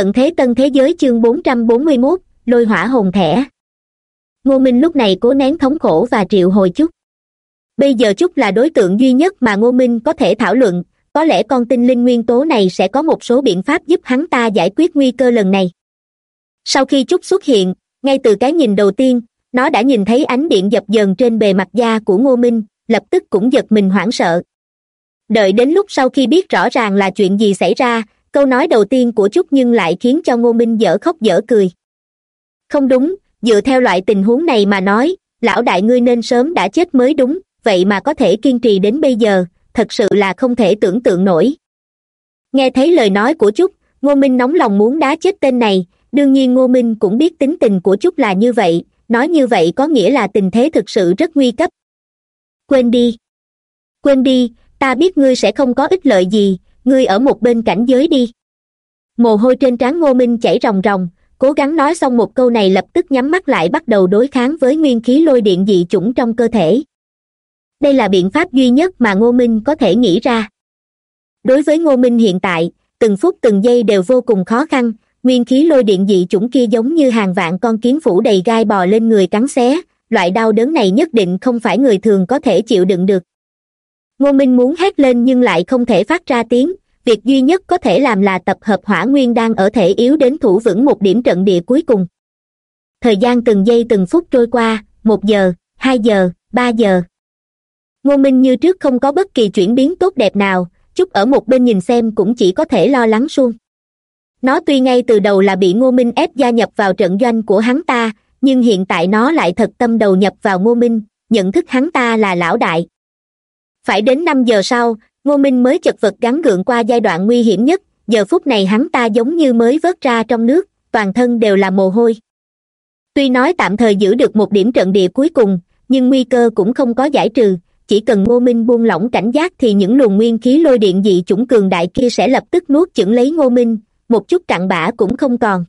tận thế tân thế giới chương bốn trăm bốn mươi mốt, lôi hỏa hồn thẻ. Ngô minh lúc này cố nén thống khổ và triệu hồi chút bây giờ chút là đối tượng duy nhất mà ngô minh có thể thảo luận, có lẽ con tinh linh nguyên tố này sẽ có một số biện pháp giúp hắn ta giải quyết nguy cơ lần này. Sau khi chút xuất hiện, ngay từ cái nhìn đầu tiên, nó đã nhìn thấy ánh điện dập dần trên bề mặt da của ngô minh, lập tức cũng giật mình hoảng sợ. Đợi đến lúc sau khi biết rõ ràng là chuyện gì xảy ra câu nói đầu tiên của trúc nhưng lại khiến cho ngô minh dở khóc dở cười. Không đúng, dựa theo loại tình huống này mà nói, lão đại ngươi nên sớm đã chết mới đúng, vậy mà có thể kiên trì đến bây giờ, thật sự là không thể tưởng tượng nổi. Nghe thấy lời nói của trúc, ngô minh nóng lòng muốn đá chết tên này, đương nhiên ngô minh cũng biết tính tình của trúc là như vậy, nói như vậy có nghĩa là tình thế thực sự rất nguy cấp. Quên đi. Quên đi, ta biết ngươi sẽ không có ích lợi gì ngươi ở một bên cảnh giới đi. Mồ hôi trên trán ngô minh chảy ròng ròng, cố gắng nói xong một câu này lập tức nhắm mắt lại bắt đầu đối kháng với nguyên khí lôi điện dị chủng trong cơ thể. Đây là biện pháp duy nhất mà ngô minh có thể nghĩ ra. Đối với ngô minh hiện tại, từng phút từng giây đều vô cùng khó khăn, nguyên khí lôi điện dị chủng kia giống như hàng vạn con kiến phủ đầy gai bò lên người cắn xé, loại đau đớn này nhất định không phải người thường có thể chịu đựng được. Ngô minh muốn hét lên nhưng lại không thể phát ra tiếng việc duy nhất có thể làm là tập hợp hỏa nguyên đang ở thể yếu đến thủ vững một điểm trận địa cuối cùng. Thời gian từng giây từng phút trôi qua, một giờ, hai giờ, ba giờ. Ngô minh như trước không có bất kỳ chuyển biến tốt đẹp nào, chút ở một bên nhìn xem cũng chỉ có thể lo lắng suông. Nó tuy ngay từ đầu là bị ngô minh ép gia nhập vào trận doanh của hắn ta, nhưng hiện tại nó lại thật tâm đầu nhập vào ngô minh, nhận thức hắn ta là lão đại. Phải đến năm giờ sau ngô minh mới chật vật gắn gượng qua giai đoạn nguy hiểm nhất, giờ phút này hắn ta giống như mới vớt ra trong nước, toàn thân đều là mồ hôi. Tuy nói tạm thời giữ được một điểm trận địa cuối cùng, nhưng nguy cơ cũng không có giải trừ, chỉ cần ngô minh buông lỏng cảnh giác thì những luồng nguyên khí lôi điện dị chủng cường đại kia sẽ lập tức nuốt chửng lấy ngô minh, một chút cặn bã cũng không còn.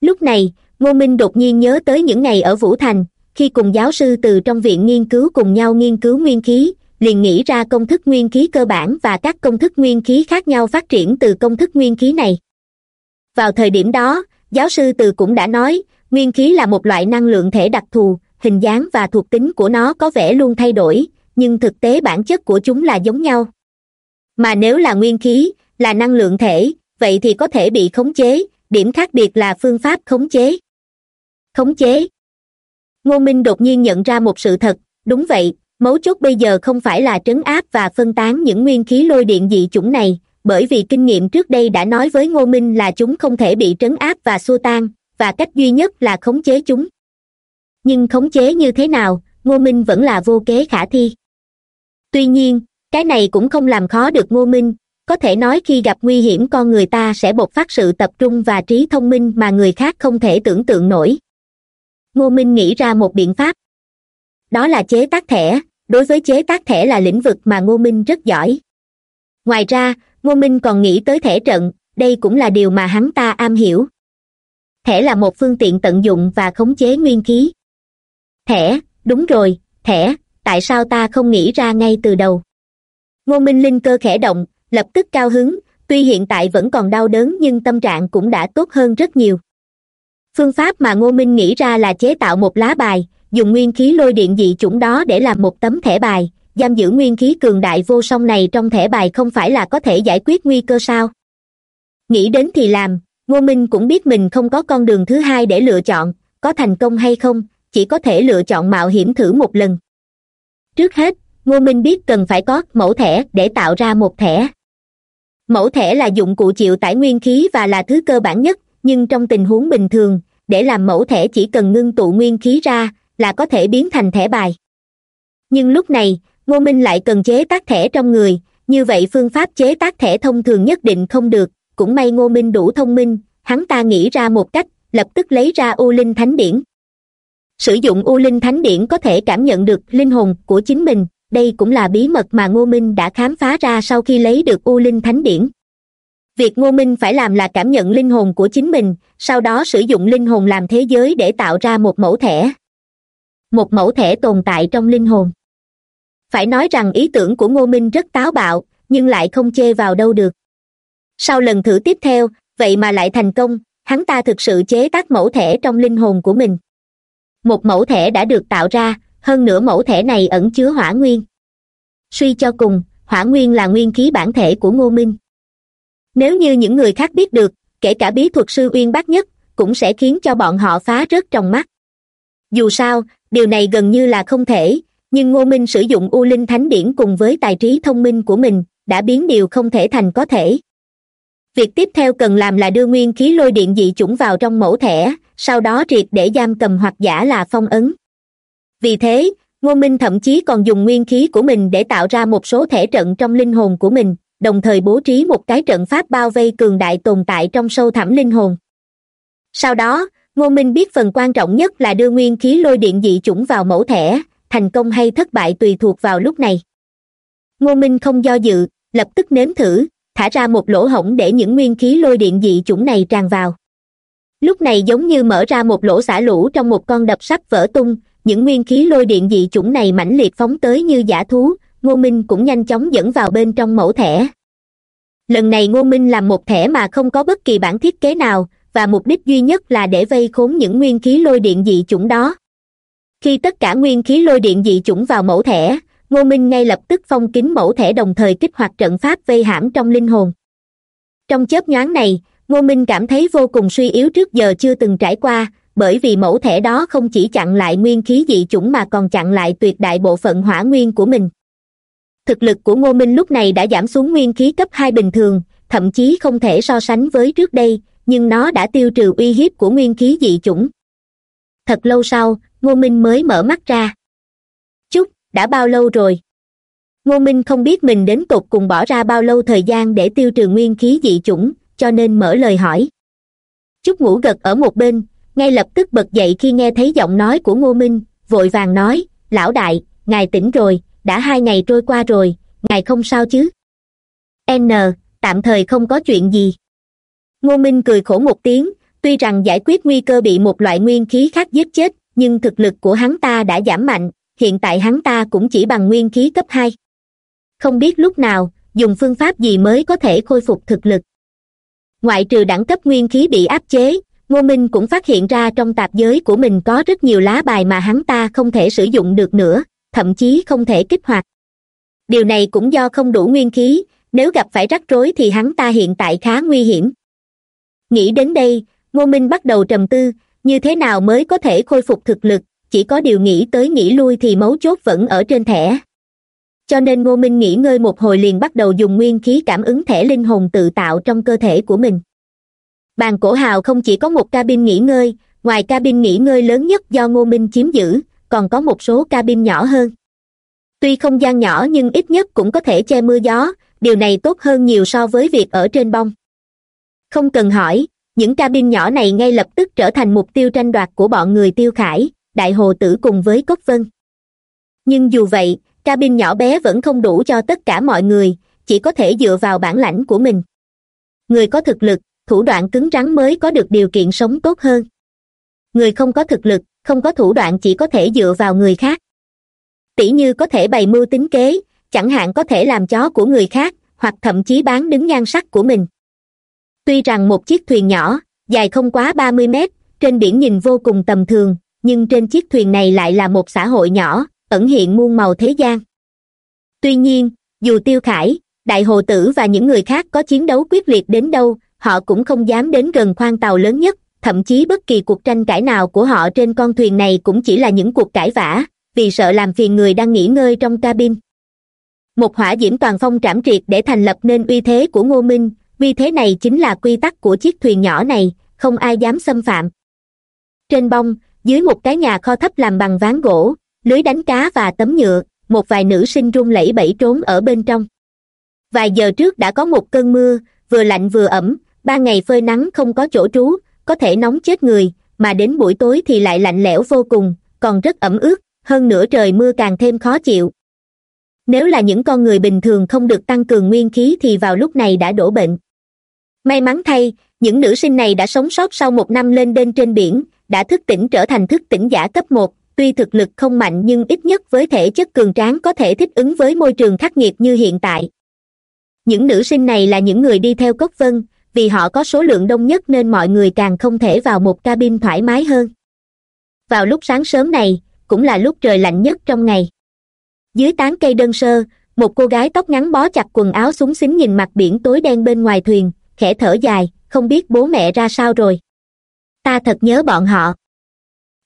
Lúc này, ngô minh đột nhiên nhớ tới những ngày ở vũ thành, khi cùng giáo sư từ trong viện nghiên cứu cùng nhau nghiên cứu nguyên khí liền nghĩ ra công thức nguyên khí cơ bản và các công thức nguyên khí khác nhau phát triển từ công thức nguyên khí này. Vào thời điểm đó, giáo sư từ cũng đã nói, nguyên khí là một loại năng lượng thể đặc thù, hình dáng và thuộc tính của nó có vẻ luôn thay đổi, nhưng thực tế bản chất của chúng là giống nhau. Mà nếu là nguyên khí, là năng lượng thể, vậy thì có thể bị khống chế, điểm khác biệt là phương pháp khống chế. Khống chế. Ngô minh đột nhiên nhận ra một sự thật, đúng vậy mấu chốt bây giờ không phải là trấn áp và phân tán những nguyên khí lôi điện dị chủng này, bởi vì kinh nghiệm trước đây đã nói với ngô minh là chúng không thể bị trấn áp và xua tan, và cách duy nhất là khống chế chúng. Nhưng khống chế như thế nào, ngô minh vẫn là vô kế khả thi. Tuy nhiên, cái này cũng không làm khó được ngô minh, có thể nói khi gặp nguy hiểm con người ta sẽ bộc phát sự tập trung và trí thông minh mà người khác không thể tưởng tượng nổi. Ngô minh nghĩ ra một biện pháp đó là chế tác thẻ. Đối với chế tác thẻ là lĩnh vực mà ngô minh rất giỏi. Ngoài ra, ngô minh còn nghĩ tới thẻ trận. Đây cũng là điều mà hắn ta am hiểu. Thẻ là một phương tiện tận dụng và khống chế nguyên khí. Thẻ, đúng rồi, thẻ, tại sao ta không nghĩ ra ngay từ đầu? Ngô minh linh cơ khẽ động, lập tức cao hứng. Tuy hiện tại vẫn còn đau đớn nhưng tâm trạng cũng đã tốt hơn rất nhiều. Phương pháp mà ngô minh nghĩ ra là chế tạo một lá bài dùng nguyên khí lôi điện dị chủng đó để làm một tấm thẻ bài. Giam giữ nguyên khí cường đại vô song này trong thẻ bài không phải là có thể giải quyết nguy cơ sao? Nghĩ đến thì làm, ngô minh cũng biết mình không có con đường thứ hai để lựa chọn, có thành công hay không, chỉ có thể lựa chọn mạo hiểm thử một lần. Trước hết, ngô minh biết cần phải có mẫu thẻ để tạo ra một thẻ. Mẫu thẻ là dụng cụ chịu tải nguyên khí và là thứ cơ bản nhất, nhưng trong tình huống bình thường, để làm mẫu thẻ chỉ cần ngưng tụ nguyên khí ra là có thể biến thành thẻ bài. Nhưng lúc này, ngô minh lại cần chế tác thẻ trong người, như vậy phương pháp chế tác thẻ thông thường nhất định không được. Cũng may ngô minh đủ thông minh, hắn ta nghĩ ra một cách, lập tức lấy ra u linh thánh điển. Sử dụng u linh thánh điển có thể cảm nhận được linh hồn của chính mình, đây cũng là bí mật mà ngô minh đã khám phá ra sau khi lấy được u linh thánh điển. Việc ngô minh phải làm là cảm nhận linh hồn của chính mình, sau đó sử dụng linh hồn làm thế giới để tạo ra một mẫu thẻ một mẫu thể tồn tại trong linh hồn. Phải nói rằng ý tưởng của ngô minh rất táo bạo, nhưng lại không chê vào đâu được. Sau lần thử tiếp theo, vậy mà lại thành công, hắn ta thực sự chế tác mẫu thẻ trong linh hồn của mình. Một mẫu thẻ đã được tạo ra, hơn nữa mẫu thẻ này ẩn chứa hỏa nguyên. Suy cho cùng, hỏa nguyên là nguyên khí bản thể của ngô minh. Nếu như những người khác biết được, kể cả bí thuật sư uyên bác nhất, cũng sẽ khiến cho bọn họ phá rớt trong mắt. Dù sao điều này gần như là không thể, nhưng ngô minh sử dụng u linh thánh điển cùng với tài trí thông minh của mình đã biến điều không thể thành có thể. Việc tiếp theo cần làm là đưa nguyên khí lôi điện dị chủng vào trong mẫu thẻ, sau đó triệt để giam cầm hoặc giả là phong ấn. Vì thế, ngô minh thậm chí còn dùng nguyên khí của mình để tạo ra một số thể trận trong linh hồn của mình, đồng thời bố trí một cái trận pháp bao vây cường đại tồn tại trong sâu thẳm linh hồn. Sau đó ngô minh biết phần quan trọng nhất là đưa nguyên khí lôi điện dị chủng vào mẫu thẻ, thành công hay thất bại tùy thuộc vào lúc này. Ngô minh không do dự, lập tức nếm thử, thả ra một lỗ hổng để những nguyên khí lôi điện dị chủng này tràn vào. Lúc này giống như mở ra một lỗ xả lũ trong một con đập sắp vỡ tung, những nguyên khí lôi điện dị chủng này mãnh liệt phóng tới như giả thú, ngô minh cũng nhanh chóng dẫn vào bên trong mẫu thẻ. Lần này ngô minh làm một thẻ mà không có bất kỳ bản thiết kế nào và mục đích duy nhất là để vây khốn những nguyên khí lôi điện dị chủng đó. Khi tất cả nguyên khí lôi điện dị chủng vào mẫu thẻ, ngô minh ngay lập tức phong kín mẫu thẻ đồng thời kích hoạt trận pháp vây hãm trong linh hồn. Trong chớp nhoáng này, ngô minh cảm thấy vô cùng suy yếu trước giờ chưa từng trải qua, bởi vì mẫu thẻ đó không chỉ chặn lại nguyên khí dị chủng mà còn chặn lại tuyệt đại bộ phận hỏa nguyên của mình. Thực lực của ngô minh lúc này đã giảm xuống nguyên khí cấp hai bình thường, thậm chí không thể so sánh với trước đây nhưng nó đã tiêu trừ uy hiếp của nguyên khí dị chủng. Thật lâu sau, ngô minh mới mở mắt ra. Chúc, đã bao lâu rồi? Ngô minh không biết mình đến tột cùng bỏ ra bao lâu thời gian để tiêu trừ nguyên khí dị chủng, cho nên mở lời hỏi. Chúc ngủ gật ở một bên, ngay lập tức bật dậy khi nghe thấy giọng nói của ngô minh, vội vàng nói, lão đại, ngài tỉnh rồi, đã hai ngày trôi qua rồi, ngài không sao chứ? N, tạm thời không có chuyện gì ngô minh cười khổ một tiếng, tuy rằng giải quyết nguy cơ bị một loại nguyên khí khác giết chết, nhưng thực lực của hắn ta đã giảm mạnh, hiện tại hắn ta cũng chỉ bằng nguyên khí cấp hai. Không biết lúc nào, dùng phương pháp gì mới có thể khôi phục thực lực. Ngoại trừ đẳng cấp nguyên khí bị áp chế, ngô minh cũng phát hiện ra trong tạp giới của mình có rất nhiều lá bài mà hắn ta không thể sử dụng được nữa, thậm chí không thể kích hoạt. Điều này cũng do không đủ nguyên khí, nếu gặp phải rắc rối thì hắn ta hiện tại khá nguy hiểm nghĩ đến đây, ngô minh bắt đầu trầm tư, như thế nào mới có thể khôi phục thực lực, chỉ có điều nghĩ tới nghĩ lui thì mấu chốt vẫn ở trên thẻ. Cho nên ngô minh nghỉ ngơi một hồi liền bắt đầu dùng nguyên khí cảm ứng thẻ linh hồn tự tạo trong cơ thể của mình. Bàn cổ hào không chỉ có một cabin nghỉ ngơi, ngoài cabin nghỉ ngơi lớn nhất do ngô minh chiếm giữ, còn có một số cabin nhỏ hơn. Tuy không gian nhỏ nhưng ít nhất cũng có thể che mưa gió, điều này tốt hơn nhiều so với việc ở trên bông không cần hỏi, những cabin nhỏ này ngay lập tức trở thành mục tiêu tranh đoạt của bọn người tiêu khải, đại hồ tử cùng với cốc vân. Nhưng dù vậy, cabin nhỏ bé vẫn không đủ cho tất cả mọi người, chỉ có thể dựa vào bản lãnh của mình. Người có thực lực, thủ đoạn cứng rắn mới có được điều kiện sống tốt hơn. Người không có thực lực, không có thủ đoạn chỉ có thể dựa vào người khác. Tỷ như có thể bày mưu tính kế, chẳng hạn có thể làm chó của người khác, hoặc thậm chí bán đứng nhan sắc của mình tuy rằng một chiếc thuyền nhỏ, dài không quá ba mươi mét, trên biển nhìn vô cùng tầm thường, nhưng trên chiếc thuyền này lại là một xã hội nhỏ, ẩn hiện muôn màu thế gian. Tuy nhiên, dù tiêu khải, đại hồ tử và những người khác có chiến đấu quyết liệt đến đâu, họ cũng không dám đến gần khoang tàu lớn nhất, thậm chí bất kỳ cuộc tranh cãi nào của họ trên con thuyền này cũng chỉ là những cuộc cãi vã, vì sợ làm phiền người đang nghỉ ngơi trong cabin. Một hỏa diễm toàn phong trảm triệt để thành lập nên uy thế của ngô minh vì thế này chính là quy tắc của chiếc thuyền nhỏ này, không ai dám xâm phạm. Trên bông, dưới một cái nhà kho thấp làm bằng ván gỗ, lưới đánh cá và tấm nhựa, một vài nữ sinh run lẩy bẩy trốn ở bên trong. Vài giờ trước đã có một cơn mưa, vừa lạnh vừa ẩm, Ba ngày phơi nắng không có chỗ trú, có thể nóng chết người, mà đến buổi tối thì lại lạnh lẽo vô cùng, còn rất ẩm ướt, hơn nữa trời mưa càng thêm khó chịu. Nếu là những con người bình thường không được tăng cường nguyên khí thì vào lúc này đã đổ bệnh may mắn thay, những nữ sinh này đã sống sót sau một năm lên đên trên biển, đã thức tỉnh trở thành thức tỉnh giả cấp một. Tuy thực lực không mạnh nhưng ít nhất với thể chất cường tráng có thể thích ứng với môi trường khắc nghiệt như hiện tại. Những nữ sinh này là những người đi theo cốc vân, vì họ có số lượng đông nhất nên mọi người càng không thể vào một cabin thoải mái hơn. Vào lúc sáng sớm này, cũng là lúc trời lạnh nhất trong ngày. Dưới tán cây đơn sơ, một cô gái tóc ngắn bó chặt quần áo súng xính nhìn mặt biển tối đen bên ngoài thuyền khẽ thở dài, không biết bố mẹ ra sao rồi. Ta thật nhớ bọn họ.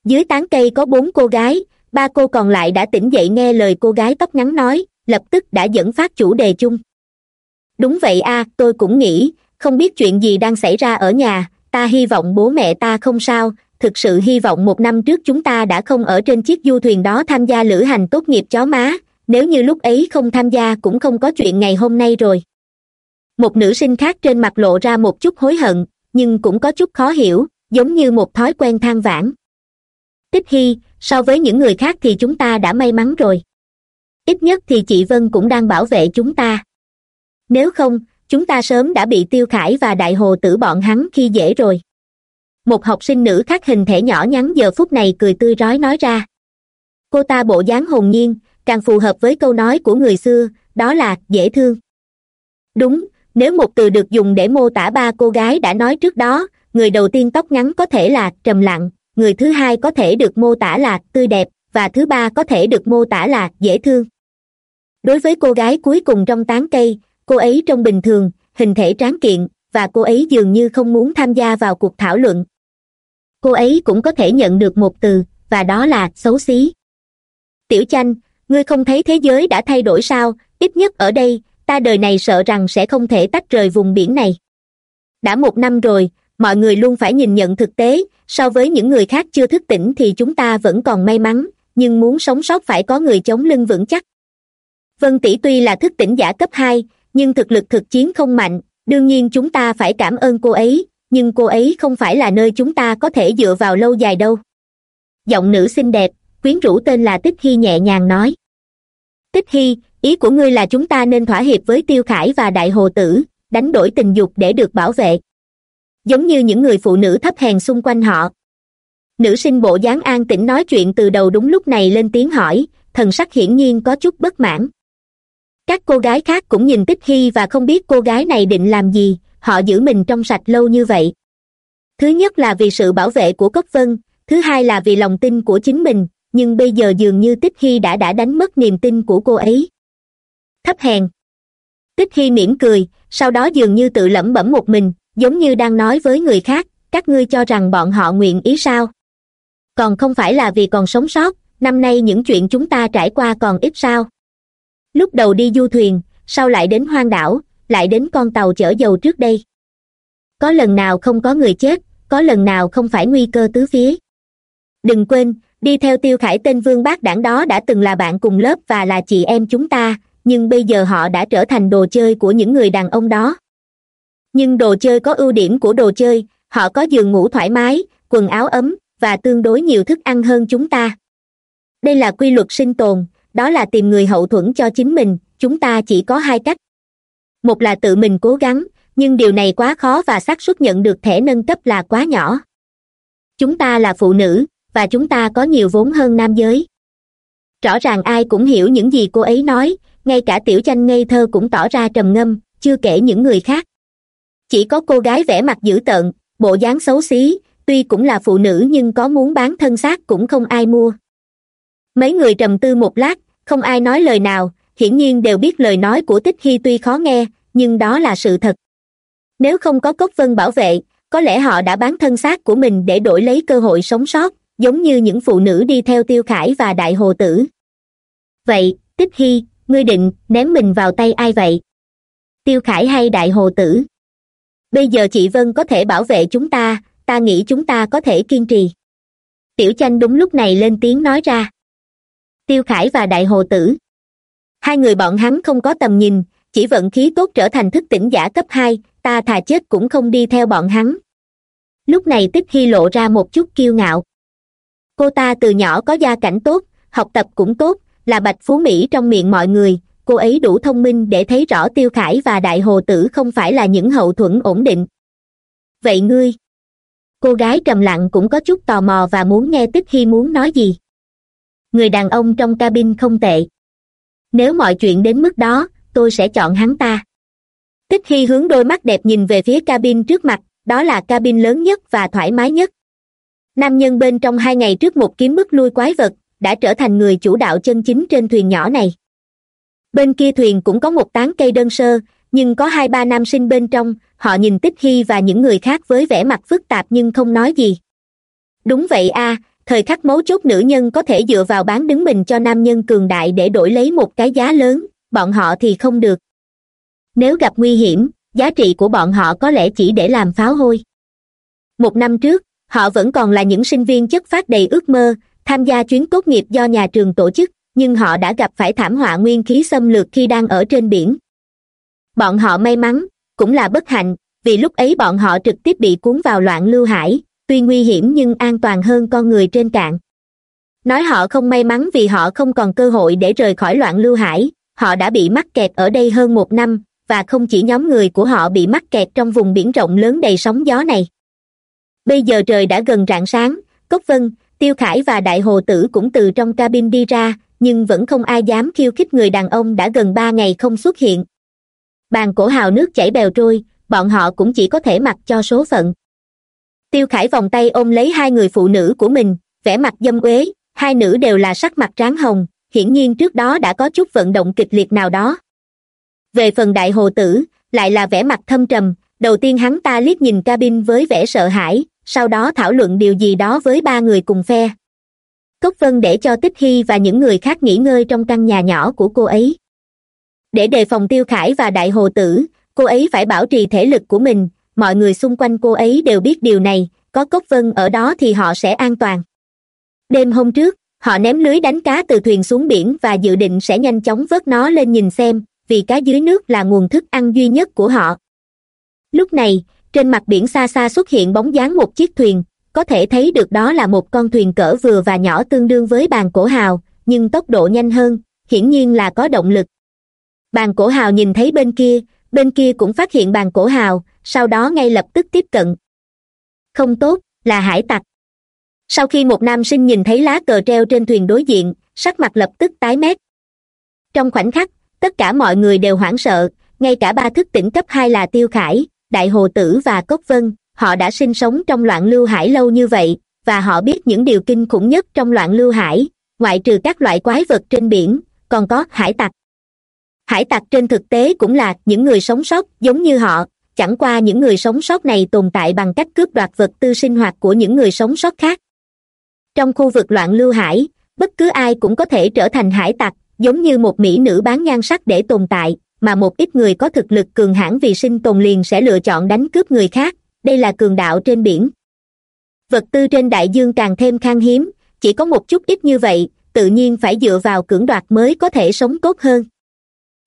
Dưới tán cây có bốn cô gái, ba cô còn lại đã tỉnh dậy nghe lời cô gái tóc ngắn nói, lập tức đã dẫn phát chủ đề chung. Đúng vậy a, tôi cũng nghĩ, không biết chuyện gì đang xảy ra ở nhà, ta hy vọng bố mẹ ta không sao, thực sự hy vọng một năm trước chúng ta đã không ở trên chiếc du thuyền đó tham gia lữ hành tốt nghiệp chó má, nếu như lúc ấy không tham gia cũng không có chuyện ngày hôm nay rồi một nữ sinh khác trên mặt lộ ra một chút hối hận, nhưng cũng có chút khó hiểu, giống như một thói quen than vãn. Tích hy, so với những người khác thì chúng ta đã may mắn rồi. Ít nhất thì chị vân cũng đang bảo vệ chúng ta. Nếu không, chúng ta sớm đã bị tiêu khải và đại hồ tử bọn hắn khi dễ rồi. Một học sinh nữ khác hình thể nhỏ nhắn giờ phút này cười tươi rói nói ra. Cô ta bộ dáng hồn nhiên, càng phù hợp với câu nói của người xưa, đó là dễ thương. Đúng nếu một từ được dùng để mô tả ba cô gái đã nói trước đó, người đầu tiên tóc ngắn có thể là trầm lặng, người thứ hai có thể được mô tả là tươi đẹp, và thứ ba có thể được mô tả là dễ thương. Đối với cô gái cuối cùng trong tán cây, cô ấy trông bình thường, hình thể tráng kiện, và cô ấy dường như không muốn tham gia vào cuộc thảo luận. Cô ấy cũng có thể nhận được một từ, và đó là xấu xí. Tiểu chanh, ngươi không thấy thế giới đã thay đổi sao? Ít nhất ở đây ta đời này sợ rằng sẽ không thể tách rời vùng biển này. Đã một năm rồi, mọi người luôn phải nhìn nhận thực tế, so với những người khác chưa thức tỉnh thì chúng ta vẫn còn may mắn, nhưng muốn sống sót phải có người chống lưng vững chắc. Vân tỷ tuy là thức tỉnh giả cấp hai, nhưng thực lực thực chiến không mạnh, đương nhiên chúng ta phải cảm ơn cô ấy, nhưng cô ấy không phải là nơi chúng ta có thể dựa vào lâu dài đâu. Giọng nữ xinh đẹp, quyến rũ tên là tích hy nhẹ nhàng nói. Tích hy ý của ngươi là chúng ta nên thỏa hiệp với tiêu khải và đại hồ tử, đánh đổi tình dục để được bảo vệ. Giống như những người phụ nữ thấp hèn xung quanh họ. Nữ sinh bộ dáng an tĩnh nói chuyện từ đầu đúng lúc này lên tiếng hỏi, thần sắc hiển nhiên có chút bất mãn. Các cô gái khác cũng nhìn tích hy và không biết cô gái này định làm gì, họ giữ mình trong sạch lâu như vậy. Thứ nhất là vì sự bảo vệ của cốc vân, thứ hai là vì lòng tin của chính mình, nhưng bây giờ dường như tích hy đã đã đánh mất niềm tin của cô ấy thấp hèn. Tích hy mỉm cười, sau đó dường như tự lẩm bẩm một mình, giống như đang nói với người khác, các ngươi cho rằng bọn họ nguyện ý sao? Còn không phải là vì còn sống sót, năm nay những chuyện chúng ta trải qua còn ít sao. Lúc đầu đi du thuyền, sau lại đến hoang đảo, lại đến con tàu chở dầu trước đây. Có lần nào không có người chết, có lần nào không phải nguy cơ tứ phía. Đừng quên, đi theo tiêu khải tên vương bác đảng đó đã từng là bạn cùng lớp và là chị em chúng ta nhưng bây giờ họ đã trở thành đồ chơi của những người đàn ông đó. Nhưng đồ chơi có ưu điểm của đồ chơi, họ có giường ngủ thoải mái, quần áo ấm, và tương đối nhiều thức ăn hơn chúng ta. Đây là quy luật sinh tồn, đó là tìm người hậu thuẫn cho chính mình, chúng ta chỉ có hai cách. Một là tự mình cố gắng, nhưng điều này quá khó và xác suất nhận được thẻ nâng cấp là quá nhỏ. Chúng ta là phụ nữ, và chúng ta có nhiều vốn hơn nam giới. Rõ ràng ai cũng hiểu những gì cô ấy nói ngay cả tiểu chanh ngây thơ cũng tỏ ra trầm ngâm, chưa kể những người khác. Chỉ có cô gái vẻ mặt dữ tợn, bộ dáng xấu xí, tuy cũng là phụ nữ nhưng có muốn bán thân xác cũng không ai mua. Mấy người trầm tư một lát, không ai nói lời nào, hiển nhiên đều biết lời nói của tích hy tuy khó nghe, nhưng đó là sự thật. Nếu không có cốc vân bảo vệ, có lẽ họ đã bán thân xác của mình để đổi lấy cơ hội sống sót, giống như những phụ nữ đi theo tiêu khải và đại hồ tử. Vậy, tích hy ngươi định ném mình vào tay ai vậy? Tiêu khải hay đại hồ tử? Bây giờ chị vân có thể bảo vệ chúng ta ta nghĩ chúng ta có thể kiên trì. Tiểu chanh đúng lúc này lên tiếng nói ra. Tiêu khải và đại hồ tử. Hai người bọn hắn không có tầm nhìn, chỉ vận khí tốt trở thành thức tỉnh giả cấp hai, ta thà chết cũng không đi theo bọn hắn. Lúc này tích hy lộ ra một chút kiêu ngạo. Cô ta từ nhỏ có gia cảnh tốt, học tập cũng tốt là bạch phú mỹ trong miệng mọi người. Cô ấy đủ thông minh để thấy rõ tiêu khải và đại hồ tử không phải là những hậu thuẫn ổn định. Vậy ngươi? Cô gái trầm lặng cũng có chút tò mò và muốn nghe tích hy muốn nói gì. Người đàn ông trong cabin không tệ. Nếu mọi chuyện đến mức đó, tôi sẽ chọn hắn ta. Tích hy hướng đôi mắt đẹp nhìn về phía cabin trước mặt, đó là cabin lớn nhất và thoải mái nhất. Nam nhân bên trong hai ngày trước một kiếm bức lui quái vật đã trở thành người chủ đạo chân chính trên thuyền nhỏ này. Bên kia thuyền cũng có một tán cây đơn sơ, nhưng có hai ba nam sinh bên trong, họ nhìn tích hy và những người khác với vẻ mặt phức tạp nhưng không nói gì. Đúng vậy a, thời khắc mấu chốt nữ nhân có thể dựa vào bán đứng mình cho nam nhân cường đại để đổi lấy một cái giá lớn, bọn họ thì không được. Nếu gặp nguy hiểm, giá trị của bọn họ có lẽ chỉ để làm pháo hôi. Một năm trước, họ vẫn còn là những sinh viên chất phát đầy ước mơ tham gia chuyến tốt nghiệp do nhà trường tổ chức, nhưng họ đã gặp phải thảm họa nguyên khí xâm lược khi đang ở trên biển. Bọn họ may mắn, cũng là bất hạnh, vì lúc ấy bọn họ trực tiếp bị cuốn vào loạn lưu hải, tuy nguy hiểm nhưng an toàn hơn con người trên cạn. Nói họ không may mắn vì họ không còn cơ hội để rời khỏi loạn lưu hải, họ đã bị mắc kẹt ở đây hơn một năm, và không chỉ nhóm người của họ bị mắc kẹt trong vùng biển rộng lớn đầy sóng gió này. Bây giờ trời đã gần rạng sáng, cốc vân tiêu khải và đại hồ tử cũng từ trong cabin đi ra, nhưng vẫn không ai dám khiêu khích người đàn ông đã gần ba ngày không xuất hiện. Bàn cổ hào nước chảy bèo trôi, bọn họ cũng chỉ có thể mặc cho số phận. Tiêu khải vòng tay ôm lấy hai người phụ nữ của mình, vẻ mặt dâm uế, hai nữ đều là sắc mặt tráng hồng, hiển nhiên trước đó đã có chút vận động kịch liệt nào đó. Về phần đại hồ tử, lại là vẻ mặt thâm trầm, đầu tiên hắn ta liếc nhìn cabin với vẻ sợ hãi sau đó thảo luận điều gì đó với ba người cùng phe. Cốc vân để cho tích hy và những người khác nghỉ ngơi trong căn nhà nhỏ của cô ấy. Để đề phòng tiêu khải và đại hồ tử, cô ấy phải bảo trì thể lực của mình, mọi người xung quanh cô ấy đều biết điều này, có cốc vân ở đó thì họ sẽ an toàn. Đêm hôm trước, họ ném lưới đánh cá từ thuyền xuống biển và dự định sẽ nhanh chóng vớt nó lên nhìn xem, vì cá dưới nước là nguồn thức ăn duy nhất của họ. Lúc này trên mặt biển xa xa xuất hiện bóng dáng một chiếc thuyền. Có thể thấy được đó là một con thuyền cỡ vừa và nhỏ tương đương với bàn cổ hào, nhưng tốc độ nhanh hơn, hiển nhiên là có động lực. Bàn cổ hào nhìn thấy bên kia bên kia cũng phát hiện bàn cổ hào, sau đó ngay lập tức tiếp cận. Không tốt, là hải tặc. Sau khi một nam sinh nhìn thấy lá cờ treo trên thuyền đối diện, sắc mặt lập tức tái mét. Trong khoảnh khắc, tất cả mọi người đều hoảng sợ, ngay cả ba thức tỉnh cấp hai là tiêu khải đại hồ tử và cốc vân, họ đã sinh sống trong loạn lưu hải lâu như vậy, và họ biết những điều kinh khủng nhất trong loạn lưu hải, ngoại trừ các loại quái vật trên biển, còn có hải tặc. Hải tặc trên thực tế cũng là những người sống sót giống như họ, chẳng qua những người sống sót này tồn tại bằng cách cướp đoạt vật tư sinh hoạt của những người sống sót khác. Trong khu vực loạn lưu hải, bất cứ ai cũng có thể trở thành hải tặc, giống như một mỹ nữ bán nhan sắc để tồn tại mà một ít người có thực lực cường hãn vì sinh tồn liền sẽ lựa chọn đánh cướp người khác. Đây là cường đạo trên biển. Vật tư trên đại dương càng thêm khan hiếm, chỉ có một chút ít như vậy, tự nhiên phải dựa vào cưỡng đoạt mới có thể sống tốt hơn.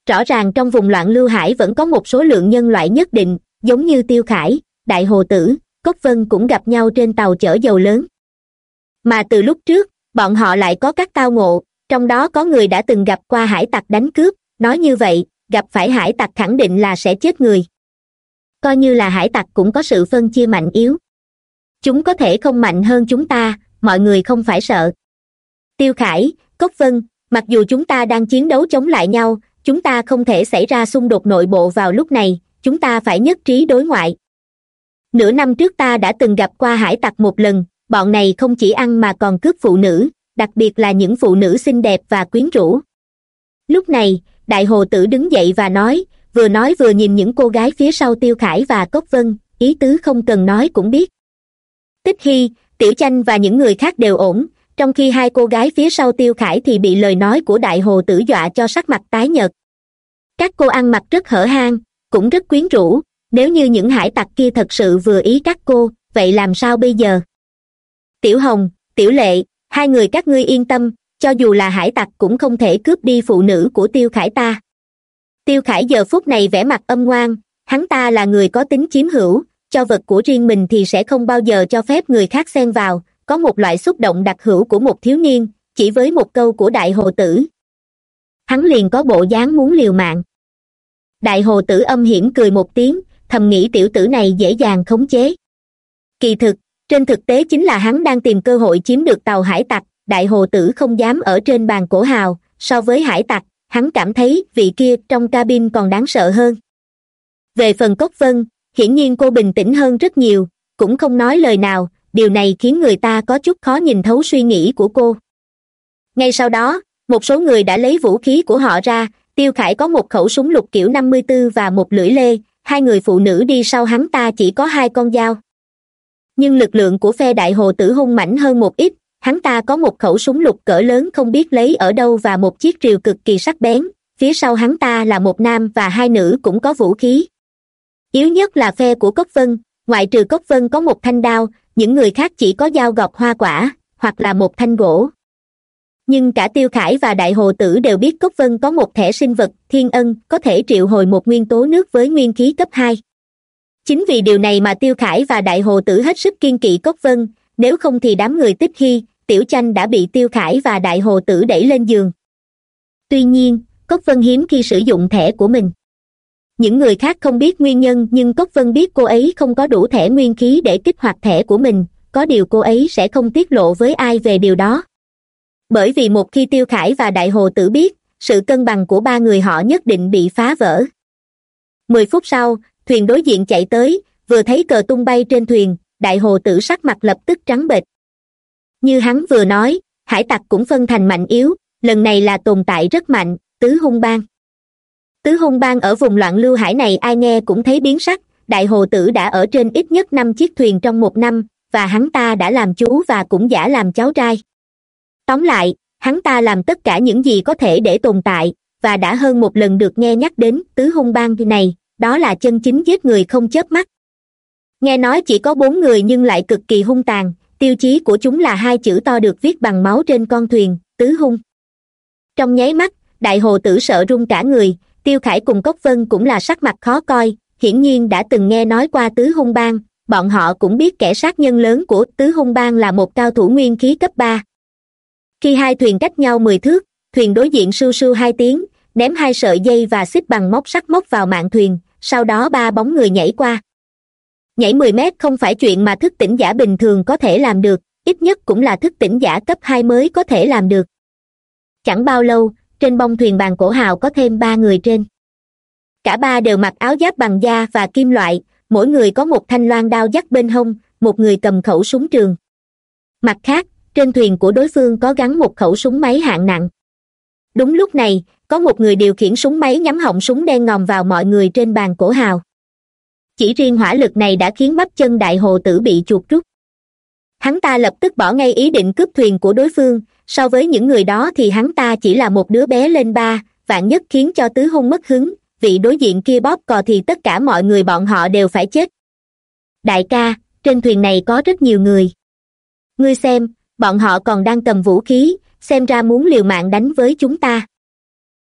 Rõ ràng trong vùng loạn lưu hải vẫn có một số lượng nhân loại nhất định, giống như tiêu khải, đại hồ tử, cốc vân cũng gặp nhau trên tàu chở dầu lớn. Mà từ lúc trước, bọn họ lại có các tao ngộ, trong đó có người đã từng gặp qua hải tặc đánh cướp, nói như vậy gặp phải hải tặc khẳng định là sẽ chết người. Coi như là hải tặc cũng có sự phân chia mạnh yếu. Chúng có thể không mạnh hơn chúng ta, mọi người không phải sợ. Tiêu khải, cốc vân, mặc dù chúng ta đang chiến đấu chống lại nhau, chúng ta không thể xảy ra xung đột nội bộ vào lúc này, chúng ta phải nhất trí đối ngoại. Nửa năm trước ta đã từng gặp qua hải tặc một lần, bọn này không chỉ ăn mà còn cướp phụ nữ, đặc biệt là những phụ nữ xinh đẹp và quyến rũ. Lúc này đại hồ tử đứng dậy và nói, vừa nói vừa nhìn những cô gái phía sau tiêu khải và cốc vân, ý tứ không cần nói cũng biết. Tích hy, tiểu chanh và những người khác đều ổn, trong khi hai cô gái phía sau tiêu khải thì bị lời nói của đại hồ tử dọa cho sắc mặt tái nhợt. Các cô ăn mặc rất hở hang, cũng rất quyến rũ, nếu như những hải tặc kia thật sự vừa ý các cô, vậy làm sao bây giờ? Tiểu hồng, tiểu lệ, hai người các ngươi yên tâm cho dù là hải tặc cũng không thể cướp đi phụ nữ của tiêu khải ta. Tiêu khải giờ phút này vẻ mặt âm ngoan, hắn ta là người có tính chiếm hữu, cho vật của riêng mình thì sẽ không bao giờ cho phép người khác xen vào, có một loại xúc động đặc hữu của một thiếu niên, chỉ với một câu của đại hồ tử. Hắn liền có bộ dáng muốn liều mạng. Đại hồ tử âm hiểm cười một tiếng, thầm nghĩ tiểu tử này dễ dàng khống chế. Kỳ thực, trên thực tế chính là hắn đang tìm cơ hội chiếm được tàu hải tặc đại hồ tử không dám ở trên bàn cổ hào, so với hải tặc, hắn cảm thấy vị kia trong cabin còn đáng sợ hơn. Về phần cốc vân, hiển nhiên cô bình tĩnh hơn rất nhiều, cũng không nói lời nào, điều này khiến người ta có chút khó nhìn thấu suy nghĩ của cô. Ngay sau đó, một số người đã lấy vũ khí của họ ra, tiêu khải có một khẩu súng lục kiểu năm mươi b ố và một lưỡi lê, hai người phụ nữ đi sau hắn ta chỉ có hai con dao. Nhưng lực lượng của phe đại hồ tử hung mãnh hơn một ít hắn ta có một khẩu súng lục cỡ lớn không biết lấy ở đâu và một chiếc rìu cực kỳ sắc bén. Phía sau hắn ta là một nam và hai nữ cũng có vũ khí. Yếu nhất là phe của cốc vân. Ngoại trừ cốc vân có một thanh đao, những người khác chỉ có dao gọt hoa quả, hoặc là một thanh gỗ. Nhưng cả tiêu khải và đại hồ tử đều biết cốc vân có một thẻ sinh vật, thiên ân, có thể triệu hồi một nguyên tố nước với nguyên khí cấp hai. Chính vì điều này mà tiêu khải và đại hồ tử hết sức kiên kỵ cốc vân. Nếu không thì đám người tích hy tiểu chanh đã bị tiêu khải và đại hồ tử đẩy lên giường. Tuy nhiên, cốc vân hiếm khi sử dụng thẻ của mình. Những người khác không biết nguyên nhân, nhưng cốc vân biết cô ấy không có đủ thẻ nguyên khí để kích hoạt thẻ của mình, có điều cô ấy sẽ không tiết lộ với ai về điều đó. Bởi vì một khi tiêu khải và đại hồ tử biết, sự cân bằng của ba người họ nhất định bị phá vỡ. Mười phút sau, thuyền đối diện chạy tới, vừa thấy cờ tung bay trên thuyền, đại hồ tử sắc mặt lập tức trắng bệch như hắn vừa nói, hải tặc cũng phân thành mạnh yếu, lần này là tồn tại rất mạnh, tứ hung bang. Tứ hung bang ở vùng loạn lưu hải này ai nghe cũng thấy biến sắc, đại hồ tử đã ở trên ít nhất năm chiếc thuyền trong một năm, và hắn ta đã làm chú và cũng giả làm cháu trai. Tóm lại, hắn ta làm tất cả những gì có thể để tồn tại, và đã hơn một lần được nghe nhắc đến tứ hung bang này, đó là chân chính giết người không chớp mắt. Nghe nói chỉ có bốn người nhưng lại cực kỳ hung tàn tiêu chí của chúng là hai chữ to được viết bằng máu trên con thuyền, tứ hung. Trong nháy mắt, đại hồ tử sợ run cả người, tiêu khải cùng cốc vân cũng là sắc mặt khó coi, hiển nhiên đã từng nghe nói qua tứ hung bang, bọn họ cũng biết kẻ sát nhân lớn của tứ hung bang là một cao thủ nguyên khí cấp ba. Khi hai thuyền cách nhau mười thước, thuyền đối diện sưu sưu hai tiếng, ném hai sợi dây và xích bằng móc sắt móc vào mạng thuyền, sau đó ba bóng người nhảy qua nhảy mười mét không phải chuyện mà thức tỉnh giả bình thường có thể làm được, ít nhất cũng là thức tỉnh giả cấp hai mới có thể làm được. Chẳng bao lâu, trên bông thuyền bàn cổ hào có thêm ba người trên. Cả ba đều mặc áo giáp bằng da và kim loại, mỗi người có một thanh loan đao dắt bên hông, một người cầm khẩu súng trường. Mặt khác, trên thuyền của đối phương có gắn một khẩu súng máy hạng nặng. Đúng lúc này, có một người điều khiển súng máy nhắm họng súng đen ngòm vào mọi người trên bàn cổ hào chỉ riêng hỏa lực này đã khiến bắp chân đại hồ tử bị chuột rút. Hắn ta lập tức bỏ ngay ý định cướp thuyền của đối phương, so với những người đó thì hắn ta chỉ là một đứa bé lên ba, vạn nhất khiến cho tứ hung mất hứng, vị đối diện kia bóp cò thì tất cả mọi người bọn họ đều phải chết. Đại ca, trên thuyền này có rất nhiều người. Ngươi xem, bọn họ còn đang cầm vũ khí, xem ra muốn liều mạng đánh với chúng ta.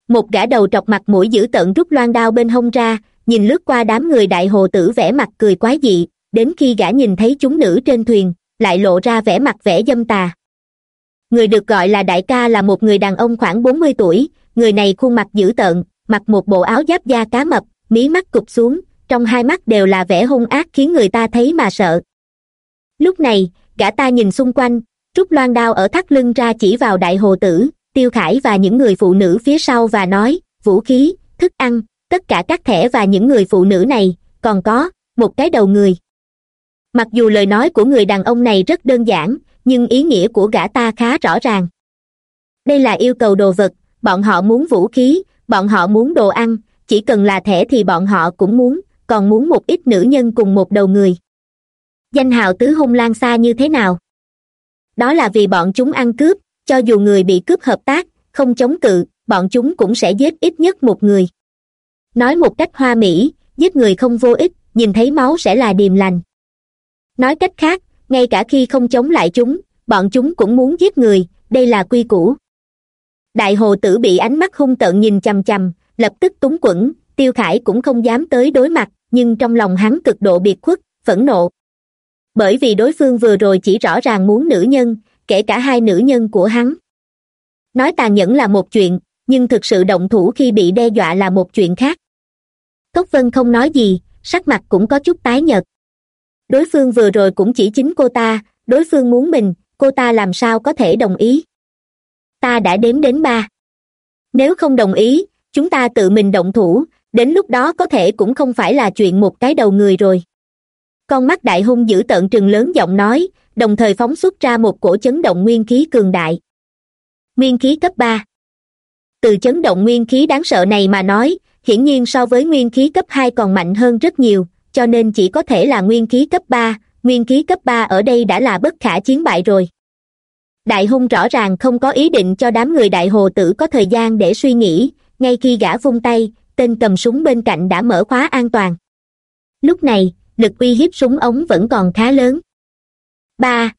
Một gã đầu trọc mặt mũi dữ tợn rút loan đao bên hông ra nhìn lướt qua đám người đại hồ tử vẻ mặt cười quái dị, đến khi gã nhìn thấy chúng nữ trên thuyền, lại lộ ra vẻ mặt vẻ dâm tà. Người được gọi là đại ca là một người đàn ông khoảng bốn mươi tuổi, người này khuôn mặt dữ tợn, mặc một bộ áo giáp da cá mập, mí mắt cụp xuống, trong hai mắt đều là vẻ hung ác khiến người ta thấy mà sợ. Lúc này, gã ta nhìn xung quanh rút loan đao ở thắt lưng ra chỉ vào đại hồ tử, tiêu khải và những người phụ nữ phía sau và nói, vũ khí, thức ăn tất cả các thẻ và những người phụ nữ này, còn có một cái đầu người. Mặc dù lời nói của người đàn ông này rất đơn giản, nhưng ý nghĩa của gã ta khá rõ ràng. Đây là yêu cầu đồ vật, bọn họ muốn vũ khí, bọn họ muốn đồ ăn, chỉ cần là thẻ thì bọn họ cũng muốn, còn muốn một ít nữ nhân cùng một đầu người. Danh hào tứ hung lan xa như thế nào? Đó là vì bọn chúng ăn cướp, cho dù người bị cướp hợp tác, không chống cự, bọn chúng cũng sẽ giết ít nhất một người nói một cách hoa mỹ giết người không vô ích, nhìn thấy máu sẽ là điềm lành. Nói cách khác, ngay cả khi không chống lại chúng, bọn chúng cũng muốn giết người, đây là quy củ. Đại hồ tử bị ánh mắt hung tợn nhìn chằm chằm, lập tức túng quẫn, tiêu khải cũng không dám tới đối mặt, nhưng trong lòng hắn cực độ biệt khuất, phẫn nộ. Bởi vì đối phương vừa rồi chỉ rõ ràng muốn nữ nhân, kể cả hai nữ nhân của hắn. Nói tàn nhẫn là một chuyện, nhưng thực sự động thủ khi bị đe dọa là một chuyện khác cốc vân không nói gì, sắc mặt cũng có chút tái nhợt. Đối phương vừa rồi cũng chỉ chính cô ta, đối phương muốn mình, cô ta làm sao có thể đồng ý? Ta đã đếm đến ba. Nếu không đồng ý, chúng ta tự mình động thủ, đến lúc đó có thể cũng không phải là chuyện một cái đầu người rồi. Con mắt đại hung giữ tợn trừng lớn giọng nói, đồng thời phóng xuất ra một cổ chấn động nguyên khí cường đại. Nguyên khí cấp ba. Từ chấn động nguyên khí đáng sợ này mà nói hiển nhiên so với nguyên khí cấp hai còn mạnh hơn rất nhiều, cho nên chỉ có thể là nguyên khí cấp ba, nguyên khí cấp ba ở đây đã là bất khả chiến bại rồi. Đại hung rõ ràng không có ý định cho đám người đại hồ tử có thời gian để suy nghĩ, ngay khi gã vung tay, tên cầm súng bên cạnh đã mở khóa an toàn. Lúc này, lực uy hiếp súng ống vẫn còn khá lớn. Ba.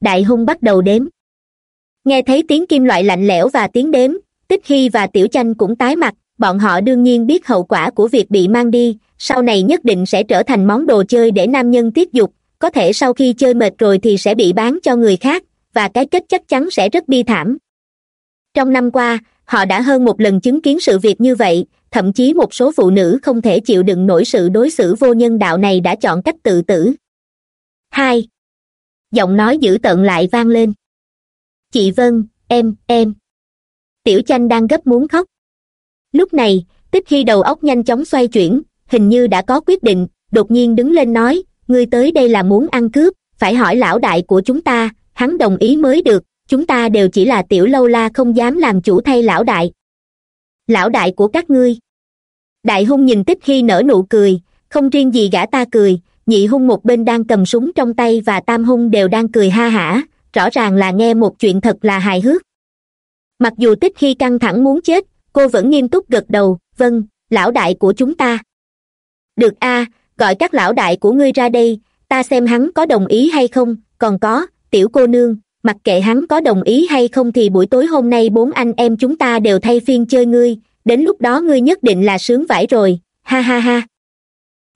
Đại hung bắt đầu đếm. Nghe thấy tiếng kim loại lạnh lẽo và tiếng đếm, tích hy và tiểu chanh cũng tái mặt bọn họ đương nhiên biết hậu quả của việc bị mang đi, sau này nhất định sẽ trở thành món đồ chơi để nam nhân tiết dục, có thể sau khi chơi mệt rồi thì sẽ bị bán cho người khác, và cái kết chắc chắn sẽ rất bi thảm. Trong năm qua, họ đã hơn một lần chứng kiến sự việc như vậy, thậm chí một số phụ nữ không thể chịu đựng nổi sự đối xử vô nhân đạo này đã chọn cách tự tử. Hai. Giọng nói dữ tợn lại vang lên. Chị vân, em em. Tiểu chanh đang gấp muốn khóc lúc này, tích khi đầu óc nhanh chóng xoay chuyển, hình như đã có quyết định, đột nhiên đứng lên nói, ngươi tới đây là muốn ăn cướp, phải hỏi lão đại của chúng ta, hắn đồng ý mới được, chúng ta đều chỉ là tiểu lâu la không dám làm chủ thay lão đại. Lão đại của các ngươi. Đại hung nhìn tích khi nở nụ cười, không riêng gì gã ta cười, nhị hung một bên đang cầm súng trong tay và tam hung đều đang cười ha hả, rõ ràng là nghe một chuyện thật là hài hước. Mặc dù tích khi căng thẳng muốn chết cô vẫn nghiêm túc gật đầu vâng lão đại của chúng ta. Được a, gọi các lão đại của ngươi ra đây, ta xem hắn có đồng ý hay không. Còn có, tiểu cô nương, mặc kệ hắn có đồng ý hay không thì buổi tối hôm nay bốn anh em chúng ta đều thay phiên chơi ngươi, đến lúc đó ngươi nhất định là sướng vãi rồi. Ha ha ha.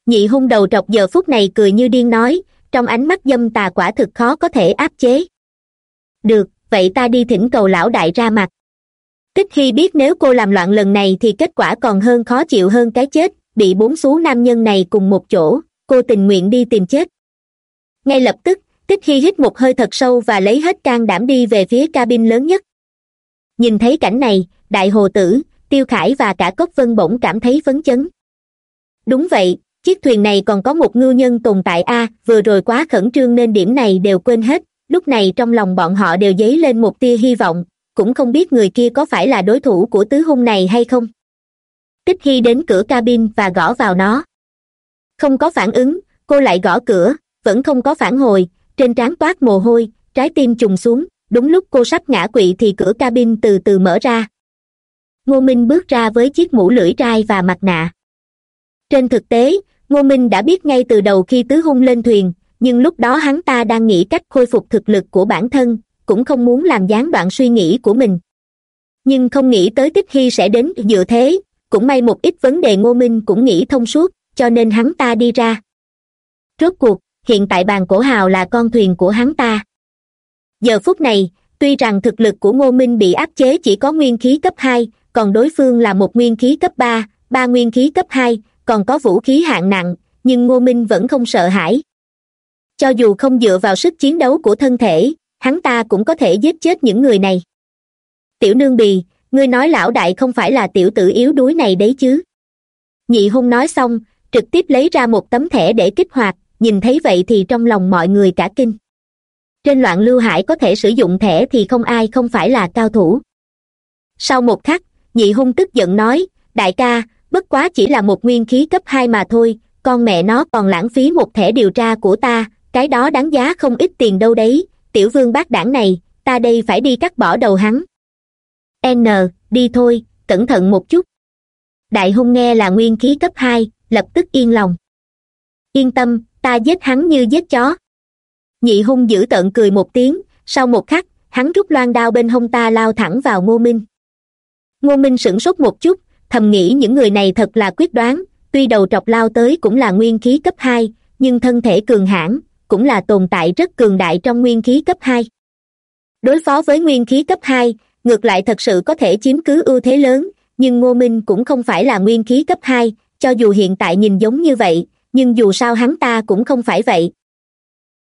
Nhị hung đầu trọc giờ phút này cười như điên nói, trong ánh mắt dâm tà quả thực khó có thể áp chế. Được, vậy ta đi thỉnh cầu lão đại ra mặt tích khi biết nếu cô làm loạn lần này thì kết quả còn hơn khó chịu hơn cái chết, bị bốn xú nam nhân này cùng một chỗ, cô tình nguyện đi tìm chết. Ngay lập tức, tích khi hít một hơi thật sâu và lấy hết can đảm đi về phía cabin lớn nhất. Nhìn thấy cảnh này, đại hồ tử, tiêu khải và cả cốc vân bỗng cảm thấy phấn chấn. Đúng vậy, chiếc thuyền này còn có một ngư nhân tồn tại a, vừa rồi quá khẩn trương nên điểm này đều quên hết, lúc này trong lòng bọn họ đều dấy lên một tia hy vọng cũng không biết người kia có phải là đối thủ của tứ hung này hay không. Tích Hy đến cửa cabin và gõ vào nó. Không có phản ứng, cô lại gõ cửa, vẫn không có phản hồi, trên trán toát mồ hôi, trái tim trùng xuống, đúng lúc cô sắp ngã quỵ thì cửa cabin từ từ mở ra. Ngô minh bước ra với chiếc mũ lưỡi trai và mặt nạ. Trên thực tế, ngô minh đã biết ngay từ đầu khi tứ hung lên thuyền, nhưng lúc đó hắn ta đang nghĩ cách khôi phục thực lực của bản thân cũng không muốn làm gián đoạn suy nghĩ của mình. Nhưng không nghĩ tới tích hy sẽ đến dựa thế, cũng may một ít vấn đề ngô minh cũng nghĩ thông suốt, cho nên hắn ta đi ra. Rốt cuộc, hiện tại bàn cổ hào là con thuyền của hắn ta. Giờ phút này, tuy rằng thực lực của ngô minh bị áp chế chỉ có nguyên khí cấp hai, còn đối phương là một nguyên khí cấp ba ba nguyên khí cấp hai, còn có vũ khí hạng nặng, nhưng ngô minh vẫn không sợ hãi. Cho dù không dựa vào sức chiến đấu của thân thể hắn ta cũng có thể giết chết những người này. Tiểu nương bì, ngươi nói lão đại không phải là tiểu tử yếu đuối này đấy chứ? Nhị hung nói xong, trực tiếp lấy ra một tấm thẻ để kích hoạt, nhìn thấy vậy thì trong lòng mọi người cả kinh. Trên loạn lưu hải có thể sử dụng thẻ thì không ai không phải là cao thủ. Sau một khắc, nhị hung tức giận nói, đại ca, bất quá chỉ là một nguyên khí cấp hai mà thôi, con mẹ nó còn lãng phí một thẻ điều tra của ta, cái đó đáng giá không ít tiền đâu đấy tiểu vương bác đảng này, ta đây phải đi cắt bỏ đầu hắn. N, đi thôi, cẩn thận một chút. Đại hung nghe là nguyên khí cấp hai, lập tức yên lòng. Yên tâm, ta giết hắn như giết chó. Nhị hung giữ tợn cười một tiếng, sau một khắc, hắn rút loan đao bên hông ta lao thẳng vào ngô minh. Ngô minh sửng sốt một chút, thầm nghĩ những người này thật là quyết đoán, tuy đầu trọc lao tới cũng là nguyên khí cấp hai, nhưng thân thể cường hãn cũng là tồn tại rất cường đại trong nguyên khí cấp hai. Đối phó với nguyên khí cấp hai, ngược lại thật sự có thể chiếm cứ ưu thế lớn, nhưng ngô minh cũng không phải là nguyên khí cấp hai, cho dù hiện tại nhìn giống như vậy, nhưng dù sao hắn ta cũng không phải vậy.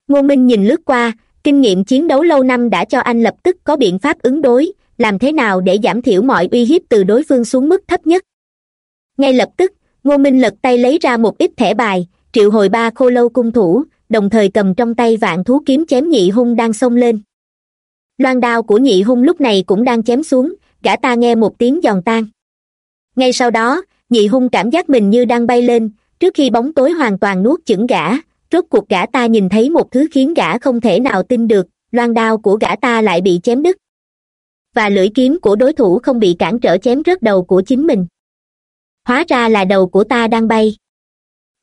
Ngô minh nhìn lướt qua, kinh nghiệm chiến đấu lâu năm đã cho anh lập tức có biện pháp ứng đối, làm thế nào để giảm thiểu mọi uy hiếp từ đối phương xuống mức thấp nhất. Ngay lập tức, ngô minh lật tay lấy ra một ít thẻ bài, triệu hồi ba khô lâu cung thủ đồng thời cầm trong tay vạn thú kiếm chém nhị hung đang xông lên. Loan đao của nhị hung lúc này cũng đang chém xuống, gã ta nghe một tiếng giòn tan. Ngay sau đó, nhị hung cảm giác mình như đang bay lên, trước khi bóng tối hoàn toàn nuốt chửng gã, rốt cuộc gã ta nhìn thấy một thứ khiến gã không thể nào tin được, loan đao của gã ta lại bị chém đứt. Và lưỡi kiếm của đối thủ không bị cản trở chém rớt đầu của chính mình. Hóa ra là đầu của ta đang bay.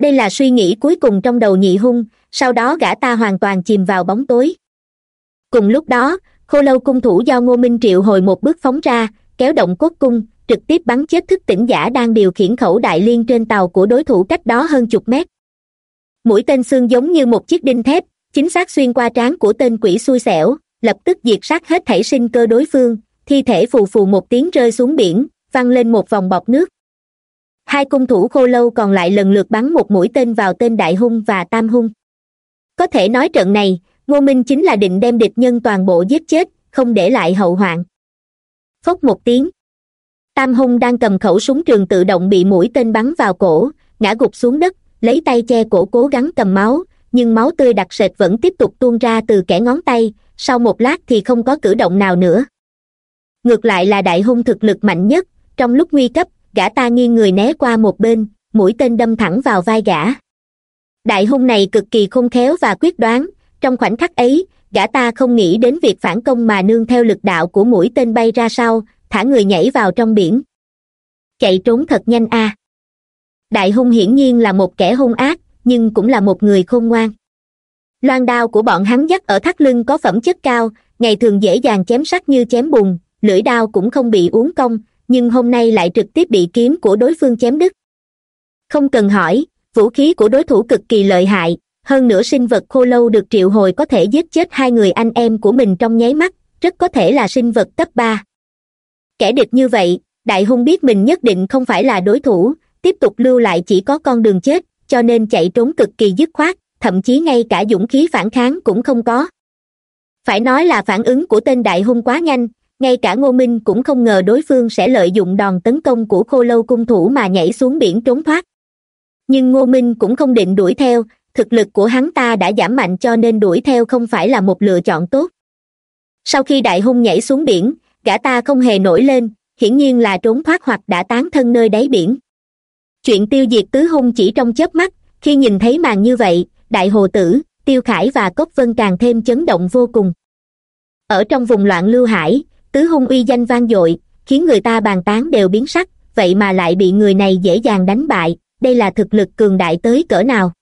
Đây là suy nghĩ cuối cùng trong đầu nhị hung sau đó gã ta hoàn toàn chìm vào bóng tối. Cùng lúc đó, khô lâu cung thủ do ngô minh triệu hồi một bước phóng ra, kéo động cốt cung, trực tiếp bắn chết thức tỉnh giả đang điều khiển khẩu đại liên trên tàu của đối thủ cách đó hơn chục mét. Mũi tên xương giống như một chiếc đinh thép, chính xác xuyên qua trán của tên quỷ xui xẻo, lập tức diệt sát hết thảy sinh cơ đối phương, thi thể phù phù một tiếng rơi xuống biển, văng lên một vòng bọt nước. Hai cung thủ khô lâu còn lại lần lượt bắn một mũi tên vào tên đại hung và tam hung có thể nói trận này, ngô minh chính là định đem địch nhân toàn bộ giết chết, không để lại hậu hoạn. Phốc một tiếng. Tam hung đang cầm khẩu súng trường tự động bị mũi tên bắn vào cổ, ngã gục xuống đất, lấy tay che cổ cố gắng cầm máu, nhưng máu tươi đặc sệt vẫn tiếp tục tuôn ra từ kẻ ngón tay, sau một lát thì không có cử động nào nữa. Ngược lại là đại hung thực lực mạnh nhất, trong lúc nguy cấp, gã ta nghiêng người né qua một bên, mũi tên đâm thẳng vào vai gã đại hung này cực kỳ khôn khéo và quyết đoán. Trong khoảnh khắc ấy, gã ta không nghĩ đến việc phản công mà nương theo lực đạo của mũi tên bay ra sau, thả người nhảy vào trong biển. Chạy trốn thật nhanh a. Đại hung hiển nhiên là một kẻ hung ác, nhưng cũng là một người khôn ngoan. Loan đao của bọn hắn dắt ở thắt lưng có phẩm chất cao, ngày thường dễ dàng chém sắt như chém bùn, lưỡi đao cũng không bị uốn cong, nhưng hôm nay lại trực tiếp bị kiếm của đối phương chém đứt. Không cần hỏi vũ khí của đối thủ cực kỳ lợi hại. Hơn nữa sinh vật khô lâu được triệu hồi có thể giết chết hai người anh em của mình trong nháy mắt, rất có thể là sinh vật cấp ba. Kẻ địch như vậy, đại hung biết mình nhất định không phải là đối thủ, tiếp tục lưu lại chỉ có con đường chết, cho nên chạy trốn cực kỳ dứt khoát, thậm chí ngay cả dũng khí phản kháng cũng không có. Phải nói là phản ứng của tên đại hung quá nhanh, ngay cả ngô minh cũng không ngờ đối phương sẽ lợi dụng đòn tấn công của khô lâu cung thủ mà nhảy xuống biển trốn thoát nhưng ngô minh cũng không định đuổi theo, thực lực của hắn ta đã giảm mạnh cho nên đuổi theo không phải là một lựa chọn tốt. Sau khi đại hung nhảy xuống biển, gã ta không hề nổi lên, hiển nhiên là trốn thoát hoặc đã tán thân nơi đáy biển. Chuyện tiêu diệt tứ hung chỉ trong chớp mắt, khi nhìn thấy màn như vậy, đại hồ tử, tiêu khải và cốc vân càng thêm chấn động vô cùng. Ở trong vùng loạn lưu hải, tứ hung uy danh vang dội, khiến người ta bàn tán đều biến sắc, vậy mà lại bị người này dễ dàng đánh bại đây là thực lực cường đại tới cỡ nào.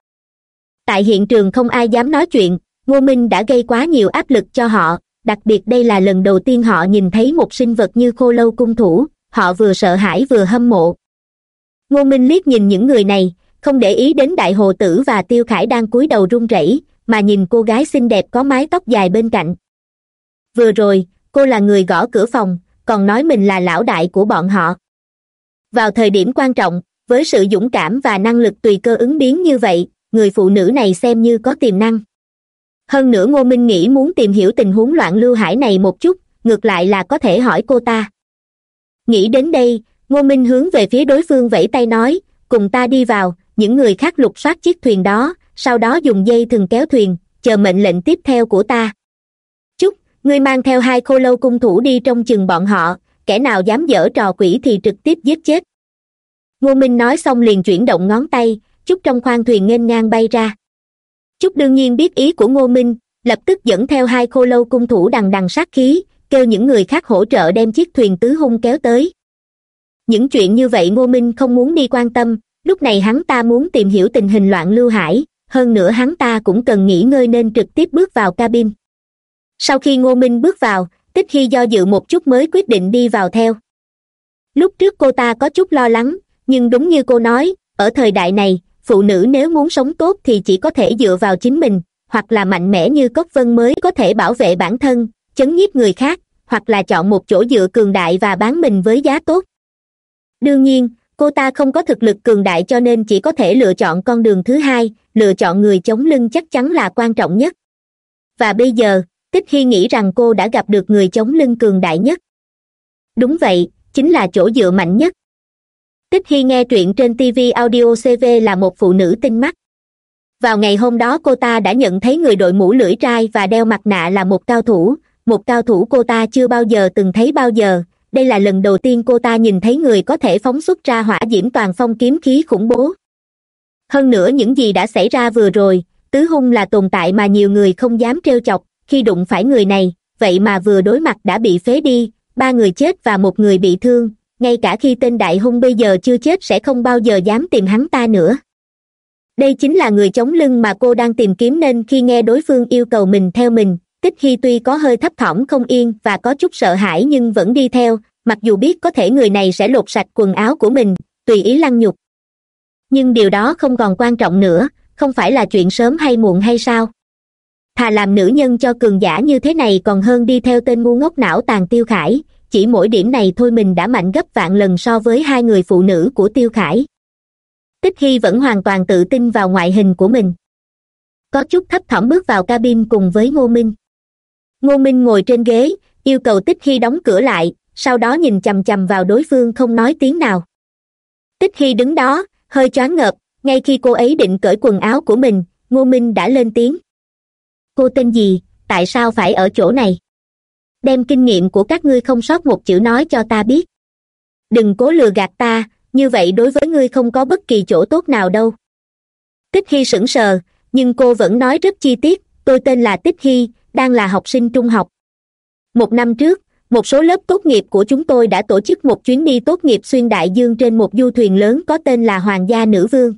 Tại hiện trường không ai dám nói chuyện, ngô minh đã gây quá nhiều áp lực cho họ, đặc biệt đây là lần đầu tiên họ nhìn thấy một sinh vật như khô lâu cung thủ, họ vừa sợ hãi vừa hâm mộ. Ngô minh liếc nhìn những người này, không để ý đến đại hồ tử và tiêu khải đang cúi đầu run rẩy, mà nhìn cô gái xinh đẹp có mái tóc dài bên cạnh. Vừa rồi, cô là người gõ cửa phòng, còn nói mình là lão đại của bọn họ. Vào thời điểm quan trọng với sự dũng cảm và năng lực tùy cơ ứng biến như vậy, người phụ nữ này xem như có tiềm năng. Hơn nữa ngô minh nghĩ muốn tìm hiểu tình huống loạn lưu hải này một chút, ngược lại là có thể hỏi cô ta. Nghĩ đến đây, ngô minh hướng về phía đối phương vẫy tay nói, cùng ta đi vào, những người khác lục soát chiếc thuyền đó, sau đó dùng dây thừng kéo thuyền, chờ mệnh lệnh tiếp theo của ta. Chúc, ngươi mang theo hai khô lâu cung thủ đi trong chừng bọn họ, kẻ nào dám dở trò quỷ thì trực tiếp giết chết ngô minh nói xong liền chuyển động ngón tay chúc trong khoang thuyền nghênh ngang bay ra. Chúc đương nhiên biết ý của ngô minh, lập tức dẫn theo hai khô lâu cung thủ đằng đằng sát khí, kêu những người khác hỗ trợ đem chiếc thuyền tứ hung kéo tới. Những chuyện như vậy ngô minh không muốn đi quan tâm, lúc này hắn ta muốn tìm hiểu tình hình loạn lưu hải, hơn nữa hắn ta cũng cần nghỉ ngơi nên trực tiếp bước vào cabin. Sau khi ngô minh bước vào, tích khi do dự một chút mới quyết định đi vào theo. Lúc trước cô ta có chút lo lắng nhưng đúng như cô nói, ở thời đại này, phụ nữ nếu muốn sống tốt thì chỉ có thể dựa vào chính mình, hoặc là mạnh mẽ như cốc vân mới có thể bảo vệ bản thân, chấn nhiếp người khác, hoặc là chọn một chỗ dựa cường đại và bán mình với giá tốt. Đương nhiên, cô ta không có thực lực cường đại cho nên chỉ có thể lựa chọn con đường thứ hai, lựa chọn người chống lưng chắc chắn là quan trọng nhất. Và bây giờ, tích hy nghĩ rằng cô đã gặp được người chống lưng cường đại nhất. Đúng vậy, chính là chỗ dựa mạnh nhất tích khi nghe truyện trên tv audio cv là một phụ nữ tinh mắt. Vào ngày hôm đó cô ta đã nhận thấy người đội mũ lưỡi trai và đeo mặt nạ là một cao thủ. Một cao thủ cô ta chưa bao giờ từng thấy bao giờ. Đây là lần đầu tiên cô ta nhìn thấy người có thể phóng xuất ra hỏa diễm toàn phong kiếm khí khủng bố. Hơn nữa những gì đã xảy ra vừa rồi, tứ hung là tồn tại mà nhiều người không dám trêu chọc. Khi đụng phải người này, vậy mà vừa đối mặt đã bị phế đi, ba người chết và một người bị thương ngay cả khi tên đại hung bây giờ chưa chết sẽ không bao giờ dám tìm hắn ta nữa. Đây chính là người chống lưng mà cô đang tìm kiếm nên khi nghe đối phương yêu cầu mình theo mình, tích hy tuy có hơi thấp thỏm không yên và có chút sợ hãi nhưng vẫn đi theo, mặc dù biết có thể người này sẽ lột sạch quần áo của mình, tùy ý lăng nhục. Nhưng điều đó không còn quan trọng nữa, không phải là chuyện sớm hay muộn hay sao? Thà làm nữ nhân cho cường giả như thế này còn hơn đi theo tên ngu ngốc não tàn tiêu khải chỉ mỗi điểm này thôi mình đã mạnh gấp vạn lần so với hai người phụ nữ của tiêu khải. Tích hy vẫn hoàn toàn tự tin vào ngoại hình của mình. Có chút thấp thỏm bước vào cabin cùng với ngô minh. Ngô minh ngồi trên ghế, yêu cầu tích hy đóng cửa lại, sau đó nhìn chằm chằm vào đối phương không nói tiếng nào. Tích hy đứng đó, hơi choáng ngợp, ngay khi cô ấy định cởi quần áo của mình, ngô minh đã lên tiếng. Cô tên gì? Tại sao phải ở chỗ này? Đem kinh nghiệm của các ngươi không sót một chữ nói cho ta biết. Đừng cố lừa gạt ta, như vậy đối với ngươi không có bất kỳ chỗ tốt nào đâu. Tích hy sững sờ, nhưng cô vẫn nói rất chi tiết, tôi tên là tích hy, đang là học sinh trung học. Một năm trước, một số lớp tốt nghiệp của chúng tôi đã tổ chức một chuyến đi tốt nghiệp xuyên đại dương trên một du thuyền lớn có tên là hoàng gia nữ vương.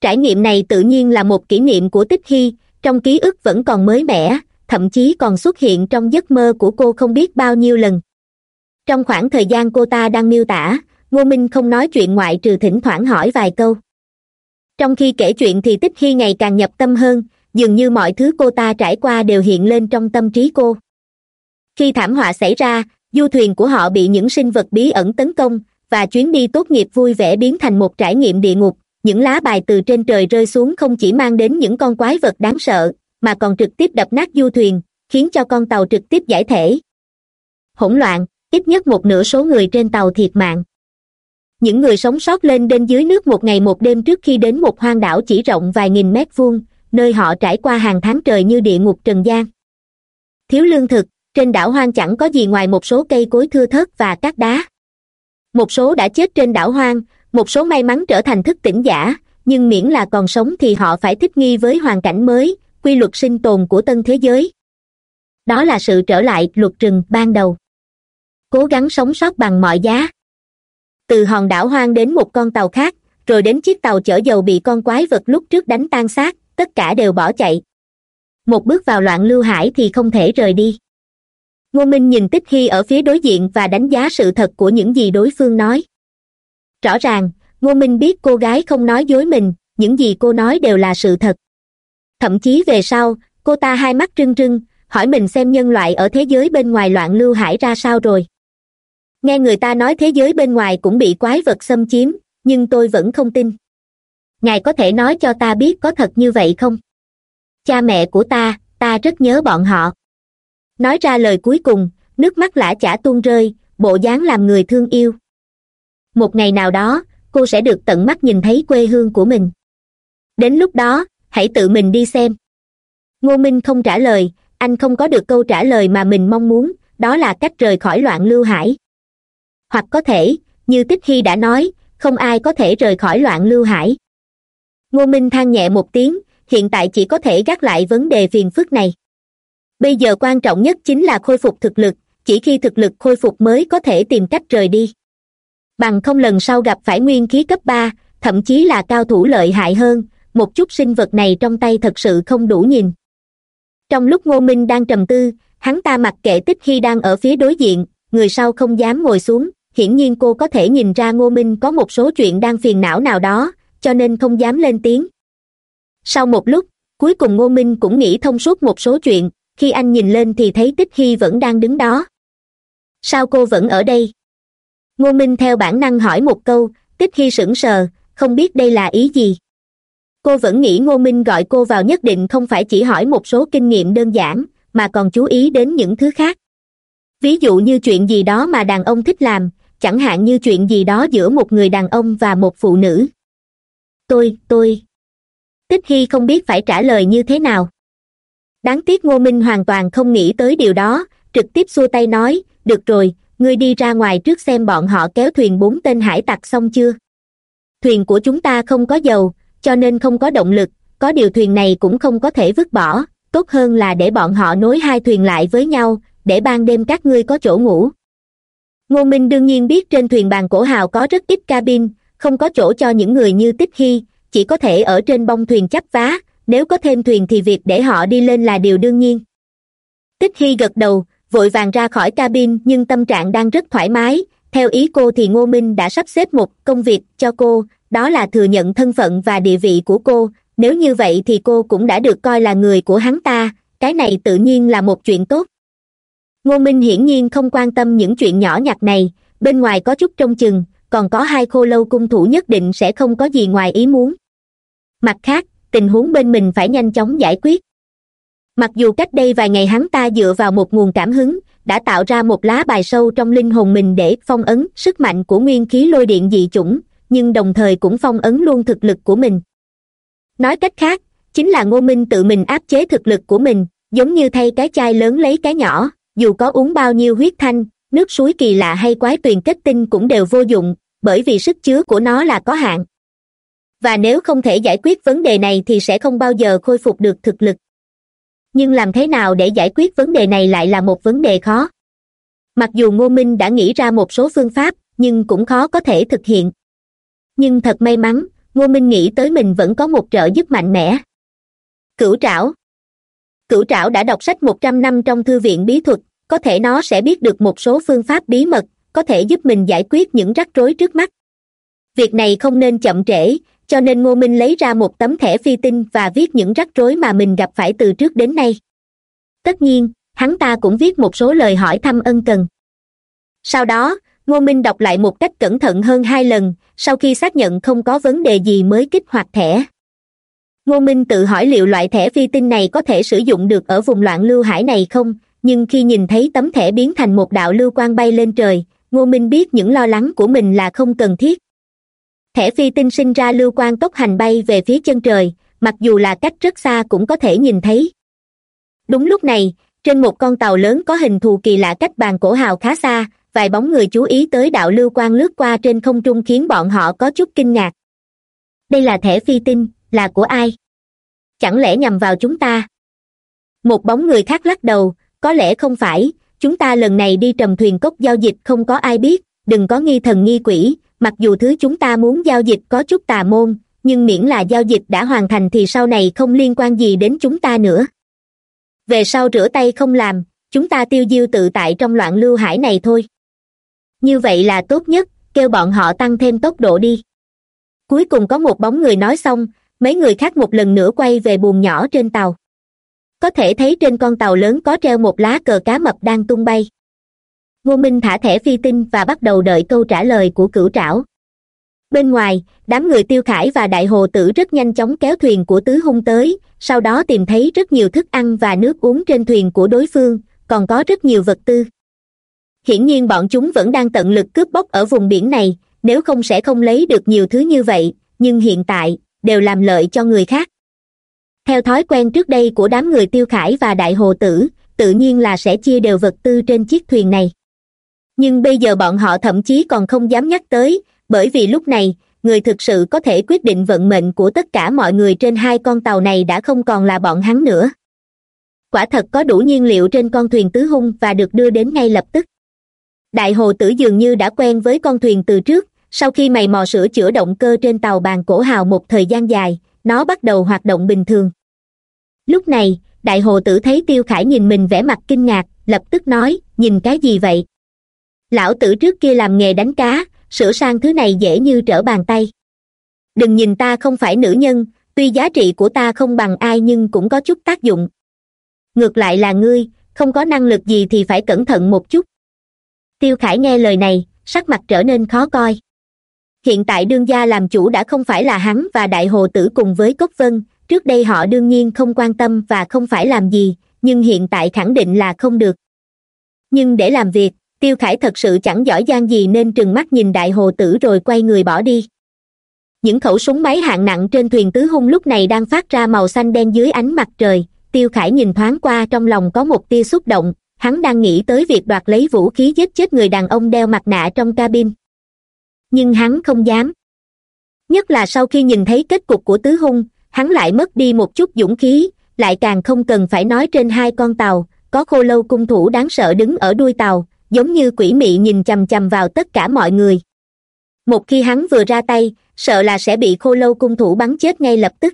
Trải nghiệm này tự nhiên là một kỷ niệm của tích hy, trong ký ức vẫn còn mới mẻ thậm chí còn xuất hiện trong giấc mơ của cô không biết bao nhiêu lần. Trong khoảng thời gian cô ta đang miêu tả, ngô minh không nói chuyện ngoại trừ thỉnh thoảng hỏi vài câu. Trong khi kể chuyện thì tích khi ngày càng nhập tâm hơn, dường như mọi thứ cô ta trải qua đều hiện lên trong tâm trí cô. Khi thảm họa xảy ra, du thuyền của họ bị những sinh vật bí ẩn tấn công, và chuyến đi tốt nghiệp vui vẻ biến thành một trải nghiệm địa ngục. Những lá bài từ trên trời rơi xuống không chỉ mang đến những con quái vật đáng sợ mà còn trực tiếp đập nát du thuyền, khiến cho con tàu trực tiếp giải thể. Hỗn loạn, ít nhất một nửa số người trên tàu thiệt mạng. Những người sống sót lên đến dưới nước một ngày một đêm trước khi đến một hoang đảo chỉ rộng vài nghìn mét vuông, nơi họ trải qua hàng tháng trời như địa ngục trần gian. Thiếu lương thực, trên đảo hoang chẳng có gì ngoài một số cây cối thưa thớt và cát đá. Một số đã chết trên đảo hoang, một số may mắn trở thành thức tỉnh giả, nhưng miễn là còn sống thì họ phải thích nghi với hoàn cảnh mới quy luật sinh tồn của tân thế giới. Đó là sự trở lại luật rừng ban đầu. Cố gắng sống sót bằng mọi giá. Từ hòn đảo hoang đến một con tàu khác, rồi đến chiếc tàu chở dầu bị con quái vật lúc trước đánh tan xác, tất cả đều bỏ chạy. Một bước vào loạn lưu hải thì không thể rời đi. Ngô minh nhìn tích hy ở phía đối diện và đánh giá sự thật của những gì đối phương nói. Rõ ràng, ngô minh biết cô gái không nói dối mình, những gì cô nói đều là sự thật thậm chí về sau, cô ta hai mắt trưng trưng hỏi mình xem nhân loại ở thế giới bên ngoài loạn lưu hải ra sao rồi. Nghe người ta nói thế giới bên ngoài cũng bị quái vật xâm chiếm, nhưng tôi vẫn không tin. Ngài có thể nói cho ta biết có thật như vậy không? Cha mẹ của ta ta rất nhớ bọn họ. Nói ra lời cuối cùng, nước mắt lã chả tuôn rơi, bộ dáng làm người thương yêu. Một ngày nào đó, cô sẽ được tận mắt nhìn thấy quê hương của mình. Đến lúc đó hãy tự mình đi xem. Ngô minh không trả lời, anh không có được câu trả lời mà mình mong muốn, đó là cách rời khỏi loạn lưu hải. Hoặc có thể, như tích hy đã nói, không ai có thể rời khỏi loạn lưu hải. Ngô minh than nhẹ một tiếng, hiện tại chỉ có thể gác lại vấn đề phiền phức này. Bây giờ quan trọng nhất chính là khôi phục thực lực, chỉ khi thực lực khôi phục mới có thể tìm cách rời đi. Bằng không lần sau gặp phải nguyên khí cấp ba, thậm chí là cao thủ lợi hại hơn một chút sinh vật này trong tay thật sự không đủ nhìn. Trong lúc ngô minh đang trầm tư, hắn ta mặc kệ tích khi đang ở phía đối diện, người sau không dám ngồi xuống. Hiển nhiên cô có thể nhìn ra ngô minh có một số chuyện đang phiền não nào đó, cho nên không dám lên tiếng. Sau một lúc, cuối cùng ngô minh cũng nghĩ thông suốt một số chuyện, khi anh nhìn lên thì thấy tích hy vẫn đang đứng đó. Sao cô vẫn ở đây? Ngô minh theo bản năng hỏi một câu, tích hy sững sờ, không biết đây là ý gì cô vẫn nghĩ ngô minh gọi cô vào nhất định không phải chỉ hỏi một số kinh nghiệm đơn giản, mà còn chú ý đến những thứ khác. Ví dụ như chuyện gì đó mà đàn ông thích làm, chẳng hạn như chuyện gì đó giữa một người đàn ông và một phụ nữ. Tôi tôi. Tích hy không biết phải trả lời như thế nào. Đáng tiếc ngô minh hoàn toàn không nghĩ tới điều đó, trực tiếp xua tay nói, được rồi, ngươi đi ra ngoài trước xem bọn họ kéo thuyền bốn tên hải tặc xong chưa? Thuyền của chúng ta không có dầu cho nên không có động lực, có điều thuyền này cũng không có thể vứt bỏ, tốt hơn là để bọn họ nối hai thuyền lại với nhau, để ban đêm các ngươi có chỗ ngủ. Ngô minh đương nhiên biết trên thuyền bàn cổ hào có rất ít cabin, không có chỗ cho những người như tích hy, chỉ có thể ở trên bông thuyền chắp vá, nếu có thêm thuyền thì việc để họ đi lên là điều đương nhiên. Tích hy gật đầu, vội vàng ra khỏi cabin, nhưng tâm trạng đang rất thoải mái, theo ý cô thì ngô minh đã sắp xếp một công việc cho cô đó là thừa nhận thân phận và địa vị của cô. Nếu như vậy thì cô cũng đã được coi là người của hắn ta. Cái này tự nhiên là một chuyện tốt. Ngô minh hiển nhiên không quan tâm những chuyện nhỏ nhặt này. Bên ngoài có chút trông chừng, còn có hai khô lâu cung thủ nhất định sẽ không có gì ngoài ý muốn. Mặt khác, tình huống bên mình phải nhanh chóng giải quyết. Mặc dù cách đây vài ngày hắn ta dựa vào một nguồn cảm hứng, đã tạo ra một lá bài sâu trong linh hồn mình để phong ấn sức mạnh của nguyên khí lôi điện dị chủng nhưng đồng thời cũng phong ấn luôn thực lực của mình. Nói cách khác, chính là ngô minh tự mình áp chế thực lực của mình, giống như thay cái chai lớn lấy cái nhỏ, dù có uống bao nhiêu huyết thanh, nước suối kỳ lạ hay quái tuyền kết tinh cũng đều vô dụng, bởi vì sức chứa của nó là có hạn. Và nếu không thể giải quyết vấn đề này thì sẽ không bao giờ khôi phục được thực lực. Nhưng làm thế nào để giải quyết vấn đề này lại là một vấn đề khó. Mặc dù ngô minh đã nghĩ ra một số phương pháp, nhưng cũng khó có thể thực hiện nhưng thật may mắn, ngô minh nghĩ tới mình vẫn có một trợ giúp mạnh mẽ. Cửu trảo. Cửu trảo đã đọc sách một trăm năm trong thư viện bí thuật, có thể nó sẽ biết được một số phương pháp bí mật, có thể giúp mình giải quyết những rắc rối trước mắt. Việc này không nên chậm trễ, cho nên ngô minh lấy ra một tấm thẻ phi tinh và viết những rắc rối mà mình gặp phải từ trước đến nay. Tất nhiên, hắn ta cũng viết một số lời hỏi thăm ân cần. Sau đó ngô minh đọc lại một cách cẩn thận hơn hai lần, sau khi xác nhận không có vấn đề gì mới kích hoạt thẻ. Ngô minh tự hỏi liệu loại thẻ phi tinh này có thể sử dụng được ở vùng loạn lưu hải này không, nhưng khi nhìn thấy tấm thẻ biến thành một đạo lưu quang bay lên trời, ngô minh biết những lo lắng của mình là không cần thiết. Thẻ phi tinh sinh ra lưu quang tốc hành bay về phía chân trời, mặc dù là cách rất xa cũng có thể nhìn thấy. Đúng lúc này, trên một con tàu lớn có hình thù kỳ lạ cách bàn cổ hào khá xa vài bóng người chú ý tới đạo lưu quang lướt qua trên không trung khiến bọn họ có chút kinh ngạc. Đây là thẻ phi tinh, là của ai? Chẳng lẽ nhằm vào chúng ta? Một bóng người khác lắc đầu, có lẽ không phải, chúng ta lần này đi trầm thuyền cốc giao dịch không có ai biết, đừng có nghi thần nghi quỷ, mặc dù thứ chúng ta muốn giao dịch có chút tà môn, nhưng miễn là giao dịch đã hoàn thành thì sau này không liên quan gì đến chúng ta nữa. Về sau rửa tay không làm, chúng ta tiêu diêu tự tại trong loạn lưu hải này thôi như vậy là tốt nhất, kêu bọn họ tăng thêm tốc độ đi. Cuối cùng có một bóng người nói xong, mấy người khác một lần nữa quay về buồng nhỏ trên tàu. Có thể thấy trên con tàu lớn có treo một lá cờ cá mập đang tung bay. Ngô minh thả thẻ phi tinh và bắt đầu đợi câu trả lời của cửu trảo. Bên ngoài, đám người tiêu khải và đại hồ tử rất nhanh chóng kéo thuyền của tứ hung tới, sau đó tìm thấy rất nhiều thức ăn và nước uống trên thuyền của đối phương, còn có rất nhiều vật tư hiển nhiên bọn chúng vẫn đang tận lực cướp bóc ở vùng biển này, nếu không sẽ không lấy được nhiều thứ như vậy, nhưng hiện tại, đều làm lợi cho người khác. Theo thói quen trước đây của đám người tiêu khải và đại hồ tử, tự nhiên là sẽ chia đều vật tư trên chiếc thuyền này. Nhưng bây giờ bọn họ thậm chí còn không dám nhắc tới, bởi vì lúc này, người thực sự có thể quyết định vận mệnh của tất cả mọi người trên hai con tàu này đã không còn là bọn hắn nữa. Quả thật có đủ nhiên liệu trên con thuyền tứ hung và được đưa đến ngay lập tức đại hồ tử dường như đã quen với con thuyền từ trước, sau khi mày mò sửa chữa động cơ trên tàu bàn cổ hào một thời gian dài, nó bắt đầu hoạt động bình thường. Lúc này, đại hồ tử thấy tiêu khải nhìn mình vẻ mặt kinh ngạc, lập tức nói, nhìn cái gì vậy? Lão tử trước kia làm nghề đánh cá, sửa sang thứ này dễ như trở bàn tay. Đừng nhìn ta không phải nữ nhân, tuy giá trị của ta không bằng ai nhưng cũng có chút tác dụng. Ngược lại là ngươi, không có năng lực gì thì phải cẩn thận một chút tiêu khải nghe lời này, sắc mặt trở nên khó coi. Hiện tại đương gia làm chủ đã không phải là hắn và đại hồ tử cùng với cốc vân, trước đây họ đương nhiên không quan tâm và không phải làm gì, nhưng hiện tại khẳng định là không được. Nhưng để làm việc, tiêu khải thật sự chẳng giỏi giang gì nên trừng mắt nhìn đại hồ tử rồi quay người bỏ đi. Những khẩu súng máy hạng nặng trên thuyền tứ hung lúc này đang phát ra màu xanh đen dưới ánh mặt trời, tiêu khải nhìn thoáng qua trong lòng có một tia xúc động hắn đang nghĩ tới việc đoạt lấy vũ khí giết chết người đàn ông đeo mặt nạ trong cabin. Nhưng hắn không dám. Nhất là sau khi nhìn thấy kết cục của tứ hung, hắn lại mất đi một chút dũng khí, lại càng không cần phải nói trên hai con tàu, có khô lâu cung thủ đáng sợ đứng ở đuôi tàu, giống như quỷ mị nhìn chằm chằm vào tất cả mọi người. Một khi hắn vừa ra tay, sợ là sẽ bị khô lâu cung thủ bắn chết ngay lập tức.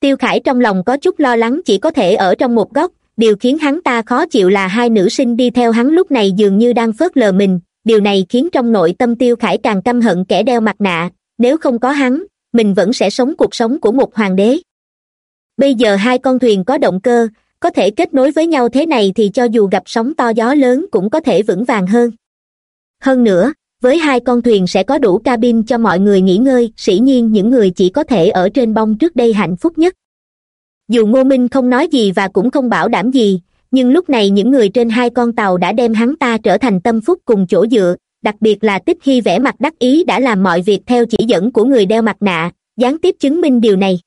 Tiêu khải trong lòng có chút lo lắng chỉ có thể ở trong một góc điều khiến hắn ta khó chịu là hai nữ sinh đi theo hắn lúc này dường như đang phớt lờ mình. Điều này khiến trong nội tâm tiêu khải càng căm hận kẻ đeo mặt nạ. Nếu không có hắn, mình vẫn sẽ sống cuộc sống của một hoàng đế. Bây giờ hai con thuyền có động cơ, có thể kết nối với nhau thế này thì cho dù gặp sóng to gió lớn cũng có thể vững vàng hơn. Hơn nữa, với hai con thuyền sẽ có đủ cabin cho mọi người nghỉ ngơi sĩ nhiên những người chỉ có thể ở trên bông trước đây hạnh phúc nhất dù ngô minh không nói gì và cũng không bảo đảm gì, nhưng lúc này những người trên hai con tàu đã đem hắn ta trở thành tâm phúc cùng chỗ dựa, đặc biệt là tích khi vẻ mặt đắc ý đã làm mọi việc theo chỉ dẫn của người đeo mặt nạ, gián tiếp chứng minh điều này.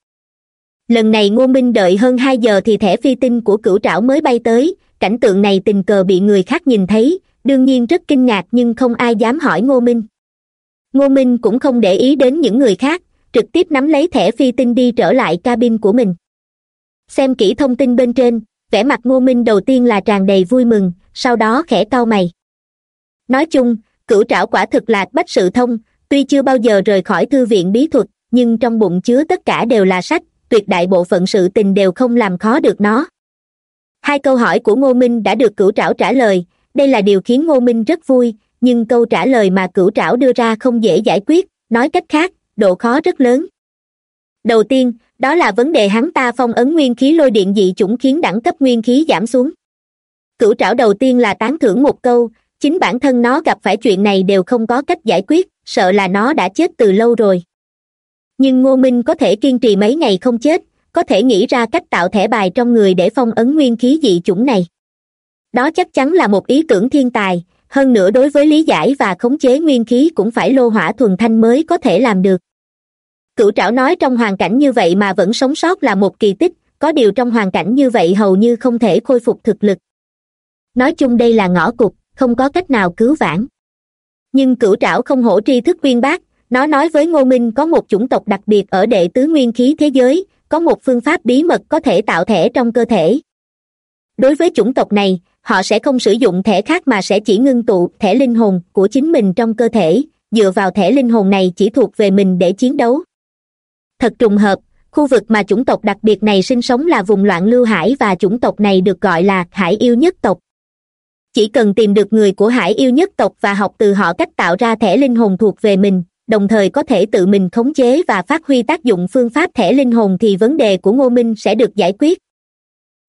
Lần này ngô minh đợi hơn hai giờ thì thẻ phi tinh của cửu trảo mới bay tới, cảnh tượng này tình cờ bị người khác nhìn thấy, đương nhiên rất kinh ngạc nhưng không ai dám hỏi ngô minh. Ngô minh cũng không để ý đến những người khác, trực tiếp nắm lấy thẻ phi tinh đi trở lại cabin của mình xem kỹ thông tin bên trên, vẻ mặt ngô minh đầu tiên là tràn đầy vui mừng, sau đó khẽ cau mày. Nói chung, cửu trảo quả thực là bách sự thông, tuy chưa bao giờ rời khỏi thư viện bí thuật, nhưng trong bụng chứa tất cả đều là sách, tuyệt đại bộ phận sự tình đều không làm khó được nó. Hai câu hỏi của ngô minh đã được cửu trảo trả lời, đây là điều khiến ngô minh rất vui, nhưng câu trả lời mà cửu trảo đưa ra không dễ giải quyết, nói cách khác, độ khó rất lớn đầu tiên, đó là vấn đề hắn ta phong ấn nguyên khí lôi điện dị chủng khiến đẳng cấp nguyên khí giảm xuống. Cửu trảo đầu tiên là tán thưởng một câu, chính bản thân nó gặp phải chuyện này đều không có cách giải quyết, sợ là nó đã chết từ lâu rồi. Nhưng ngô minh có thể kiên trì mấy ngày không chết, có thể nghĩ ra cách tạo thẻ bài trong người để phong ấn nguyên khí dị chủng này. Đó chắc chắn là một ý tưởng thiên tài, hơn nữa đối với lý giải và khống chế nguyên khí cũng phải lô hỏa thuần thanh mới có thể làm được cửu trảo nói trong hoàn cảnh như vậy mà vẫn sống sót là một kỳ tích, có điều trong hoàn cảnh như vậy hầu như không thể khôi phục thực lực. Nói chung đây là ngõ cụt, không có cách nào cứu vãn. Nhưng cửu trảo không hổ tri thức uyên bác, nó nói với ngô minh có một chủng tộc đặc biệt ở đệ tứ nguyên khí thế giới, có một phương pháp bí mật có thể tạo thẻ trong cơ thể. Đối với chủng tộc này, họ sẽ không sử dụng thẻ khác mà sẽ chỉ ngưng tụ thẻ linh hồn của chính mình trong cơ thể, dựa vào thẻ linh hồn này chỉ thuộc về mình để chiến đấu thật trùng hợp, khu vực mà chủng tộc đặc biệt này sinh sống là vùng loạn lưu hải và chủng tộc này được gọi là hải yêu nhất tộc. Chỉ cần tìm được người của hải yêu nhất tộc và học từ họ cách tạo ra thẻ linh hồn thuộc về mình, đồng thời có thể tự mình khống chế và phát huy tác dụng phương pháp thẻ linh hồn thì vấn đề của ngô minh sẽ được giải quyết.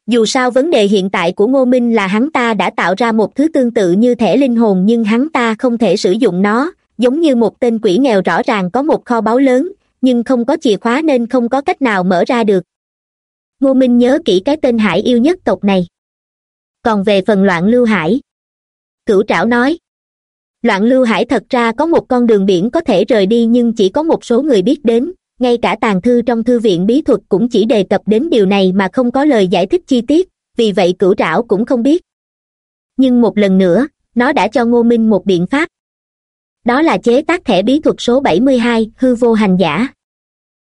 Dù sao vấn đề hiện tại của ngô minh là hắn ta đã tạo ra một thứ tương tự như thẻ linh hồn nhưng hắn ta không thể sử dụng nó. Giống như một tên quỷ nghèo rõ ràng có một kho báu lớn nhưng không có chìa khóa nên không có cách nào mở ra được. Ngô minh nhớ kỹ cái tên hải yêu nhất tộc này. Còn về phần loạn lưu hải. Cửu trảo nói, loạn lưu hải thật ra có một con đường biển có thể rời đi nhưng chỉ có một số người biết đến, ngay cả tàng thư trong thư viện bí thuật cũng chỉ đề cập đến điều này mà không có lời giải thích chi tiết, vì vậy cửu trảo cũng không biết. Nhưng một lần nữa, nó đã cho ngô minh một biện pháp đó là chế tác thẻ bí thuật số bảy mươi hai, hư vô hành giả.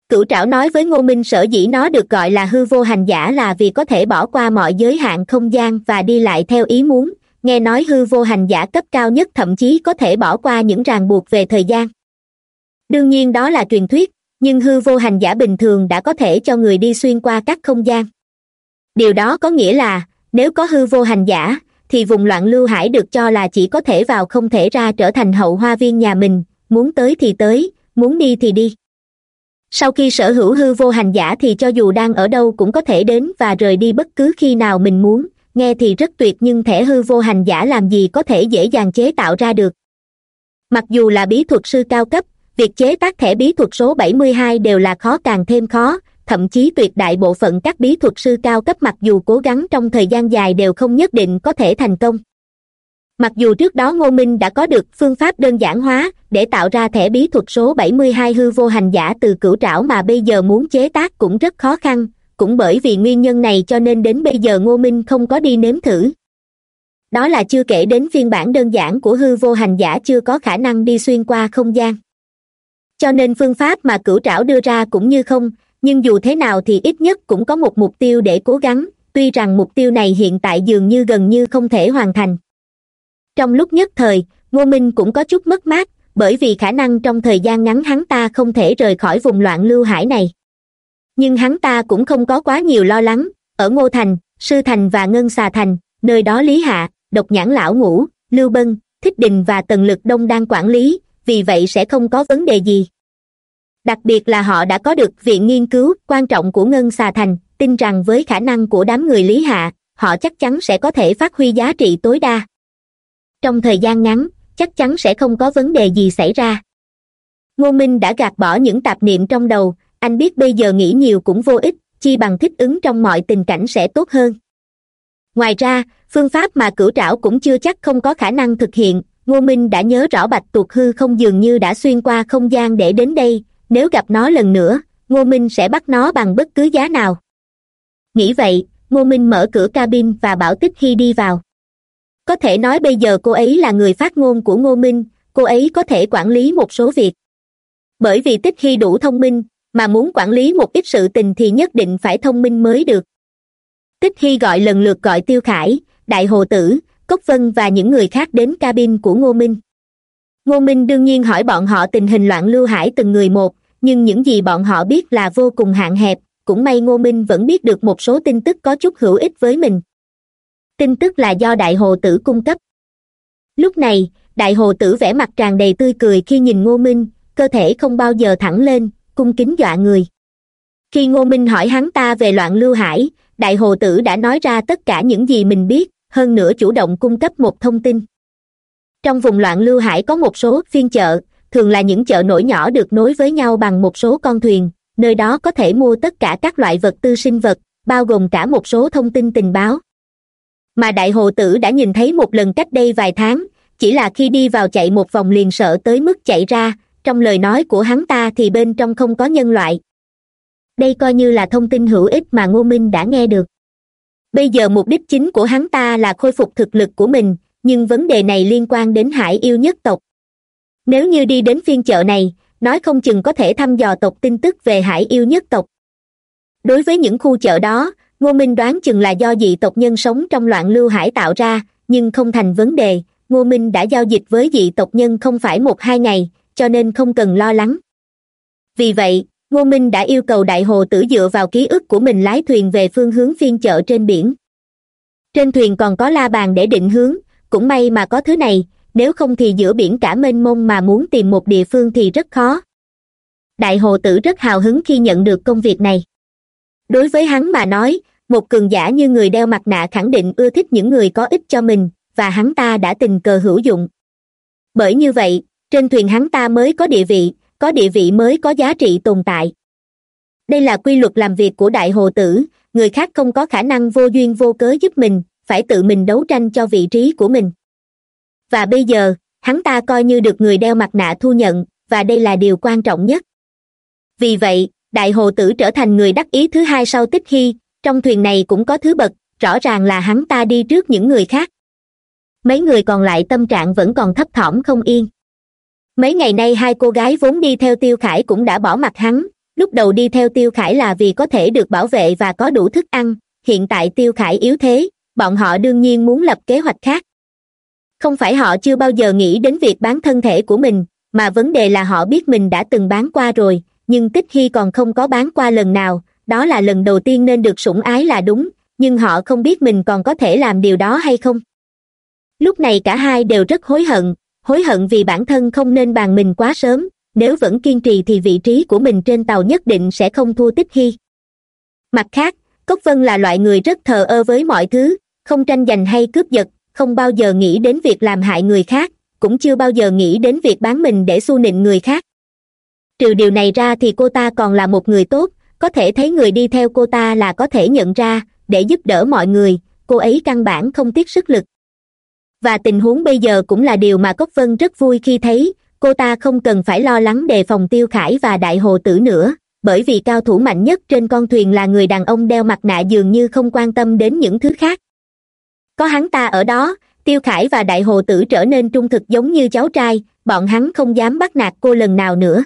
Cửu trảo nói với ngô minh sở dĩ nó được gọi là hư vô hành giả là vì có thể bỏ qua mọi giới hạn không gian và đi lại theo ý muốn, nghe nói hư vô hành giả cấp cao nhất thậm chí có thể bỏ qua những ràng buộc về thời gian. Đương nhiên đó là truyền thuyết, nhưng hư vô hành giả bình thường đã có thể cho người đi xuyên qua các không gian. Điều đó có nghĩa là, nếu có hư vô hành giả thì vùng loạn lưu hải được cho là chỉ có thể vào không thể ra trở thành hậu hoa viên nhà mình, muốn tới thì tới, muốn đi thì đi. Sau khi sở hữu hư vô hành giả thì cho dù đang ở đâu cũng có thể đến và rời đi bất cứ khi nào mình muốn, nghe thì rất tuyệt nhưng thẻ hư vô hành giả làm gì có thể dễ dàng chế tạo ra được. Mặc dù là bí thuật sư cao cấp, việc chế tác thẻ bí thuật số 72 đều là khó càng thêm khó thậm chí tuyệt đại bộ phận các bí thuật sư cao cấp mặc dù cố gắng trong thời gian dài đều không nhất định có thể thành công. Mặc dù trước đó ngô minh đã có được phương pháp đơn giản hóa để tạo ra thẻ bí thuật số 72 hư vô hành giả từ cửu trảo mà bây giờ muốn chế tác cũng rất khó khăn, cũng bởi vì nguyên nhân này cho nên đến bây giờ ngô minh không có đi nếm thử. Đó là chưa kể đến phiên bản đơn giản của hư vô hành giả chưa có khả năng đi xuyên qua không gian. Cho nên phương pháp mà cửu trảo đưa ra cũng như không nhưng dù thế nào thì ít nhất cũng có một mục tiêu để cố gắng, tuy rằng mục tiêu này hiện tại dường như gần như không thể hoàn thành. Trong lúc nhất thời, ngô minh cũng có chút mất mát, bởi vì khả năng trong thời gian ngắn hắn ta không thể rời khỏi vùng loạn lưu hải này. Nhưng hắn ta cũng không có quá nhiều lo lắng, ở ngô thành, sư thành và ngân xà thành, nơi đó lý hạ, độc nhãn lão ngũ, lưu bân, thích đình và tần lực đông đang quản lý, vì vậy sẽ không có vấn đề gì đặc biệt là họ đã có được viện nghiên cứu quan trọng của ngân xà thành, tin rằng với khả năng của đám người lý hạ, họ chắc chắn sẽ có thể phát huy giá trị tối đa. Trong thời gian ngắn, chắc chắn sẽ không có vấn đề gì xảy ra. Ngô minh đã gạt bỏ những tạp niệm trong đầu, anh biết bây giờ nghĩ nhiều cũng vô ích, chi bằng thích ứng trong mọi tình cảnh sẽ tốt hơn. Ngoài ra, phương pháp mà cửu trảo cũng chưa chắc không có khả năng thực hiện, ngô minh đã nhớ rõ bạch tuộc hư không dường như đã xuyên qua không gian để đến đây nếu gặp nó lần nữa, ngô minh sẽ bắt nó bằng bất cứ giá nào. Nghĩ vậy, ngô minh mở cửa cabin và bảo tích khi đi vào. Có thể nói bây giờ cô ấy là người phát ngôn của ngô minh, cô ấy có thể quản lý một số việc. Bởi vì tích khi đủ thông minh, mà muốn quản lý một ít sự tình thì nhất định phải thông minh mới được. Tích khi gọi lần lượt gọi tiêu khải, đại hồ tử, cốc vân và những người khác đến cabin của ngô minh ngô minh đương nhiên hỏi bọn họ tình hình loạn lưu hải từng người một, nhưng những gì bọn họ biết là vô cùng hạn hẹp, cũng may ngô minh vẫn biết được một số tin tức có chút hữu ích với mình. Tin tức là do đại hồ tử cung cấp. Lúc này, đại hồ tử vẻ mặt tràn đầy tươi cười khi nhìn ngô minh, cơ thể không bao giờ thẳng lên, cung kính dọa người. Khi ngô minh hỏi hắn ta về loạn lưu hải, đại hồ tử đã nói ra tất cả những gì mình biết, hơn nữa chủ động cung cấp một thông tin trong vùng loạn lưu hải có một số phiên chợ, thường là những chợ nổi nhỏ được nối với nhau bằng một số con thuyền, nơi đó có thể mua tất cả các loại vật tư sinh vật, bao gồm cả một số thông tin tình báo. Mà đại hồ tử đã nhìn thấy một lần cách đây vài tháng, chỉ là khi đi vào chạy một vòng liền sợ tới mức chạy ra, trong lời nói của hắn ta thì bên trong không có nhân loại. Đây coi như là thông tin hữu ích mà ngô minh đã nghe được. Bây giờ mục đích chính của hắn ta là khôi phục thực lực của mình nhưng vấn đề này liên quan đến hải yêu nhất tộc. Nếu như đi đến phiên chợ này, nói không chừng có thể thăm dò tộc tin tức về hải yêu nhất tộc. Đối với những khu chợ đó, ngô minh đoán chừng là do dị tộc nhân sống trong loạn lưu hải tạo ra, nhưng không thành vấn đề, ngô minh đã giao dịch với dị tộc nhân không phải một hai ngày, cho nên không cần lo lắng. Vì vậy, ngô minh đã yêu cầu đại hồ tử dựa vào ký ức của mình lái thuyền về phương hướng phiên chợ trên biển. Trên thuyền còn có la bàn để định hướng cũng may mà có thứ này, nếu không thì giữa biển cả mênh mông mà muốn tìm một địa phương thì rất khó. Đại hồ tử rất hào hứng khi nhận được công việc này. Đối với hắn mà nói, một cường giả như người đeo mặt nạ khẳng định ưa thích những người có ích cho mình, và hắn ta đã tình cờ hữu dụng. Bởi như vậy, trên thuyền hắn ta mới có địa vị, có địa vị mới có giá trị tồn tại. Đây là quy luật làm việc của đại hồ tử, người khác không có khả năng vô duyên vô cớ giúp mình phải tự mình đấu tranh cho vị trí của mình. Và bây giờ, hắn ta coi như được người đeo mặt nạ thu nhận, và đây là điều quan trọng nhất. Vì vậy, đại hồ tử trở thành người đắc ý thứ hai sau tích hy, trong thuyền này cũng có thứ bậc, rõ ràng là hắn ta đi trước những người khác. Mấy người còn lại tâm trạng vẫn còn thấp thỏm không yên. Mấy ngày nay hai cô gái vốn đi theo tiêu khải cũng đã bỏ mặt hắn, lúc đầu đi theo tiêu khải là vì có thể được bảo vệ và có đủ thức ăn, hiện tại tiêu khải yếu thế bọn họ đương nhiên muốn lập kế hoạch khác. Không phải họ chưa bao giờ nghĩ đến việc bán thân thể của mình, mà vấn đề là họ biết mình đã từng bán qua rồi, nhưng tích hy còn không có bán qua lần nào, đó là lần đầu tiên nên được sủng ái là đúng, nhưng họ không biết mình còn có thể làm điều đó hay không. Lúc này cả hai đều rất hối hận hối hận vì bản thân không nên bàn mình quá sớm, nếu vẫn kiên trì thì vị trí của mình trên tàu nhất định sẽ không thua tích hy. Mặt khác, cốc vân là loại người rất thờ ơ với mọi thứ không tranh giành hay cướp giật, không bao giờ nghĩ đến việc làm hại người khác, cũng chưa bao giờ nghĩ đến việc bán mình để xu nịnh người khác. Trừ điều này ra thì cô ta còn là một người tốt, có thể thấy người đi theo cô ta là có thể nhận ra, để giúp đỡ mọi người, cô ấy căn bản không tiếc sức lực. Và tình huống bây giờ cũng là điều mà cốc vân rất vui khi thấy, cô ta không cần phải lo lắng đề phòng tiêu khải và đại hồ tử nữa, bởi vì cao thủ mạnh nhất trên con thuyền là người đàn ông đeo mặt nạ dường như không quan tâm đến những thứ khác có hắn ta ở đó, tiêu khải và đại hồ tử trở nên trung thực giống như cháu trai, bọn hắn không dám bắt nạt cô lần nào nữa.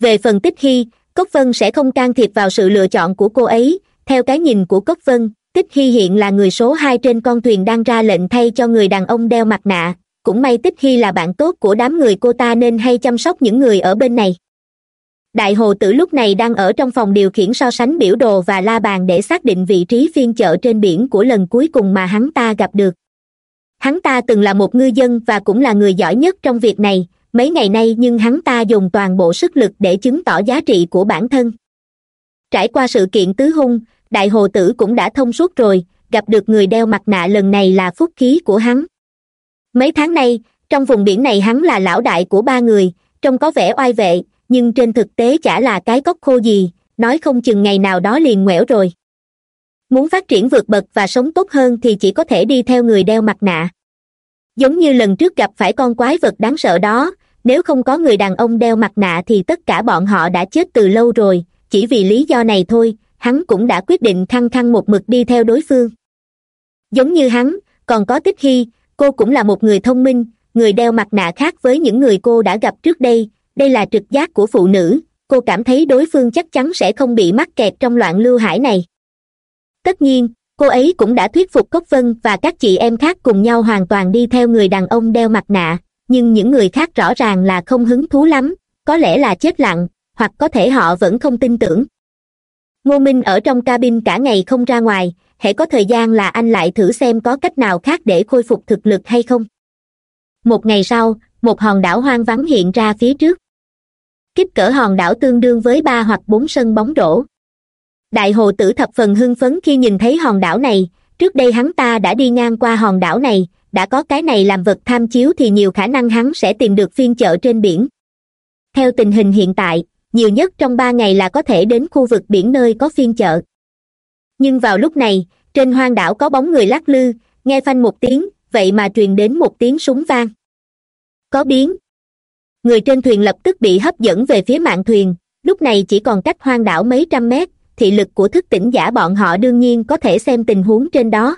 Về phần tích hy, cốc vân sẽ không can thiệp vào sự lựa chọn của cô ấy. Theo cái nhìn của cốc vân, tích hy hiện là người số hai trên con thuyền đang ra lệnh thay cho người đàn ông đeo mặt nạ. Cũng may tích hy là bạn tốt của đám người cô ta nên hay chăm sóc những người ở bên này đại hồ tử lúc này đang ở trong phòng điều khiển so sánh biểu đồ và la bàn để xác định vị trí phiên chợ trên biển của lần cuối cùng mà hắn ta gặp được. Hắn ta từng là một ngư dân và cũng là người giỏi nhất trong việc này, mấy ngày nay nhưng hắn ta dùng toàn bộ sức lực để chứng tỏ giá trị của bản thân. Trải qua sự kiện tứ hung, đại hồ tử cũng đã thông suốt rồi, gặp được người đeo mặt nạ lần này là phúc khí của hắn. Mấy tháng nay, trong vùng biển này hắn là lão đại của ba người, trông có vẻ oai vệ nhưng trên thực tế chả là cái cốc khô gì, nói không chừng ngày nào đó liền ngoẻo rồi. Muốn phát triển vượt bậc và sống tốt hơn thì chỉ có thể đi theo người đeo mặt nạ. Giống như lần trước gặp phải con quái vật đáng sợ đó, nếu không có người đàn ông đeo mặt nạ thì tất cả bọn họ đã chết từ lâu rồi, chỉ vì lý do này thôi, hắn cũng đã quyết định khăng khăng một mực đi theo đối phương. Giống như hắn, còn có tích hy, cô cũng là một người thông minh, người đeo mặt nạ khác với những người cô đã gặp trước đây đây là trực giác của phụ nữ. Cô cảm thấy đối phương chắc chắn sẽ không bị mắc kẹt trong loạn lưu hải này. Tất nhiên, cô ấy cũng đã thuyết phục cốc vân và các chị em khác cùng nhau hoàn toàn đi theo người đàn ông đeo mặt nạ. Nhưng những người khác rõ ràng là không hứng thú lắm. Có lẽ là chết lặng, hoặc có thể họ vẫn không tin tưởng. Ngô minh ở trong cabin cả ngày không ra ngoài. Hễ có thời gian là anh lại thử xem có cách nào khác để khôi phục thực lực hay không. Một ngày sau một hòn đảo hoang vắng hiện ra phía trước. Kích cỡ hòn đảo tương đương với ba hoặc bốn sân bóng rổ đại hồ tử thập phần hưng phấn khi nhìn thấy hòn đảo này. Trước đây hắn ta đã đi ngang qua hòn đảo này, đã có cái này làm vật tham chiếu thì nhiều khả năng hắn sẽ tìm được phiên chợ trên biển. Theo tình hình hiện tại, nhiều nhất trong ba ngày là có thể đến khu vực biển nơi có phiên chợ. Nhưng vào lúc này, trên hoang đảo có bóng người lắc lư, nghe phanh một tiếng, vậy mà truyền đến một tiếng súng vang có biến. Người trên thuyền lập tức bị hấp dẫn về phía mạn thuyền, lúc này chỉ còn cách hoang đảo mấy trăm mét, thị lực của thức tỉnh giả bọn họ đương nhiên có thể xem tình huống trên đó.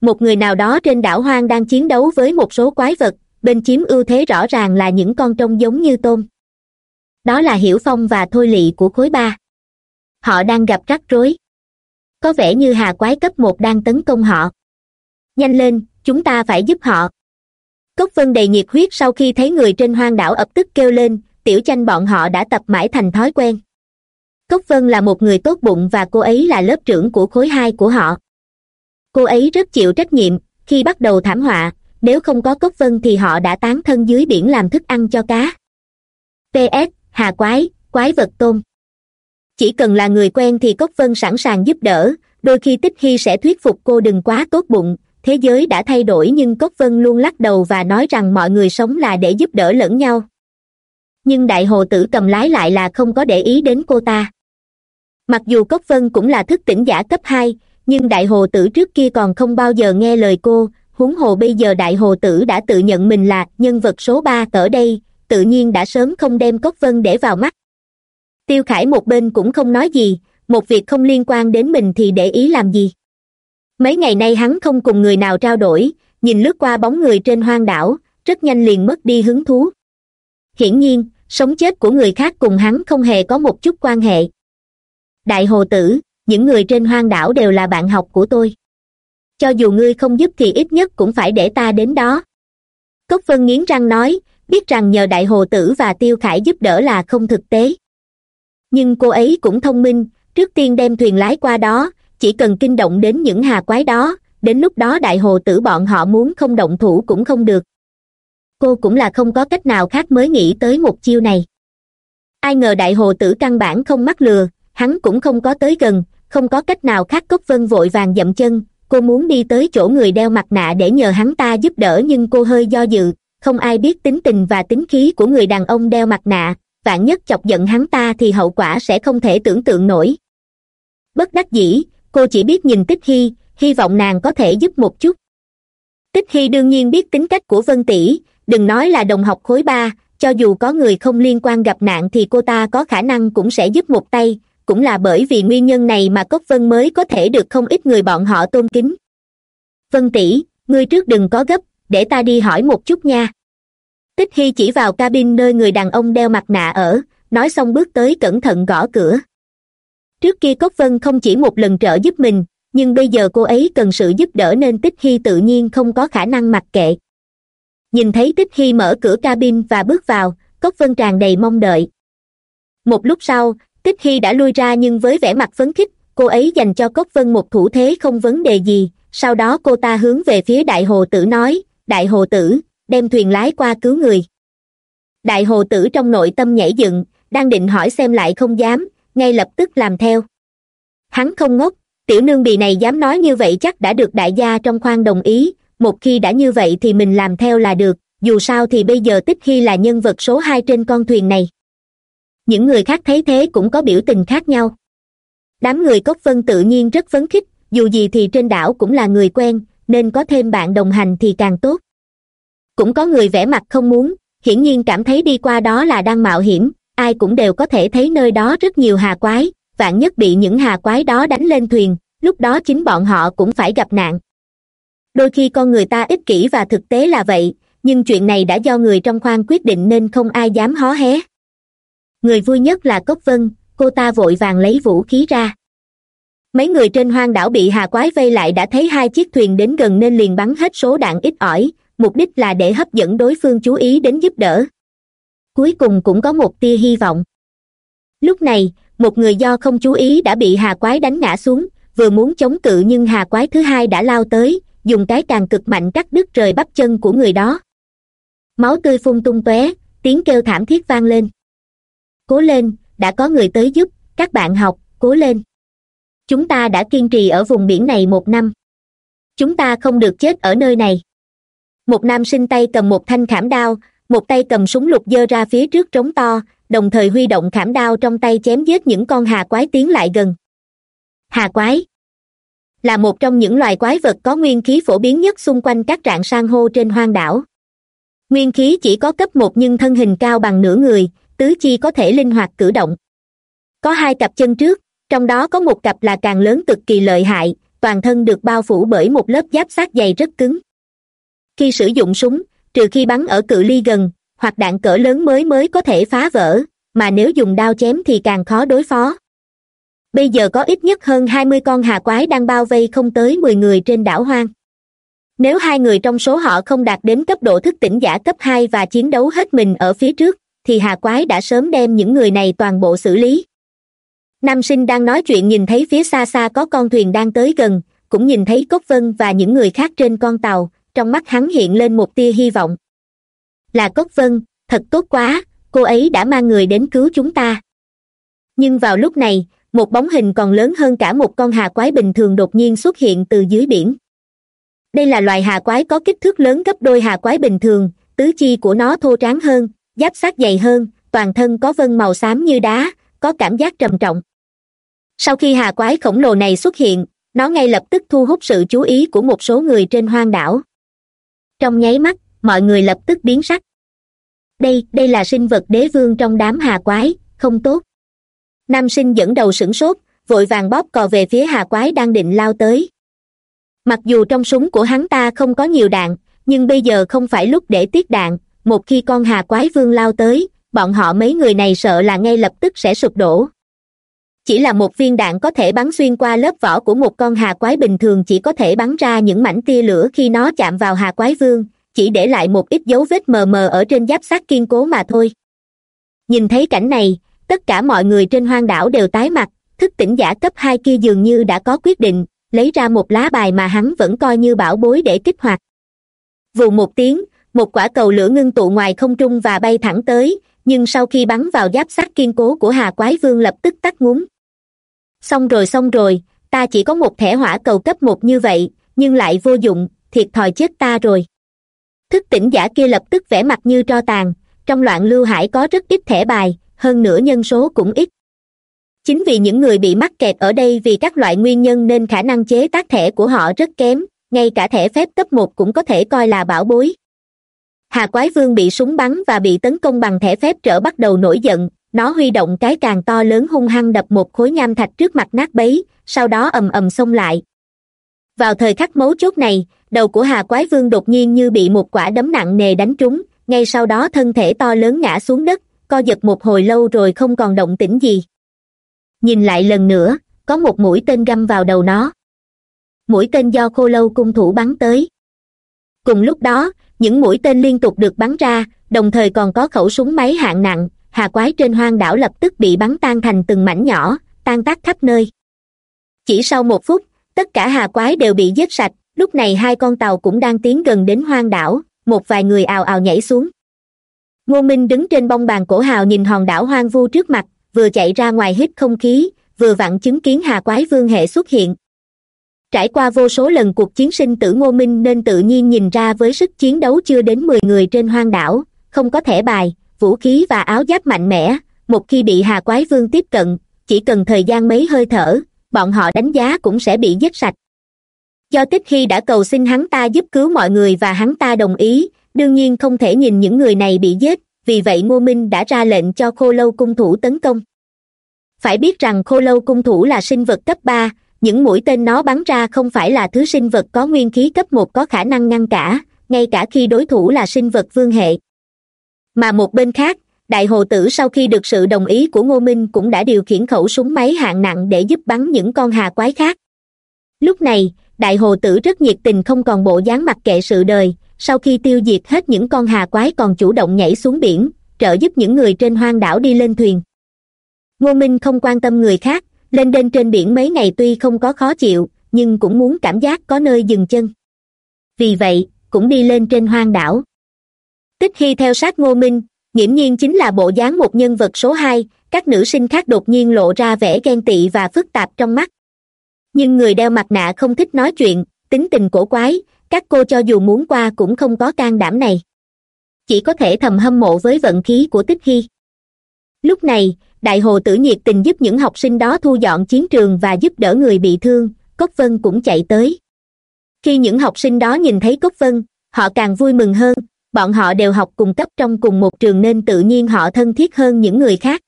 Một người nào đó trên đảo hoang đang chiến đấu với một số quái vật, bên chiếm ưu thế rõ ràng là những con trông giống như tôm. Đó là hiểu phong và thôi lị của khối ba. Họ đang gặp rắc rối. Có vẻ như hà quái cấp một đang tấn công họ. Nhanh lên, chúng ta phải giúp họ cốc vân đầy nhiệt huyết sau khi thấy người trên hoang đảo ập tức kêu lên, tiểu chanh bọn họ đã tập mãi thành thói quen. Cốc vân là một người tốt bụng và cô ấy là lớp trưởng của khối hai của họ. Cô ấy rất chịu trách nhiệm, khi bắt đầu thảm họa, nếu không có cốc vân thì họ đã tán thân dưới biển làm thức ăn cho cá. Ps hà quái quái vật tôm chỉ cần là người quen thì cốc vân sẵn sàng giúp đỡ, đôi khi tích hy sẽ thuyết phục cô đừng quá tốt bụng thế giới đã thay đổi nhưng cốc vân luôn lắc đầu và nói rằng mọi người sống là để giúp đỡ lẫn nhau. Nhưng đại hồ tử cầm lái lại là không có để ý đến cô ta. Mặc dù cốc vân cũng là thức tỉnh giả cấp hai, nhưng đại hồ tử trước kia còn không bao giờ nghe lời cô. Huống hồ bây giờ đại hồ tử đã tự nhận mình là nhân vật số ba ở đây, tự nhiên đã sớm không đem cốc vân để vào mắt. Tiêu khải một bên cũng không nói gì, một việc không liên quan đến mình thì để ý làm gì? Mấy ngày nay hắn không cùng người nào trao đổi, nhìn lướt qua bóng người trên hoang đảo, rất nhanh liền mất đi hứng thú. Hiển nhiên, sống chết của người khác cùng hắn không hề có một chút quan hệ. Đại hồ tử, những người trên hoang đảo đều là bạn học của tôi. Cho dù ngươi không giúp thì ít nhất cũng phải để ta đến đó. Cốc vân nghiến răng nói, biết rằng nhờ đại hồ tử và tiêu khải giúp đỡ là không thực tế. Nhưng cô ấy cũng thông minh, trước tiên đem thuyền lái qua đó chỉ cần kinh động đến những hà quái đó, đến lúc đó đại hồ tử bọn họ muốn không động thủ cũng không được. Cô cũng là không có cách nào khác mới nghĩ tới một chiêu này. Ai ngờ đại hồ tử căn bản không mắc lừa, hắn cũng không có tới gần, không có cách nào khác cốc vân vội vàng dậm chân, cô muốn đi tới chỗ người đeo mặt nạ để nhờ hắn ta giúp đỡ nhưng cô hơi do dự, không ai biết tính tình và tính khí của người đàn ông đeo mặt nạ, vạn nhất chọc giận hắn ta thì hậu quả sẽ không thể tưởng tượng nổi. Bất đắc dĩ cô chỉ biết nhìn tích hy hy vọng nàng có thể giúp một chút. Tích hy đương nhiên biết tính cách của vân tỷ, đừng nói là đồng học khối ba, cho dù có người không liên quan gặp nạn thì cô ta có khả năng cũng sẽ giúp một tay, cũng là bởi vì nguyên nhân này mà cốc vân mới có thể được không ít người bọn họ tôn kính. Vân tỷ, ngươi trước đừng có gấp, để ta đi hỏi một chút nha. Tích hy chỉ vào cabin nơi người đàn ông đeo mặt nạ ở, nói xong bước tới cẩn thận gõ cửa trước kia cốc vân không chỉ một lần trợ giúp mình, nhưng bây giờ cô ấy cần sự giúp đỡ nên tích hy tự nhiên không có khả năng mặc kệ. Nhìn thấy tích hy mở cửa cabin và bước vào, cốc vân tràn đầy mong đợi. Một lúc sau, tích hy đã lui ra nhưng với vẻ mặt phấn khích, cô ấy dành cho cốc vân một thủ thế không vấn đề gì. Sau đó cô ta hướng về phía đại hồ tử nói, đại hồ tử, đem thuyền lái qua cứu người. Đại hồ tử trong nội tâm nhảy dựng, đang định hỏi xem lại không dám ngay lập tức làm theo. Hắn không ngốc, tiểu nương bì này dám nói như vậy chắc đã được đại gia trong khoang đồng ý, một khi đã như vậy thì mình làm theo là được, dù sao thì bây giờ tích hy là nhân vật số hai trên con thuyền này. Những người khác thấy thế cũng có biểu tình khác nhau. Đám người cốc vân tự nhiên rất phấn khích, dù gì thì trên đảo cũng là người quen, nên có thêm bạn đồng hành thì càng tốt. Cũng có người vẻ mặt không muốn, hiển nhiên cảm thấy đi qua đó là đang mạo hiểm ai cũng đều có thể thấy nơi đó rất nhiều hà quái, vạn nhất bị những hà quái đó đánh lên thuyền, lúc đó chính bọn họ cũng phải gặp nạn. Đôi khi con người ta ích kỷ và thực tế là vậy, nhưng chuyện này đã do người trong khoang quyết định nên không ai dám hó hé. Người vui nhất là cốc vân, cô ta vội vàng lấy vũ khí ra. Mấy người trên hoang đảo bị hà quái vây lại đã thấy hai chiếc thuyền đến gần nên liền bắn hết số đạn ít ỏi, mục đích là để hấp dẫn đối phương chú ý đến giúp đỡ cuối cùng cũng có một tia hy vọng. Lúc này, một người do không chú ý đã bị hà quái đánh ngã xuống, vừa muốn chống cự nhưng hà quái thứ hai đã lao tới, dùng cái càng cực mạnh cắt đứt rời bắp chân của người đó. Máu tươi phun tung tóe, tiếng kêu thảm thiết vang lên. Cố lên, đã có người tới giúp, các bạn học, cố lên. Chúng ta đã kiên trì ở vùng biển này một năm. Chúng ta không được chết ở nơi này. Một nam sinh tay cầm một thanh khảm đao một tay cầm súng lục dơ ra phía trước trống to, đồng thời huy động khảm đao trong tay chém giết những con hà quái tiến lại gần. Hà quái là một trong những loài quái vật có nguyên khí phổ biến nhất xung quanh các rạn san hô trên hoang đảo. Nguyên khí chỉ có cấp một nhưng thân hình cao bằng nửa người, tứ chi có thể linh hoạt cử động. Có hai cặp chân trước, trong đó có một cặp là càng lớn cực kỳ lợi hại, toàn thân được bao phủ bởi một lớp giáp sát dày rất cứng. Khi sử dụng súng trừ khi bắn ở cự ly gần, hoặc đạn cỡ lớn mới mới có thể phá vỡ, mà nếu dùng đao chém thì càng khó đối phó. Bây giờ có ít nhất hơn hai mươi con hà quái đang bao vây không tới mười người trên đảo hoang. Nếu hai người trong số họ không đạt đến cấp độ thức tỉnh giả cấp hai và chiến đấu hết mình ở phía trước, thì hà quái đã sớm đem những người này toàn bộ xử lý. Nam sinh đang nói chuyện nhìn thấy phía xa xa có con thuyền đang tới gần, cũng nhìn thấy cốc vân và những người khác trên con tàu trong mắt hắn hiện lên một tia hy vọng. Là cốc vân, thật tốt quá, cô ấy đã mang người đến cứu chúng ta. Nhưng vào lúc này, một bóng hình còn lớn hơn cả một con hà quái bình thường đột nhiên xuất hiện từ dưới biển. Đây là loài hà quái có kích thước lớn gấp đôi hà quái bình thường, tứ chi của nó thô tráng hơn, giáp sát dày hơn, toàn thân có vân màu xám như đá, có cảm giác trầm trọng. Sau khi hà quái khổng lồ này xuất hiện, nó ngay lập tức thu hút sự chú ý của một số người trên hoang đảo trong nháy mắt, mọi người lập tức biến sắc. Đây đây là sinh vật đế vương trong đám hà quái, không tốt. Nam sinh dẫn đầu sửng sốt, vội vàng bóp cò về phía hà quái đang định lao tới. Mặc dù trong súng của hắn ta không có nhiều đạn, nhưng bây giờ không phải lúc để tiết đạn. Một khi con hà quái vương lao tới, bọn họ mấy người này sợ là ngay lập tức sẽ sụp đổ chỉ là một viên đạn có thể bắn xuyên qua lớp vỏ của một con hà quái bình thường, chỉ có thể bắn ra những mảnh tia lửa khi nó chạm vào hà quái vương, chỉ để lại một ít dấu vết mờ mờ ở trên giáp sát kiên cố mà thôi. Nhìn thấy cảnh này, tất cả mọi người trên hoang đảo đều tái mặt, thức tỉnh giả cấp hai kia dường như đã có quyết định, lấy ra một lá bài mà hắn vẫn coi như bảo bối để kích hoạt. Vù một tiếng, một quả cầu lửa ngưng tụ ngoài không trung và bay thẳng tới, nhưng sau khi bắn vào giáp sát kiên cố của hà quái vương lập tức tắt ngúng xong rồi xong rồi, ta chỉ có một thẻ hỏa cầu cấp một như vậy, nhưng lại vô dụng, thiệt thòi chết ta rồi. Thức tỉnh giả kia lập tức vẽ mặt như tro tàn, trong loạn lưu hải có rất ít thẻ bài, hơn nữa nhân số cũng ít. Chính vì những người bị mắc kẹt ở đây vì các loại nguyên nhân nên khả năng chế tác thẻ của họ rất kém, ngay cả thẻ phép cấp một cũng có thể coi là bảo bối. Hà quái vương bị súng bắn và bị tấn công bằng thẻ phép trở bắt đầu nổi giận nó huy động cái càng to lớn hung hăng đập một khối nham thạch trước mặt nát bấy, sau đó ầm ầm xông lại. Vào thời khắc mấu chốt này, đầu của hà quái vương đột nhiên như bị một quả đấm nặng nề đánh trúng, ngay sau đó thân thể to lớn ngã xuống đất, co giật một hồi lâu rồi không còn động tĩnh gì. Nhìn lại lần nữa, có một mũi tên găm vào đầu nó. Mũi tên do khô lâu cung thủ bắn tới. Cùng lúc đó, những mũi tên liên tục được bắn ra, đồng thời còn có khẩu súng máy hạng nặng hà quái trên hoang đảo lập tức bị bắn tan thành từng mảnh nhỏ, tan tác khắp nơi. Chỉ sau một phút, tất cả hà quái đều bị giết sạch, lúc này hai con tàu cũng đang tiến gần đến hoang đảo, một vài người ào ào nhảy xuống. Ngô minh đứng trên bông bàn cổ hào nhìn hòn đảo hoang vu trước mặt, vừa chạy ra ngoài hít không khí, vừa vặn chứng kiến hà quái vương hệ xuất hiện. Trải qua vô số lần cuộc chiến sinh tử ngô minh nên tự nhiên nhìn ra với sức chiến đấu chưa đến mười người trên hoang đảo, không có thẻ bài vũ khí và áo giáp mạnh mẽ. Một khi bị hà quái vương tiếp cận, chỉ cần thời gian mấy hơi thở, bọn họ đánh giá cũng sẽ bị giết sạch. Do tích khi đã cầu xin hắn ta giúp cứu mọi người và hắn ta đồng ý, đương nhiên không thể nhìn những người này bị giết, vì vậy ngô minh đã ra lệnh cho khô lâu cung thủ tấn công. Phải biết rằng khô lâu cung thủ là sinh vật cấp ba, những mũi tên nó bắn ra không phải là thứ sinh vật có nguyên khí cấp một có khả năng ngăn cả, ngay cả khi đối thủ là sinh vật vương hệ mà một bên khác, đại hồ tử sau khi được sự đồng ý của ngô minh cũng đã điều khiển khẩu súng máy hạng nặng để giúp bắn những con hà quái khác. Lúc này, đại hồ tử rất nhiệt tình không còn bộ dáng mặc kệ sự đời, sau khi tiêu diệt hết những con hà quái còn chủ động nhảy xuống biển, trợ giúp những người trên hoang đảo đi lên thuyền. Ngô minh không quan tâm người khác, lên đên trên biển mấy ngày tuy không có khó chịu, nhưng cũng muốn cảm giác có nơi dừng chân. Vì vậy, cũng đi lên trên hoang đảo tích khi theo sát ngô minh, nghiễm nhiên chính là bộ dáng một nhân vật số hai, các nữ sinh khác đột nhiên lộ ra vẻ ghen tị và phức tạp trong mắt. Nhưng người đeo mặt nạ không thích nói chuyện, tính tình cổ quái, các cô cho dù muốn qua cũng không có can đảm này. Chỉ có thể thầm hâm mộ với vận khí của tích hy. Lúc này, đại hồ tử nhiệt tình giúp những học sinh đó thu dọn chiến trường và giúp đỡ người bị thương, cốc vân cũng chạy tới. Khi những học sinh đó nhìn thấy cốc vân, họ càng vui mừng hơn bọn họ đều học cùng cấp trong cùng một trường nên tự nhiên họ thân thiết hơn những người khác.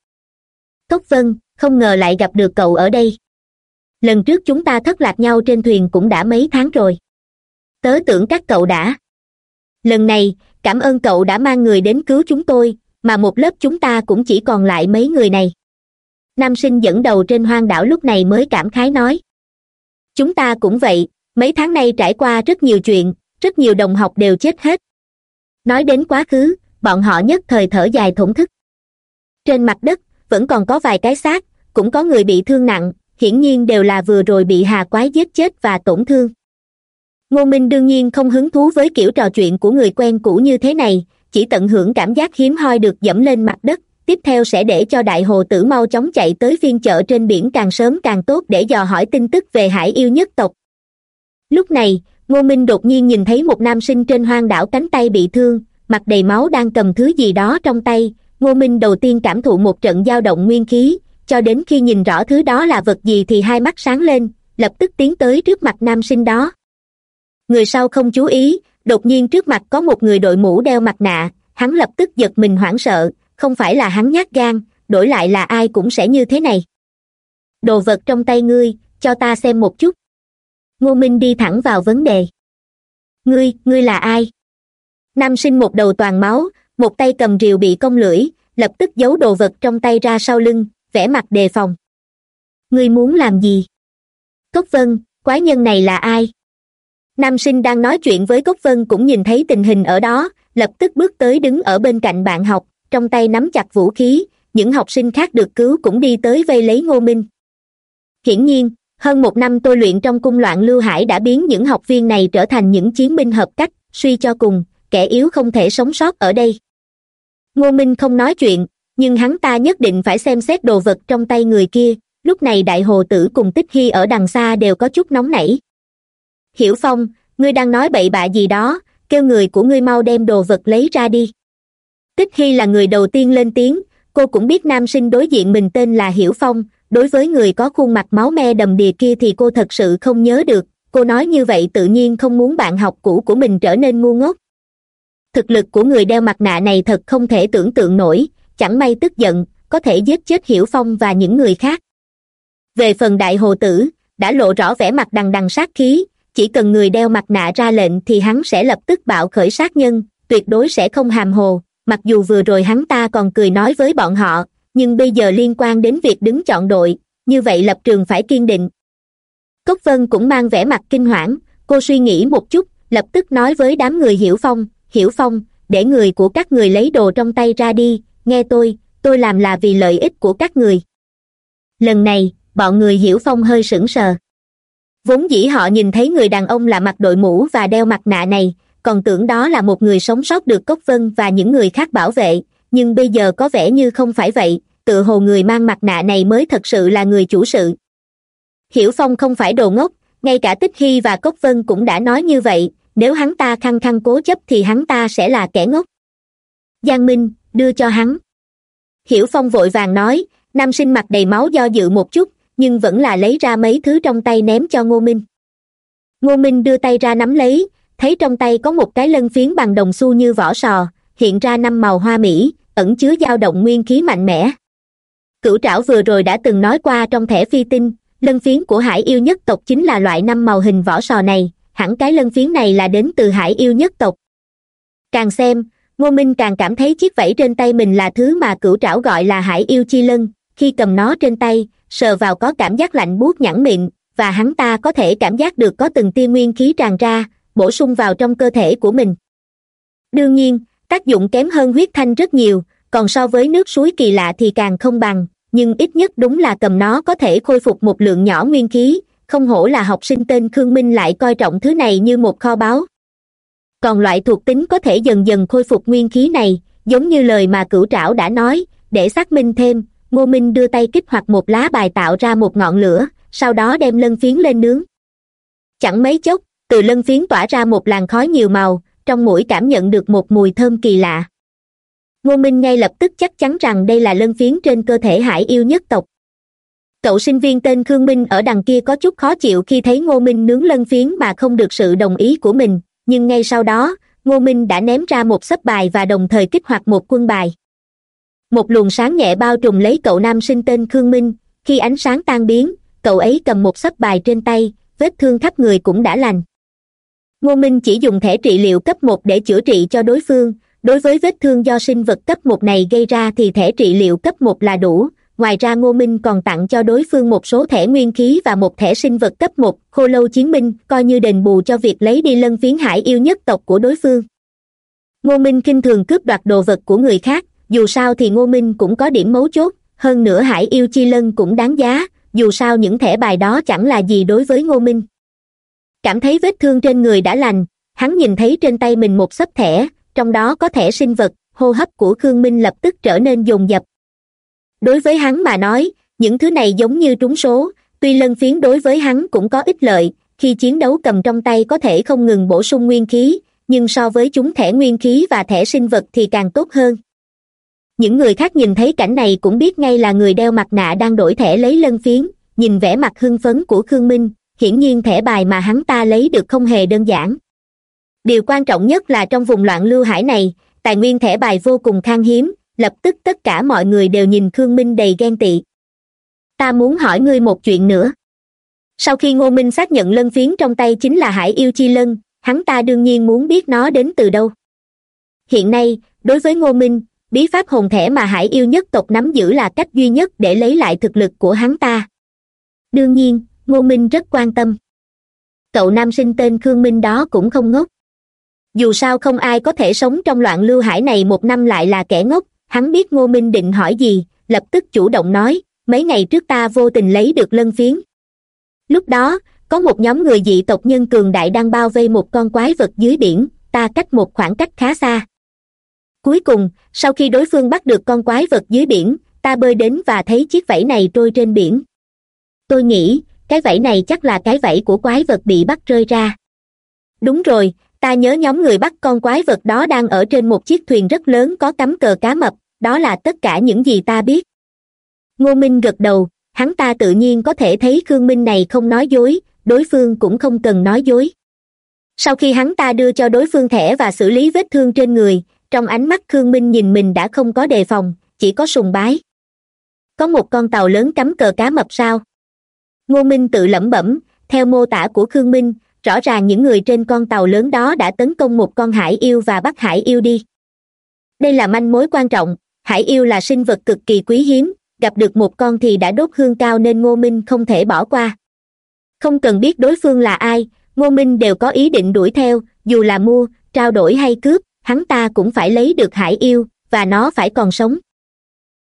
Cốc vân không ngờ lại gặp được cậu ở đây. Lần trước chúng ta thất lạc nhau trên thuyền cũng đã mấy tháng rồi. Tớ tưởng các cậu đã. Lần này, cảm ơn cậu đã mang người đến cứu chúng tôi, mà một lớp chúng ta cũng chỉ còn lại mấy người này. Nam sinh dẫn đầu trên hoang đảo lúc này mới cảm khái nói. Chúng ta cũng vậy, mấy tháng nay trải qua rất nhiều chuyện, rất nhiều đồng học đều chết hết nói đến quá khứ, bọn họ nhất thời thở dài thổn thức. Trên mặt đất, vẫn còn có vài cái xác, cũng có người bị thương nặng, hiển nhiên đều là vừa rồi bị hà quái giết chết và tổn thương. Ngô minh đương nhiên không hứng thú với kiểu trò chuyện của người quen cũ như thế này, chỉ tận hưởng cảm giác hiếm hoi được dẫm lên mặt đất, tiếp theo sẽ để cho đại hồ tử mau chóng chạy tới phiên chợ trên biển càng sớm càng tốt để dò hỏi tin tức về hải yêu nhất tộc. Lúc này ngô minh đột nhiên nhìn thấy một nam sinh trên hoang đảo cánh tay bị thương, mặt đầy máu đang cầm thứ gì đó trong tay. Ngô minh đầu tiên cảm thụ một trận dao động nguyên khí, cho đến khi nhìn rõ thứ đó là vật gì thì hai mắt sáng lên, lập tức tiến tới trước mặt nam sinh đó. Người sau không chú ý, đột nhiên trước mặt có một người đội mũ đeo mặt nạ, hắn lập tức giật mình hoảng sợ, không phải là hắn nhát gan, đổi lại là ai cũng sẽ như thế này. Đồ vật trong tay ngươi, cho ta xem một chút ngô minh đi thẳng vào vấn đề. Ngươi ngươi là ai? Nam sinh một đầu toàn máu, một tay cầm rìu bị cong lưỡi, lập tức giấu đồ vật trong tay ra sau lưng, vẻ mặt đề phòng. Ngươi muốn làm gì? Cốc vân, quái nhân này là ai? Nam sinh đang nói chuyện với cốc vân cũng nhìn thấy tình hình ở đó, lập tức bước tới đứng ở bên cạnh bạn học, trong tay nắm chặt vũ khí, những học sinh khác được cứu cũng đi tới vây lấy ngô minh. Hiển nhiên hơn một năm tôi luyện trong cung loạn lưu hải đã biến những học viên này trở thành những chiến binh hợp cách, suy cho cùng, kẻ yếu không thể sống sót ở đây. Ngô minh không nói chuyện, nhưng hắn ta nhất định phải xem xét đồ vật trong tay người kia, lúc này đại hồ tử cùng tích hy ở đằng xa đều có chút nóng nảy. Hiểu phong, ngươi đang nói bậy bạ gì đó, kêu người của ngươi mau đem đồ vật lấy ra đi. Tích hy là người đầu tiên lên tiếng, cô cũng biết nam sinh đối diện mình tên là hiểu phong đối với người có khuôn mặt máu me đầm đìa kia thì cô thật sự không nhớ được. Cô nói như vậy tự nhiên không muốn bạn học cũ của mình trở nên ngu ngốc. Thực lực của người đeo mặt nạ này thật không thể tưởng tượng nổi. Chẳng may tức giận, có thể giết chết hiểu phong và những người khác. Về phần đại hồ tử, đã lộ rõ vẻ mặt đằng đằng sát khí. Chỉ cần người đeo mặt nạ ra lệnh thì hắn sẽ lập tức bạo khởi sát nhân, tuyệt đối sẽ không hàm hồ. Mặc dù vừa rồi hắn ta còn cười nói với bọn họ nhưng bây giờ liên quan đến việc đứng chọn đội, như vậy lập trường phải kiên định. Cốc vân cũng mang vẻ mặt kinh hoảng, cô suy nghĩ một chút, lập tức nói với đám người hiểu phong hiểu phong, để người của các người lấy đồ trong tay ra đi, nghe tôi tôi làm là vì lợi ích của các người. Lần này, bọn người hiểu phong hơi sững sờ. Vốn dĩ họ nhìn thấy người đàn ông là mặc đội mũ và đeo mặt nạ này, còn tưởng đó là một người sống sót được cốc vân và những người khác bảo vệ nhưng bây giờ có vẻ như không phải vậy, tự hồ người mang mặt nạ này mới thật sự là người chủ sự. Hiểu phong không phải đồ ngốc, ngay cả tích hy và cốc vân cũng đã nói như vậy, nếu hắn ta khăng khăng cố chấp thì hắn ta sẽ là kẻ ngốc. Giang minh, đưa cho hắn. Hiểu phong vội vàng nói, nam sinh mặt đầy máu do dự một chút, nhưng vẫn là lấy ra mấy thứ trong tay ném cho ngô minh. Ngô minh đưa tay ra nắm lấy, thấy trong tay có một cái lân phiến bằng đồng xu như vỏ sò, hiện ra năm màu hoa mỹ ẩn chứa dao động nguyên khí mạnh mẽ. Cửu trảo vừa rồi đã từng nói qua trong thẻ phi tinh, lân phiến của hải yêu nhất tộc chính là loại năm màu hình vỏ sò này, hẳn cái lân phiến này là đến từ hải yêu nhất tộc. Càng xem, ngô minh càng cảm thấy chiếc vẫy trên tay mình là thứ mà cửu trảo gọi là hải yêu chi lân, khi cầm nó trên tay, sờ vào có cảm giác lạnh buốt nhẵn miệng, và hắn ta có thể cảm giác được có từng tia nguyên khí tràn ra, bổ sung vào trong cơ thể của mình. Đương nhiên tác dụng kém hơn huyết thanh rất nhiều, còn so với nước suối kỳ lạ thì càng không bằng, nhưng ít nhất đúng là cầm nó có thể khôi phục một lượng nhỏ nguyên khí, không hổ là học sinh tên khương minh lại coi trọng thứ này như một kho báu. Còn loại thuộc tính có thể dần dần khôi phục nguyên khí này, giống như lời mà cửu trảo đã nói, để xác minh thêm, ngô minh đưa tay kích hoạt một lá bài tạo ra một ngọn lửa, sau đó đem lân phiến lên nướng. Chẳng mấy chốc, từ lân phiến tỏa ra một làn khói nhiều màu trong mũi cảm nhận được một mùi thơm kỳ lạ. Ngô minh ngay lập tức chắc chắn rằng đây là lân phiến trên cơ thể hải yêu nhất tộc. Cậu sinh viên tên khương minh ở đằng kia có chút khó chịu khi thấy ngô minh nướng lân phiến mà không được sự đồng ý của mình, nhưng ngay sau đó, ngô minh đã ném ra một sấp bài và đồng thời kích hoạt một quân bài. Một luồng sáng nhẹ bao trùm lấy cậu nam sinh tên khương minh, khi ánh sáng tan biến, cậu ấy cầm một sấp bài trên tay, vết thương khắp người cũng đã lành ngô minh chỉ dùng thẻ trị liệu cấp một để chữa trị cho đối phương. Đối với vết thương do sinh vật cấp một này gây ra thì thẻ trị liệu cấp một là đủ. Ngoài ra ngô minh còn tặng cho đối phương một số thẻ nguyên khí và một thẻ sinh vật cấp một, khô lâu chiến binh, coi như đền bù cho việc lấy đi lân phiến hải yêu nhất tộc của đối phương. Ngô minh kinh thường cướp đoạt đồ vật của người khác, dù sao thì ngô minh cũng có điểm mấu chốt. Hơn nữa hải yêu chi lân cũng đáng giá, dù sao những thẻ bài đó chẳng là gì đối với ngô minh cảm thấy vết thương trên người đã lành. Hắn nhìn thấy trên tay mình một sấp thẻ, trong đó có thẻ sinh vật, hô hấp của khương minh lập tức trở nên dồn dập. Đối với hắn mà nói, những thứ này giống như trúng số, tuy lân phiến đối với hắn cũng có ích lợi, khi chiến đấu cầm trong tay có thể không ngừng bổ sung nguyên khí, nhưng so với chúng thẻ nguyên khí và thẻ sinh vật thì càng tốt hơn. Những người khác nhìn thấy cảnh này cũng biết ngay là người đeo mặt nạ đang đổi thẻ lấy lân phiến, nhìn vẻ mặt hưng phấn của khương minh hiển nhiên thẻ bài mà hắn ta lấy được không hề đơn giản. Điều quan trọng nhất là trong vùng loạn lưu hải này, tài nguyên thẻ bài vô cùng khan hiếm, lập tức tất cả mọi người đều nhìn khương minh đầy ghen tị. Ta muốn hỏi ngươi một chuyện nữa. Sau khi ngô minh xác nhận lân phiến trong tay chính là hải yêu chi lân, hắn ta đương nhiên muốn biết nó đến từ đâu. Hiện nay, đối với ngô minh, bí pháp hồn thẻ mà hải yêu nhất tộc nắm giữ là cách duy nhất để lấy lại thực lực của hắn ta. Đương nhiên ngô minh rất quan tâm. Cậu nam sinh tên khương minh đó cũng không ngốc. Dù sao không ai có thể sống trong loạn lưu hải này một năm lại là kẻ ngốc, hắn biết ngô minh định hỏi gì, lập tức chủ động nói, mấy ngày trước ta vô tình lấy được lân phiến. Lúc đó, có một nhóm người dị tộc nhân cường đại đang bao vây một con quái vật dưới biển, ta cách một khoảng cách khá xa. Cuối cùng, sau khi đối phương bắt được con quái vật dưới biển, ta bơi đến và thấy chiếc vẫy này trôi trên biển. Tôi nghĩ cái vẫy này chắc là cái vẫy của quái vật bị bắt rơi ra. Đúng rồi, ta nhớ nhóm người bắt con quái vật đó đang ở trên một chiếc thuyền rất lớn có cắm cờ cá mập, đó là tất cả những gì ta biết. Ngô minh gật đầu, hắn ta tự nhiên có thể thấy khương minh này không nói dối, đối phương cũng không cần nói dối. Sau khi hắn ta đưa cho đối phương thẻ và xử lý vết thương trên người, trong ánh mắt khương minh nhìn mình đã không có đề phòng, chỉ có sùng bái. Có một con tàu lớn cắm cờ cá mập sao? Ngô minh tự lẩm bẩm, theo mô tả của khương minh, rõ ràng những người trên con tàu lớn đó đã tấn công một con hải yêu và bắt hải yêu đi. Đây là manh mối quan trọng, hải yêu là sinh vật cực kỳ quý hiếm, gặp được một con thì đã đốt hương cao nên ngô minh không thể bỏ qua. Không cần biết đối phương là ai, ngô minh đều có ý định đuổi theo, dù là mua, trao đổi hay cướp, hắn ta cũng phải lấy được hải yêu, và nó phải còn sống.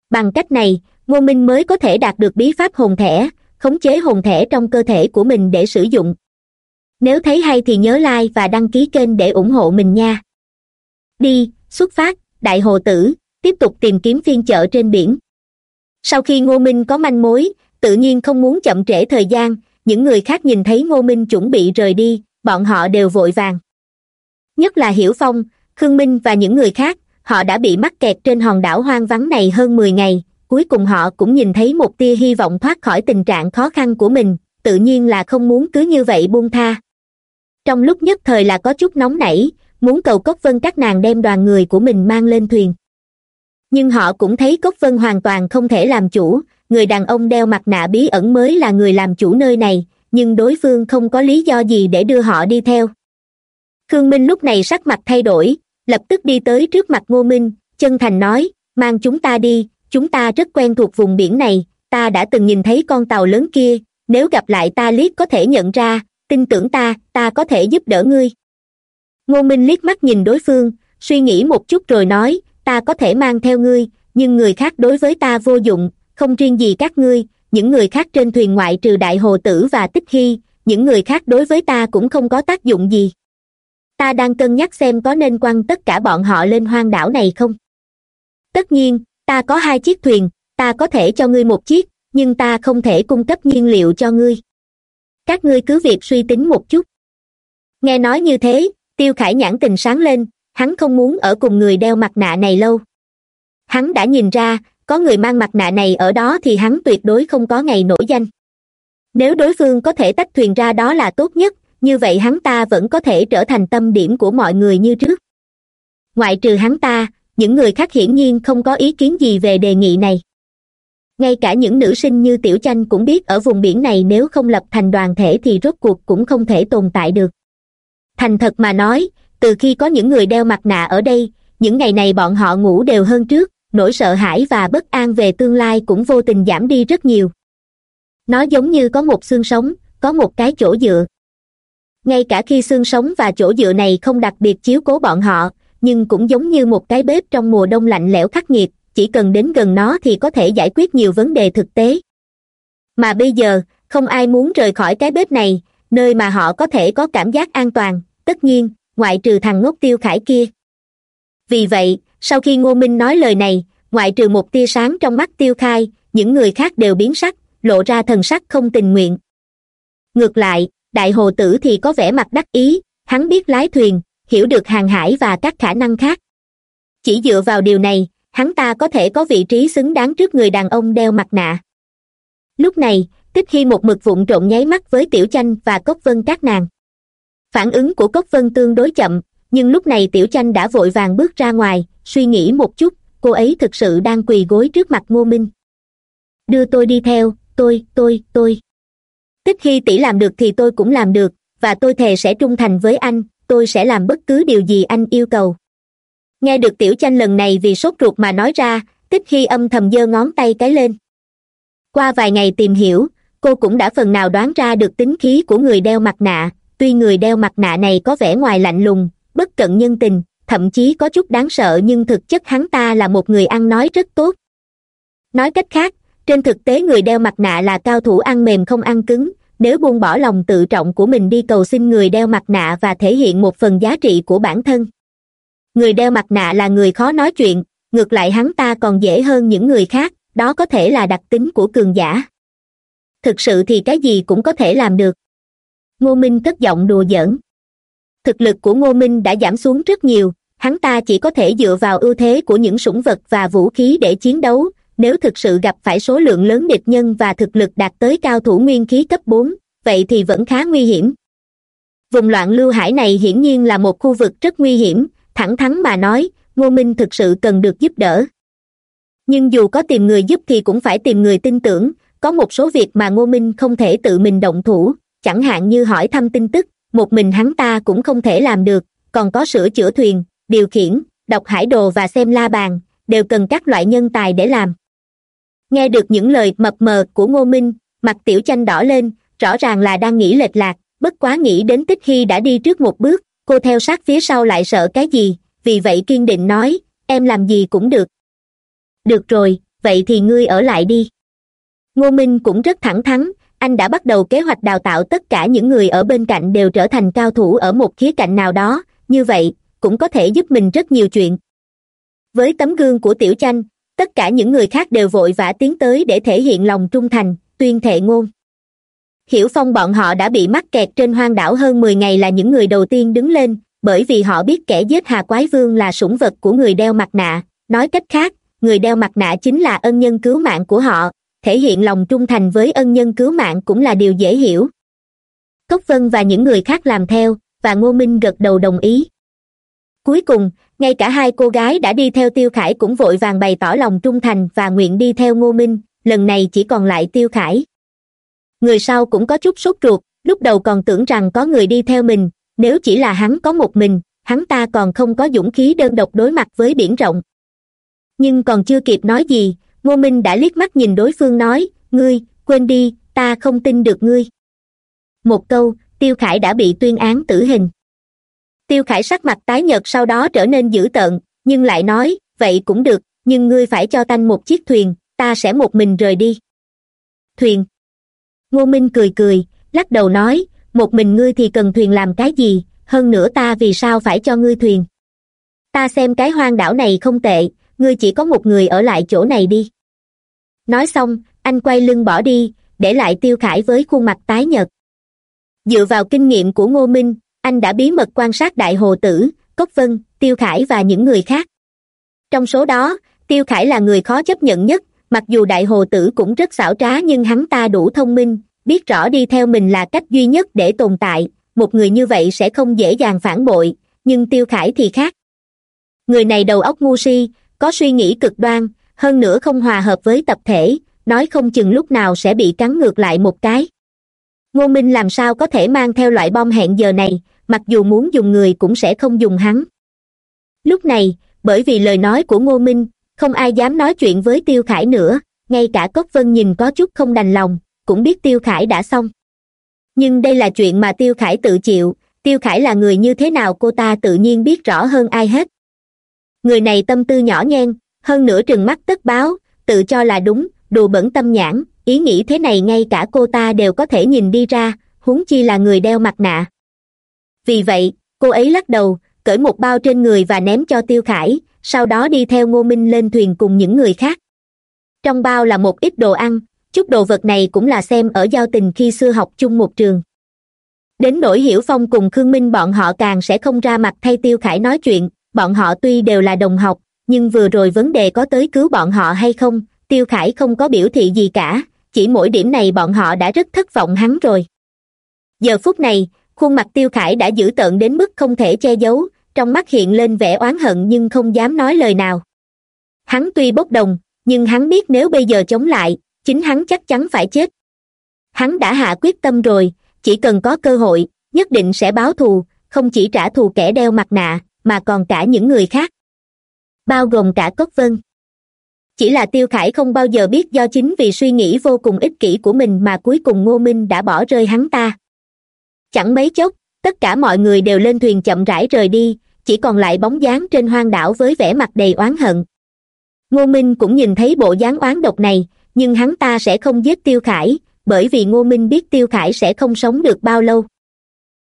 Bằng cách này, ngô minh mới có thể đạt được bí pháp hồn thẻ khống chế hồn thẻ trong cơ thể của mình để sử dụng. Nếu thấy hay thì nhớ like và đăng ký kênh để ủng hộ mình nha. Đi, xuất phát, đại hồ tử, tiếp tục tìm kiếm phiên chợ trên biển. Sau khi ngô minh có manh mối, tự nhiên không muốn chậm trễ thời gian, những người khác nhìn thấy ngô minh chuẩn bị rời đi, bọn họ đều vội vàng. Nhất là hiểu phong, khương minh và những người khác, họ đã bị mắc kẹt trên hòn đảo hoang vắng này hơn mười ngày cuối cùng họ cũng nhìn thấy một tia hy vọng thoát khỏi tình trạng khó khăn của mình, tự nhiên là không muốn cứ như vậy buông tha. Trong lúc nhất thời là có chút nóng nảy, muốn cầu cốc vân các nàng đem đoàn người của mình mang lên thuyền. Nhưng họ cũng thấy cốc vân hoàn toàn không thể làm chủ, người đàn ông đeo mặt nạ bí ẩn mới là người làm chủ nơi này, nhưng đối phương không có lý do gì để đưa họ đi theo. Khương minh lúc này sắc mặt thay đổi, lập tức đi tới trước mặt ngô minh, chân thành nói, mang chúng ta đi chúng ta rất quen thuộc vùng biển này, ta đã từng nhìn thấy con tàu lớn kia, nếu gặp lại ta liếc có thể nhận ra, tin tưởng ta ta có thể giúp đỡ ngươi. Ngô minh liếc mắt nhìn đối phương, suy nghĩ một chút rồi nói, ta có thể mang theo ngươi, nhưng người khác đối với ta vô dụng, không riêng gì các ngươi, những người khác trên thuyền ngoại trừ đại hồ tử và tích hy, những người khác đối với ta cũng không có tác dụng gì. Ta đang cân nhắc xem có nên quăng tất cả bọn họ lên hoang đảo này không. Tất nhiên ta có hai chiếc thuyền, ta có thể cho ngươi một chiếc, nhưng ta không thể cung cấp nhiên liệu cho ngươi. Các ngươi cứ việc suy tính một chút. Nghe nói như thế, tiêu khải nhãn tình sáng lên, hắn không muốn ở cùng người đeo mặt nạ này lâu. Hắn đã nhìn ra, có người mang mặt nạ này ở đó thì hắn tuyệt đối không có ngày nổi danh. Nếu đối phương có thể tách thuyền ra đó là tốt nhất, như vậy hắn ta vẫn có thể trở thành tâm điểm của mọi người như trước. Ngoại trừ hắn ta những người khác hiển nhiên không có ý kiến gì về đề nghị này. Ngay cả những nữ sinh như tiểu chanh cũng biết ở vùng biển này nếu không lập thành đoàn thể thì rốt cuộc cũng không thể tồn tại được. Thành thật mà nói, từ khi có những người đeo mặt nạ ở đây, những ngày này bọn họ ngủ đều hơn trước, nỗi sợ hãi và bất an về tương lai cũng vô tình giảm đi rất nhiều. Nó giống như có một xương sống, có một cái chỗ dựa. Ngay cả khi xương sống và chỗ dựa này không đặc biệt chiếu cố bọn họ nhưng cũng giống như một cái bếp trong mùa đông lạnh lẽo khắc nghiệt, chỉ cần đến gần nó thì có thể giải quyết nhiều vấn đề thực tế. Mà bây giờ, không ai muốn rời khỏi cái bếp này, nơi mà họ có thể có cảm giác an toàn, tất nhiên, ngoại trừ thằng ngốc tiêu khải kia. Vì vậy, sau khi ngô minh nói lời này, ngoại trừ một tia sáng trong mắt tiêu khai, những người khác đều biến sắc, lộ ra thần sắc không tình nguyện. Ngược lại, đại hồ tử thì có vẻ mặt đắc ý, hắn biết lái thuyền hiểu được hàng hải và các khả năng khác. Chỉ dựa vào điều này, hắn ta có thể có vị trí xứng đáng trước người đàn ông đeo mặt nạ. Lúc này, tích khi một mực vụn trộn nháy mắt với tiểu chanh và cốc vân các nàng. Phản ứng của cốc vân tương đối chậm, nhưng lúc này tiểu chanh đã vội vàng bước ra ngoài, suy nghĩ một chút, cô ấy thực sự đang quỳ gối trước mặt ngô minh. Đưa tôi đi theo, tôi tôi tôi. Tích khi tỷ làm được thì tôi cũng làm được, và tôi thề sẽ trung thành với anh tôi sẽ làm bất cứ điều gì anh yêu cầu. Nghe được tiểu chanh lần này vì sốt ruột mà nói ra, tích khi âm thầm giơ ngón tay cái lên. Qua vài ngày tìm hiểu, cô cũng đã phần nào đoán ra được tính khí của người đeo mặt nạ. Tuy người đeo mặt nạ này có vẻ ngoài lạnh lùng, bất cận nhân tình, thậm chí có chút đáng sợ nhưng thực chất hắn ta là một người ăn nói rất tốt. Nói cách khác, trên thực tế người đeo mặt nạ là cao thủ ăn mềm không ăn cứng nếu buông bỏ lòng tự trọng của mình đi cầu xin người đeo mặt nạ và thể hiện một phần giá trị của bản thân. Người đeo mặt nạ là người khó nói chuyện, ngược lại hắn ta còn dễ hơn những người khác, đó có thể là đặc tính của cường giả. Thực sự thì cái gì cũng có thể làm được. Ngô minh cất giọng đùa giỡn. Thực lực của ngô minh đã giảm xuống rất nhiều, hắn ta chỉ có thể dựa vào ưu thế của những sủng vật và vũ khí để chiến đấu nếu thực sự gặp phải số lượng lớn địch nhân và thực lực đạt tới cao thủ nguyên khí cấp bốn, vậy thì vẫn khá nguy hiểm. Vùng loạn lưu hải này hiển nhiên là một khu vực rất nguy hiểm, thẳng thắn mà nói, ngô minh thực sự cần được giúp đỡ. Nhưng dù có tìm người giúp thì cũng phải tìm người tin tưởng, có một số việc mà ngô minh không thể tự mình động thủ, chẳng hạn như hỏi thăm tin tức, một mình hắn ta cũng không thể làm được, còn có sửa chữa thuyền, điều khiển, đọc hải đồ và xem la bàn, đều cần các loại nhân tài để làm nghe được những lời mập mờ của ngô minh, mặt tiểu chanh đỏ lên, rõ ràng là đang nghĩ lệch lạc, bất quá nghĩ đến tích hy đã đi trước một bước, cô theo sát phía sau lại sợ cái gì, vì vậy kiên định nói, em làm gì cũng được. Được rồi, vậy thì ngươi ở lại đi. Ngô minh cũng rất thẳng thắn, anh đã bắt đầu kế hoạch đào tạo tất cả những người ở bên cạnh đều trở thành cao thủ ở một khía cạnh nào đó, như vậy, cũng có thể giúp mình rất nhiều chuyện. Với tấm gương của tiểu chanh tất cả những người khác đều vội vã tiến tới để thể hiện lòng trung thành, tuyên thệ ngôn. Hiểu phong bọn họ đã bị mắc kẹt trên hoang đảo hơn mười ngày là những người đầu tiên đứng lên, bởi vì họ biết kẻ giết hà quái vương là sủng vật của người đeo mặt nạ. Nói cách khác, người đeo mặt nạ chính là ân nhân cứu mạng của họ. Thể hiện lòng trung thành với ân nhân cứu mạng cũng là điều dễ hiểu. Cốc vân và những người khác làm theo, và ngô minh gật đầu đồng ý cuối cùng, ngay cả hai cô gái đã đi theo tiêu khải cũng vội vàng bày tỏ lòng trung thành và nguyện đi theo ngô minh, lần này chỉ còn lại tiêu khải. Người sau cũng có chút sốt ruột, lúc đầu còn tưởng rằng có người đi theo mình, nếu chỉ là hắn có một mình, hắn ta còn không có dũng khí đơn độc đối mặt với biển rộng. Nhưng còn chưa kịp nói gì, ngô minh đã liếc mắt nhìn đối phương nói, ngươi, quên đi, ta không tin được ngươi. Một câu, tiêu khải đã bị tuyên án tử hình tiêu khải sắc mặt tái nhợt sau đó trở nên dữ tợn, nhưng lại nói, vậy cũng được, nhưng ngươi phải cho tanh một chiếc thuyền, ta sẽ một mình rời đi. Thuyền? Ngô minh cười cười, lắc đầu nói, một mình ngươi thì cần thuyền làm cái gì, hơn nữa ta vì sao phải cho ngươi thuyền? Ta xem cái hoang đảo này không tệ, ngươi chỉ có một người ở lại chỗ này đi. Nói xong, anh quay lưng bỏ đi, để lại tiêu khải với khuôn mặt tái nhợt. Dựa vào kinh nghiệm của ngô minh anh đã bí mật quan sát đại hồ tử, cốc vân, tiêu khải và những người khác. Trong số đó, tiêu khải là người khó chấp nhận nhất, mặc dù đại hồ tử cũng rất xảo trá nhưng hắn ta đủ thông minh, biết rõ đi theo mình là cách duy nhất để tồn tại, một người như vậy sẽ không dễ dàng phản bội, nhưng tiêu khải thì khác. Người này đầu óc ngu si, có suy nghĩ cực đoan, hơn nữa không hòa hợp với tập thể, nói không chừng lúc nào sẽ bị cắn ngược lại một cái. Ngô minh làm sao có thể mang theo loại bom hẹn giờ này mặc dù muốn dùng người cũng sẽ không dùng hắn. Lúc này, bởi vì lời nói của ngô minh, không ai dám nói chuyện với tiêu khải nữa, ngay cả cốc vân nhìn có chút không đành lòng, cũng biết tiêu khải đã xong. Nhưng đây là chuyện mà tiêu khải tự chịu, tiêu khải là người như thế nào cô ta tự nhiên biết rõ hơn ai hết. Người này tâm tư nhỏ nhen, hơn nữa trừng mắt tất báo, tự cho là đúng đùa bẩn tâm nhãn, ý nghĩ thế này ngay cả cô ta đều có thể nhìn đi ra, huống chi là người đeo mặt nạ vì vậy, cô ấy lắc đầu, cởi một bao trên người và ném cho tiêu khải, sau đó đi theo ngô minh lên thuyền cùng những người khác. Trong bao là một ít đồ ăn, chút đồ vật này cũng là xem ở giao tình khi xưa học chung một trường. Đến nỗi hiểu phong cùng khương minh bọn họ càng sẽ không ra mặt thay tiêu khải nói chuyện, bọn họ tuy đều là đồng học, nhưng vừa rồi vấn đề có tới cứu bọn họ hay không, tiêu khải không có biểu thị gì cả, chỉ mỗi điểm này bọn họ đã rất thất vọng hắn rồi. Giờ phút này khuôn mặt tiêu khải đã dữ tợn đến mức không thể che giấu, trong mắt hiện lên vẻ oán hận nhưng không dám nói lời nào. Hắn tuy bốc đồng, nhưng hắn biết nếu bây giờ chống lại, chính hắn chắc chắn phải chết. Hắn đã hạ quyết tâm rồi, chỉ cần có cơ hội, nhất định sẽ báo thù, không chỉ trả thù kẻ đeo mặt nạ, mà còn cả những người khác. Bao gồm cả cốc vân. Chỉ là tiêu khải không bao giờ biết do chính vì suy nghĩ vô cùng ích kỷ của mình mà cuối cùng ngô minh đã bỏ rơi hắn ta chẳng mấy chốc, tất cả mọi người đều lên thuyền chậm rãi rời đi, chỉ còn lại bóng dáng trên hoang đảo với vẻ mặt đầy oán hận. Ngô minh cũng nhìn thấy bộ dáng oán độc này, nhưng hắn ta sẽ không giết tiêu khải, bởi vì ngô minh biết tiêu khải sẽ không sống được bao lâu.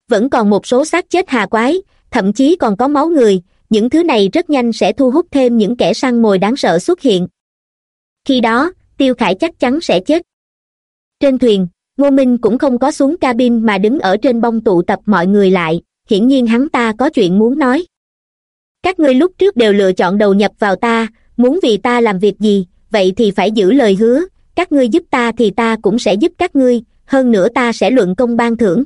Vẫn còn một số xác chết hà quái, thậm chí còn có máu người, những thứ này rất nhanh sẽ thu hút thêm những kẻ săn mồi đáng sợ xuất hiện. Khi đó, tiêu khải chắc chắn sẽ chết. Trên thuyền ngô minh cũng không có xuống cabin mà đứng ở trên bông tụ tập mọi người lại, hiển nhiên hắn ta có chuyện muốn nói. Các ngươi lúc trước đều lựa chọn đầu nhập vào ta, muốn vì ta làm việc gì, vậy thì phải giữ lời hứa, các ngươi giúp ta thì ta cũng sẽ giúp các ngươi, hơn nữa ta sẽ luận công ban thưởng.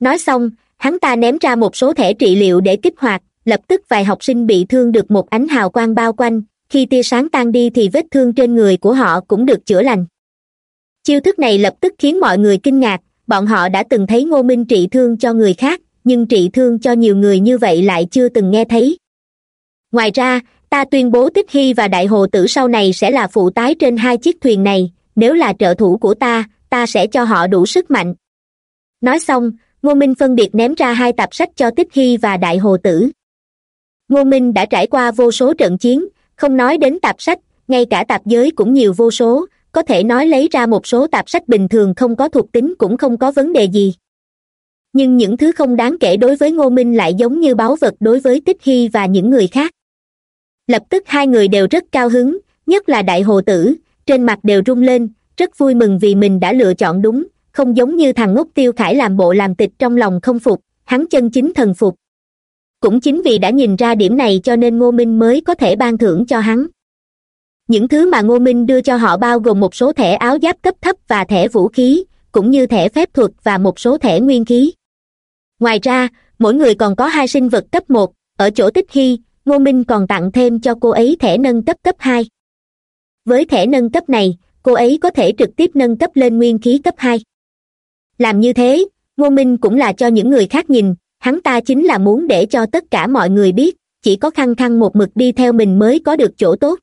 Nói xong, hắn ta ném ra một số thẻ trị liệu để kích hoạt, lập tức vài học sinh bị thương được một ánh hào quang bao quanh, khi tia sáng tan đi thì vết thương trên người của họ cũng được chữa lành chiêu thức này lập tức khiến mọi người kinh ngạc, bọn họ đã từng thấy ngô minh trị thương cho người khác, nhưng trị thương cho nhiều người như vậy lại chưa từng nghe thấy. Ngoài ra, ta tuyên bố tích hy và đại hồ tử sau này sẽ là phụ tái trên hai chiếc thuyền này, nếu là trợ thủ của ta ta sẽ cho họ đủ sức mạnh. Nói xong, ngô minh phân biệt ném ra hai tập sách cho tích hy và đại hồ tử. Ngô minh đã trải qua vô số trận chiến, không nói đến tạp sách, ngay cả tạp giới cũng nhiều vô số có thể nói lấy ra một số tạp sách bình thường không có thuộc tính cũng không có vấn đề gì. Nhưng những thứ không đáng kể đối với ngô minh lại giống như báu vật đối với tích hy và những người khác. Lập tức hai người đều rất cao hứng, nhất là đại hồ tử, trên mặt đều rung lên, rất vui mừng vì mình đã lựa chọn đúng, không giống như thằng ngốc tiêu khải làm bộ làm tịch trong lòng không phục, hắn chân chính thần phục. Cũng chính vì đã nhìn ra điểm này cho nên ngô minh mới có thể ban thưởng cho hắn những thứ mà ngô minh đưa cho họ bao gồm một số thẻ áo giáp cấp thấp và thẻ vũ khí, cũng như thẻ phép thuật và một số thẻ nguyên khí. Ngoài ra, mỗi người còn có hai sinh vật cấp một. Ở chỗ tích hy, ngô minh còn tặng thêm cho cô ấy thẻ nâng cấp cấp hai. Với thẻ nâng cấp này, cô ấy có thể trực tiếp nâng cấp lên nguyên khí cấp hai. Làm như thế, ngô minh cũng là cho những người khác nhìn. Hắn ta chính là muốn để cho tất cả mọi người biết, chỉ có khăng khăng một mực đi theo mình mới có được chỗ tốt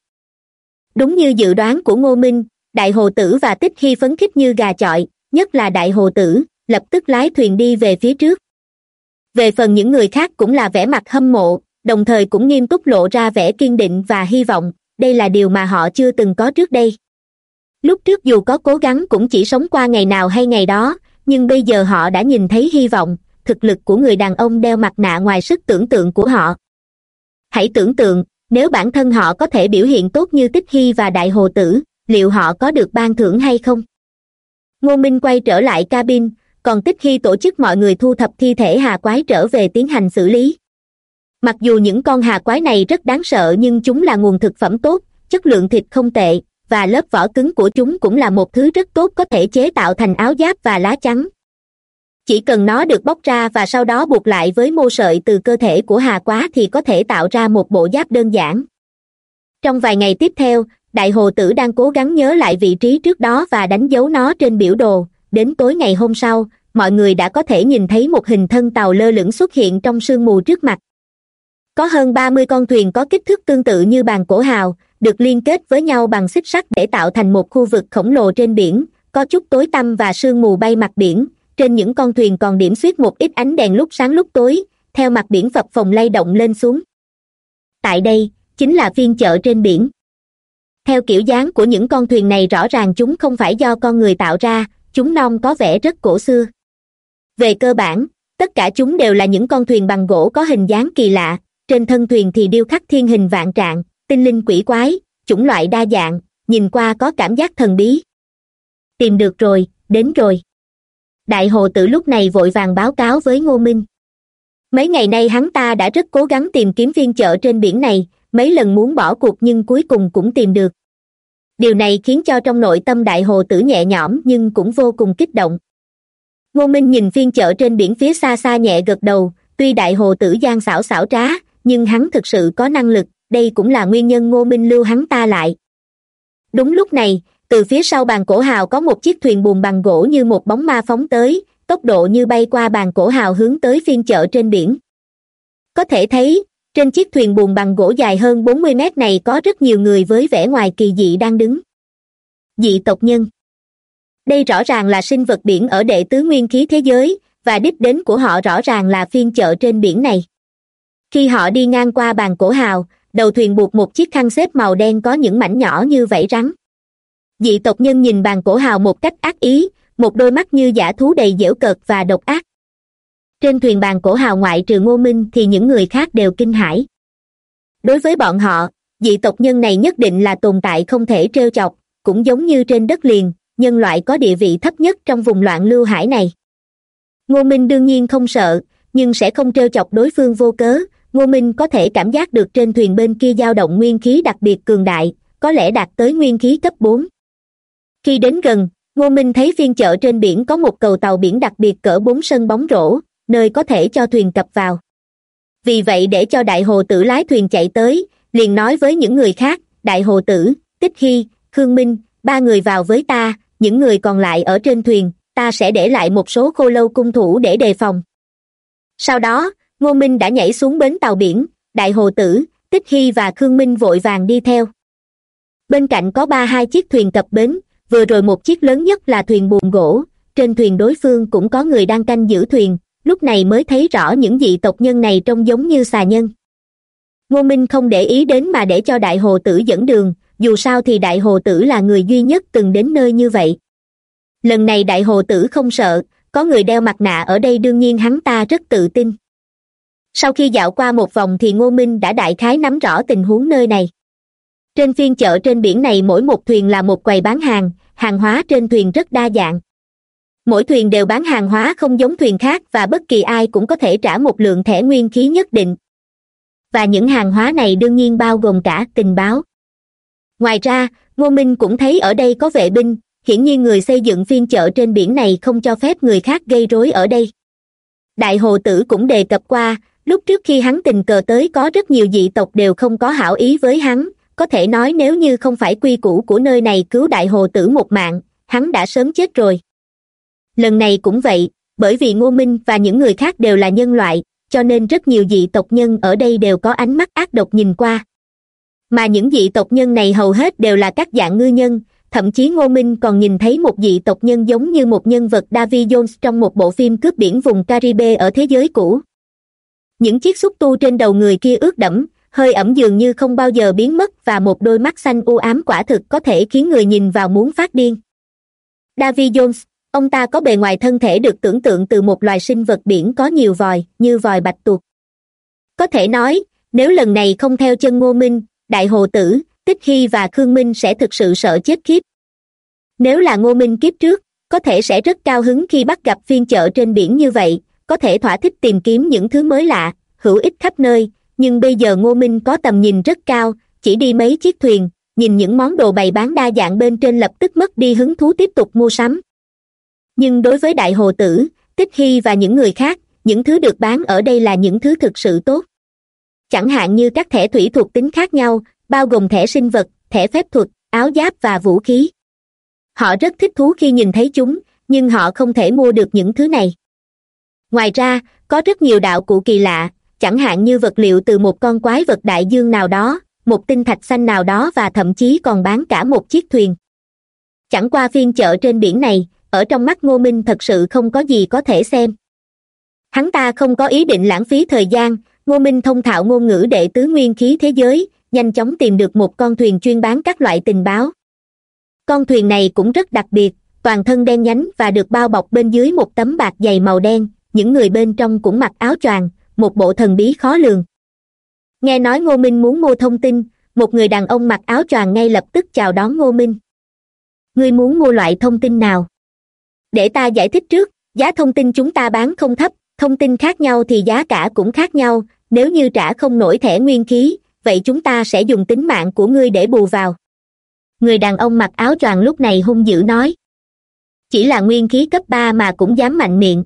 đúng như dự đoán của ngô minh, đại hồ tử và tích hy phấn khích như gà chọi, nhất là đại hồ tử, lập tức lái thuyền đi về phía trước. Về phần những người khác cũng là vẻ mặt hâm mộ, đồng thời cũng nghiêm túc lộ ra vẻ kiên định và hy vọng, đây là điều mà họ chưa từng có trước đây. Lúc trước dù có cố gắng cũng chỉ sống qua ngày nào hay ngày đó, nhưng bây giờ họ đã nhìn thấy hy vọng, thực lực của người đàn ông đeo mặt nạ ngoài sức tưởng tượng của họ. Hãy tưởng tượng nếu bản thân họ có thể biểu hiện tốt như tích hy và đại hồ tử, liệu họ có được ban thưởng hay không? Ngô minh quay trở lại cabin, còn tích hy tổ chức mọi người thu thập thi thể hà quái trở về tiến hành xử lý. Mặc dù những con hà quái này rất đáng sợ nhưng chúng là nguồn thực phẩm tốt, chất lượng thịt không tệ, và lớp vỏ cứng của chúng cũng là một thứ rất tốt có thể chế tạo thành áo giáp và lá chắn chỉ cần nó được bóc ra và sau đó buộc lại với mô sợi từ cơ thể của hà quá thì có thể tạo ra một bộ giáp đơn giản. Trong vài ngày tiếp theo, đại hồ tử đang cố gắng nhớ lại vị trí trước đó và đánh dấu nó trên biểu đồ. Đến tối ngày hôm sau, mọi người đã có thể nhìn thấy một hình thân tàu lơ lửng xuất hiện trong sương mù trước mặt. Có hơn ba mươi con thuyền có kích thước tương tự như bàn cổ hào, được liên kết với nhau bằng xích sắt để tạo thành một khu vực khổng lồ trên biển, có chút tối tăm và sương mù bay mặt biển trên những con thuyền còn điểm xuyết một ít ánh đèn lúc sáng lúc tối, theo mặt biển phập phồng lay động lên xuống. Tại đây, chính là phiên chợ trên biển. Theo kiểu dáng của những con thuyền này rõ ràng chúng không phải do con người tạo ra, chúng non có vẻ rất cổ xưa. Về cơ bản, tất cả chúng đều là những con thuyền bằng gỗ có hình dáng kỳ lạ, trên thân thuyền thì điêu khắc thiên hình vạn trạng, tinh linh quỷ quái, chủng loại đa dạng, nhìn qua có cảm giác thần bí. Tìm được rồi, đến rồi đại hồ tử lúc này vội vàng báo cáo với ngô minh. Mấy ngày nay hắn ta đã rất cố gắng tìm kiếm viên chợ trên biển này, mấy lần muốn bỏ cuộc nhưng cuối cùng cũng tìm được. Điều này khiến cho trong nội tâm đại hồ tử nhẹ nhõm nhưng cũng vô cùng kích động. Ngô minh nhìn phiên chợ trên biển phía xa xa nhẹ gật đầu, tuy đại hồ tử gian xảo xảo trá, nhưng hắn thực sự có năng lực, đây cũng là nguyên nhân ngô minh lưu hắn ta lại. Đúng lúc này từ phía sau bàn cổ hào có một chiếc thuyền buồm bằng gỗ như một bóng ma phóng tới, tốc độ như bay qua bàn cổ hào hướng tới phiên chợ trên biển. Có thể thấy, trên chiếc thuyền buồm bằng gỗ dài hơn bốn mươi mét này có rất nhiều người với vẻ ngoài kỳ dị đang đứng. Dị tộc nhân. Đây rõ ràng là sinh vật biển ở đệ tứ nguyên khí thế giới, và đích đến của họ rõ ràng là phiên chợ trên biển này. Khi họ đi ngang qua bàn cổ hào, đầu thuyền buộc một chiếc khăn xếp màu đen có những mảnh nhỏ như vảy rắn dị tộc nhân nhìn bàn cổ hào một cách ác ý, một đôi mắt như giả thú đầy dễu cợt và độc ác. Trên thuyền bàn cổ hào ngoại trừ ngô minh thì những người khác đều kinh hãi. Đối với bọn họ, dị tộc nhân này nhất định là tồn tại không thể trêu chọc, cũng giống như trên đất liền, nhân loại có địa vị thấp nhất trong vùng loạn lưu hải này. Ngô minh đương nhiên không sợ, nhưng sẽ không trêu chọc đối phương vô cớ. Ngô minh có thể cảm giác được trên thuyền bên kia dao động nguyên khí đặc biệt cường đại, có lẽ đạt tới nguyên khí cấp bốn khi đến gần, ngô minh thấy phiên chợ trên biển có một cầu tàu biển đặc biệt cỡ bốn sân bóng rổ, nơi có thể cho thuyền cập vào. Vì vậy để cho đại hồ tử lái thuyền chạy tới, liền nói với những người khác, đại hồ tử, tích hy, khương minh, ba người vào với ta, những người còn lại ở trên thuyền, ta sẽ để lại một số khô lâu cung thủ để đề phòng. Sau đó, ngô minh đã nhảy xuống bến tàu biển, đại hồ tử, tích hy và khương minh vội vàng đi theo. Bên cạnh có ba hai chiếc thuyền cập bến vừa rồi một chiếc lớn nhất là thuyền buồm gỗ. Trên thuyền đối phương cũng có người đang canh giữ thuyền. Lúc này mới thấy rõ những vị tộc nhân này trông giống như xà nhân. Ngô minh không để ý đến mà để cho đại hồ tử dẫn đường. Dù sao thì đại hồ tử là người duy nhất từng đến nơi như vậy. Lần này đại hồ tử không sợ. Có người đeo mặt nạ ở đây đương nhiên hắn ta rất tự tin. Sau khi dạo qua một vòng thì ngô minh đã đại khái nắm rõ tình huống nơi này trên phiên chợ trên biển này mỗi một thuyền là một quầy bán hàng hàng hóa trên thuyền rất đa dạng. Mỗi thuyền đều bán hàng hóa không giống thuyền khác và bất kỳ ai cũng có thể trả một lượng thẻ nguyên khí nhất định. Và những hàng hóa này đương nhiên bao gồm cả tình báo. Ngoài ra, ngô minh cũng thấy ở đây có vệ binh, hiển nhiên người xây dựng phiên chợ trên biển này không cho phép người khác gây rối ở đây. Đại hồ tử cũng đề cập qua, lúc trước khi hắn tình cờ tới có rất nhiều dị tộc đều không có hảo ý với hắn có thể nói nếu như không phải quy củ của nơi này cứu đại hồ tử một mạng, hắn đã sớm chết rồi. Lần này cũng vậy, bởi vì ngô minh và những người khác đều là nhân loại, cho nên rất nhiều dị tộc nhân ở đây đều có ánh mắt ác độc nhìn qua. Mà những dị tộc nhân này hầu hết đều là các dạng ngư nhân, thậm chí ngô minh còn nhìn thấy một dị tộc nhân giống như một nhân vật davy jones trong một bộ phim cướp biển vùng caribe ở thế giới cũ. Những chiếc xúc tu trên đầu người kia ướt đẫm hơi ẩm dường như không bao giờ biến mất và một đôi mắt xanh u ám quả thực có thể khiến người nhìn vào muốn phát điên. Davy jones, ông ta có bề ngoài thân thể được tưởng tượng từ một loài sinh vật biển có nhiều vòi, như vòi bạch tuộc. Có thể nói, nếu lần này không theo chân ngô minh, đại hồ tử, tích hy và khương minh sẽ thực sự sợ chết khiếp nếu là ngô minh kiếp trước, có thể sẽ rất cao hứng khi bắt gặp phiên chợ trên biển như vậy, có thể thỏa thích tìm kiếm những thứ mới lạ, hữu ích khắp nơi nhưng bây giờ ngô minh có tầm nhìn rất cao, chỉ đi mấy chiếc thuyền, nhìn những món đồ bày bán đa dạng bên trên lập tức mất đi hứng thú tiếp tục mua sắm. Nhưng đối với đại hồ tử, tích hy và những người khác, những thứ được bán ở đây là những thứ thực sự tốt. Chẳng hạn như các thẻ thủy thuộc tính khác nhau, bao gồm thẻ sinh vật, thẻ phép thuật, áo giáp và vũ khí. Họ rất thích thú khi nhìn thấy chúng, nhưng họ không thể mua được những thứ này. Ngoài ra, có rất nhiều đạo cụ kỳ lạ chẳng hạn như vật liệu từ một con quái vật đại dương nào đó, một tinh thạch xanh nào đó và thậm chí còn bán cả một chiếc thuyền. Chẳng qua phiên chợ trên biển này, ở trong mắt ngô minh thật sự không có gì có thể xem. Hắn ta không có ý định lãng phí thời gian, ngô minh thông thạo ngôn ngữ đệ tứ nguyên khí thế giới, nhanh chóng tìm được một con thuyền chuyên bán các loại tình báo. Con thuyền này cũng rất đặc biệt, toàn thân đen nhánh và được bao bọc bên dưới một tấm bạc dày màu đen, những người bên trong cũng mặc áo choàng một bộ thần bí khó lường. Nghe nói ngô minh muốn mua thông tin, một người đàn ông mặc áo choàng ngay lập tức chào đón ngô minh. Ngươi muốn mua loại thông tin nào? Để ta giải thích trước, giá thông tin chúng ta bán không thấp, thông tin khác nhau thì giá cả cũng khác nhau, nếu như trả không nổi thẻ nguyên khí, vậy chúng ta sẽ dùng tính mạng của ngươi để bù vào. Người đàn ông mặc áo choàng lúc này hung dữ nói. Chỉ là nguyên khí cấp ba mà cũng dám mạnh miệng.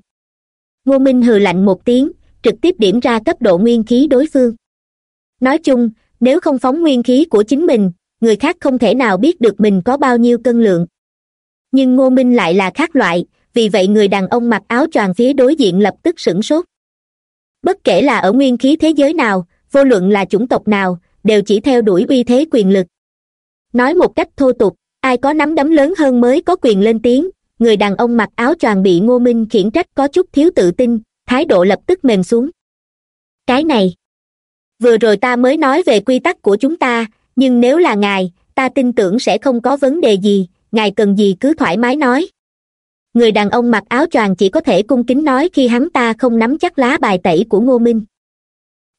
Ngô minh hừ lạnh một tiếng trực tiếp điểm ra cấp độ nguyên khí đối phương. Nói chung, nếu không phóng nguyên khí của chính mình, người khác không thể nào biết được mình có bao nhiêu cân lượng. Nhưng ngô minh lại là khác loại, vì vậy người đàn ông mặc áo choàng phía đối diện lập tức sửng sốt. Bất kể là ở nguyên khí thế giới nào, vô luận là chủng tộc nào, đều chỉ theo đuổi uy thế quyền lực. Nói một cách thô tục, ai có nắm đấm lớn hơn mới có quyền lên tiếng. Người đàn ông mặc áo choàng bị ngô minh khiển trách có chút thiếu tự tin thái độ lập tức mềm xuống. Cái này, vừa rồi ta mới nói về quy tắc của chúng ta, nhưng nếu là ngài, ta tin tưởng sẽ không có vấn đề gì, ngài cần gì cứ thoải mái nói. Người đàn ông mặc áo choàng chỉ có thể cung kính nói khi hắn ta không nắm chắc lá bài tẩy của ngô minh.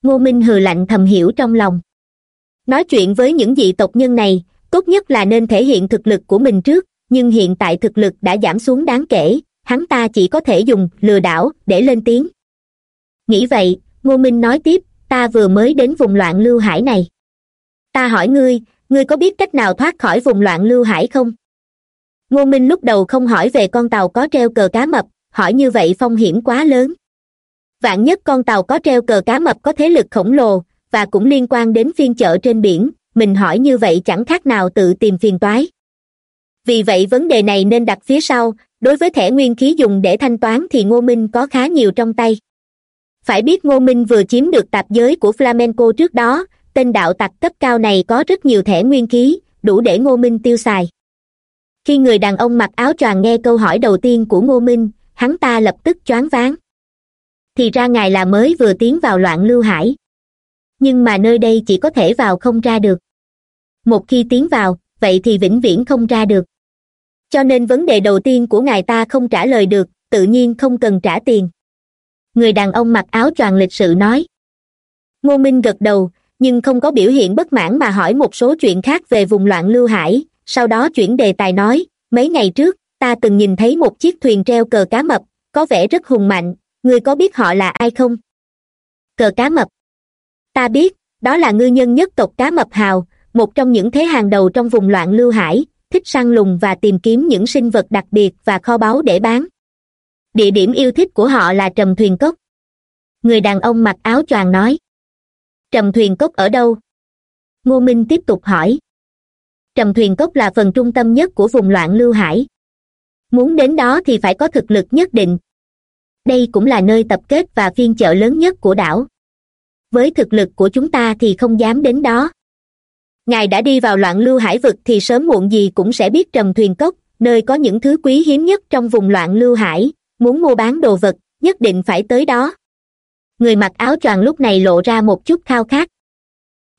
Ngô minh hừ lạnh thầm hiểu trong lòng. Nói chuyện với những dị tộc nhân này, tốt nhất là nên thể hiện thực lực của mình trước, nhưng hiện tại thực lực đã giảm xuống đáng kể hắn ta chỉ có thể dùng lừa đảo để lên tiếng. Nghĩ vậy, ngô minh nói tiếp, ta vừa mới đến vùng loạn lưu hải này. Ta hỏi ngươi ngươi có biết cách nào thoát khỏi vùng loạn lưu hải không? Ngô minh lúc đầu không hỏi về con tàu có treo cờ cá mập, hỏi như vậy phong hiểm quá lớn. Vạn nhất con tàu có treo cờ cá mập có thế lực khổng lồ, và cũng liên quan đến phiên chợ trên biển, mình hỏi như vậy chẳng khác nào tự tìm phiền toái. Vì vậy vấn đề này nên đặt phía sau đối với thẻ nguyên khí dùng để thanh toán thì ngô minh có khá nhiều trong tay. Phải biết ngô minh vừa chiếm được tạp giới của flamenco trước đó, tên đạo tặc cấp cao này có rất nhiều thẻ nguyên khí, đủ để ngô minh tiêu xài. Khi người đàn ông mặc áo choàng nghe câu hỏi đầu tiên của ngô minh, hắn ta lập tức choáng váng. Thì ra ngài là mới vừa tiến vào loạn lưu hải. Nhưng mà nơi đây chỉ có thể vào không ra được. Một khi tiến vào, vậy thì vĩnh viễn không ra được cho nên vấn đề đầu tiên của ngài ta không trả lời được, tự nhiên không cần trả tiền. Người đàn ông mặc áo choàng lịch sự nói. Ngô minh gật đầu, nhưng không có biểu hiện bất mãn mà hỏi một số chuyện khác về vùng loạn lưu hải, sau đó chuyển đề tài nói, mấy ngày trước, ta từng nhìn thấy một chiếc thuyền treo cờ cá mập, có vẻ rất hùng mạnh, ngươi có biết họ là ai không? Cờ cá mập. Ta biết, đó là ngư nhân nhất tộc cá mập hào, một trong những thế hàng đầu trong vùng loạn lưu hải thích săn lùng và tìm kiếm những sinh vật đặc biệt và kho báu để bán. Địa điểm yêu thích của họ là trầm thuyền cốc. Người đàn ông mặc áo choàng nói. Trầm thuyền cốc ở đâu? Ngô minh tiếp tục hỏi. Trầm thuyền cốc là phần trung tâm nhất của vùng loạn lưu hải. Muốn đến đó thì phải có thực lực nhất định. Đây cũng là nơi tập kết và phiên chợ lớn nhất của đảo. Với thực lực của chúng ta thì không dám đến đó ngài đã đi vào loạn lưu hải vực thì sớm muộn gì cũng sẽ biết trầm thuyền cốc, nơi có những thứ quý hiếm nhất trong vùng loạn lưu hải, muốn mua bán đồ vật, nhất định phải tới đó. Người mặc áo choàng lúc này lộ ra một chút khao khát.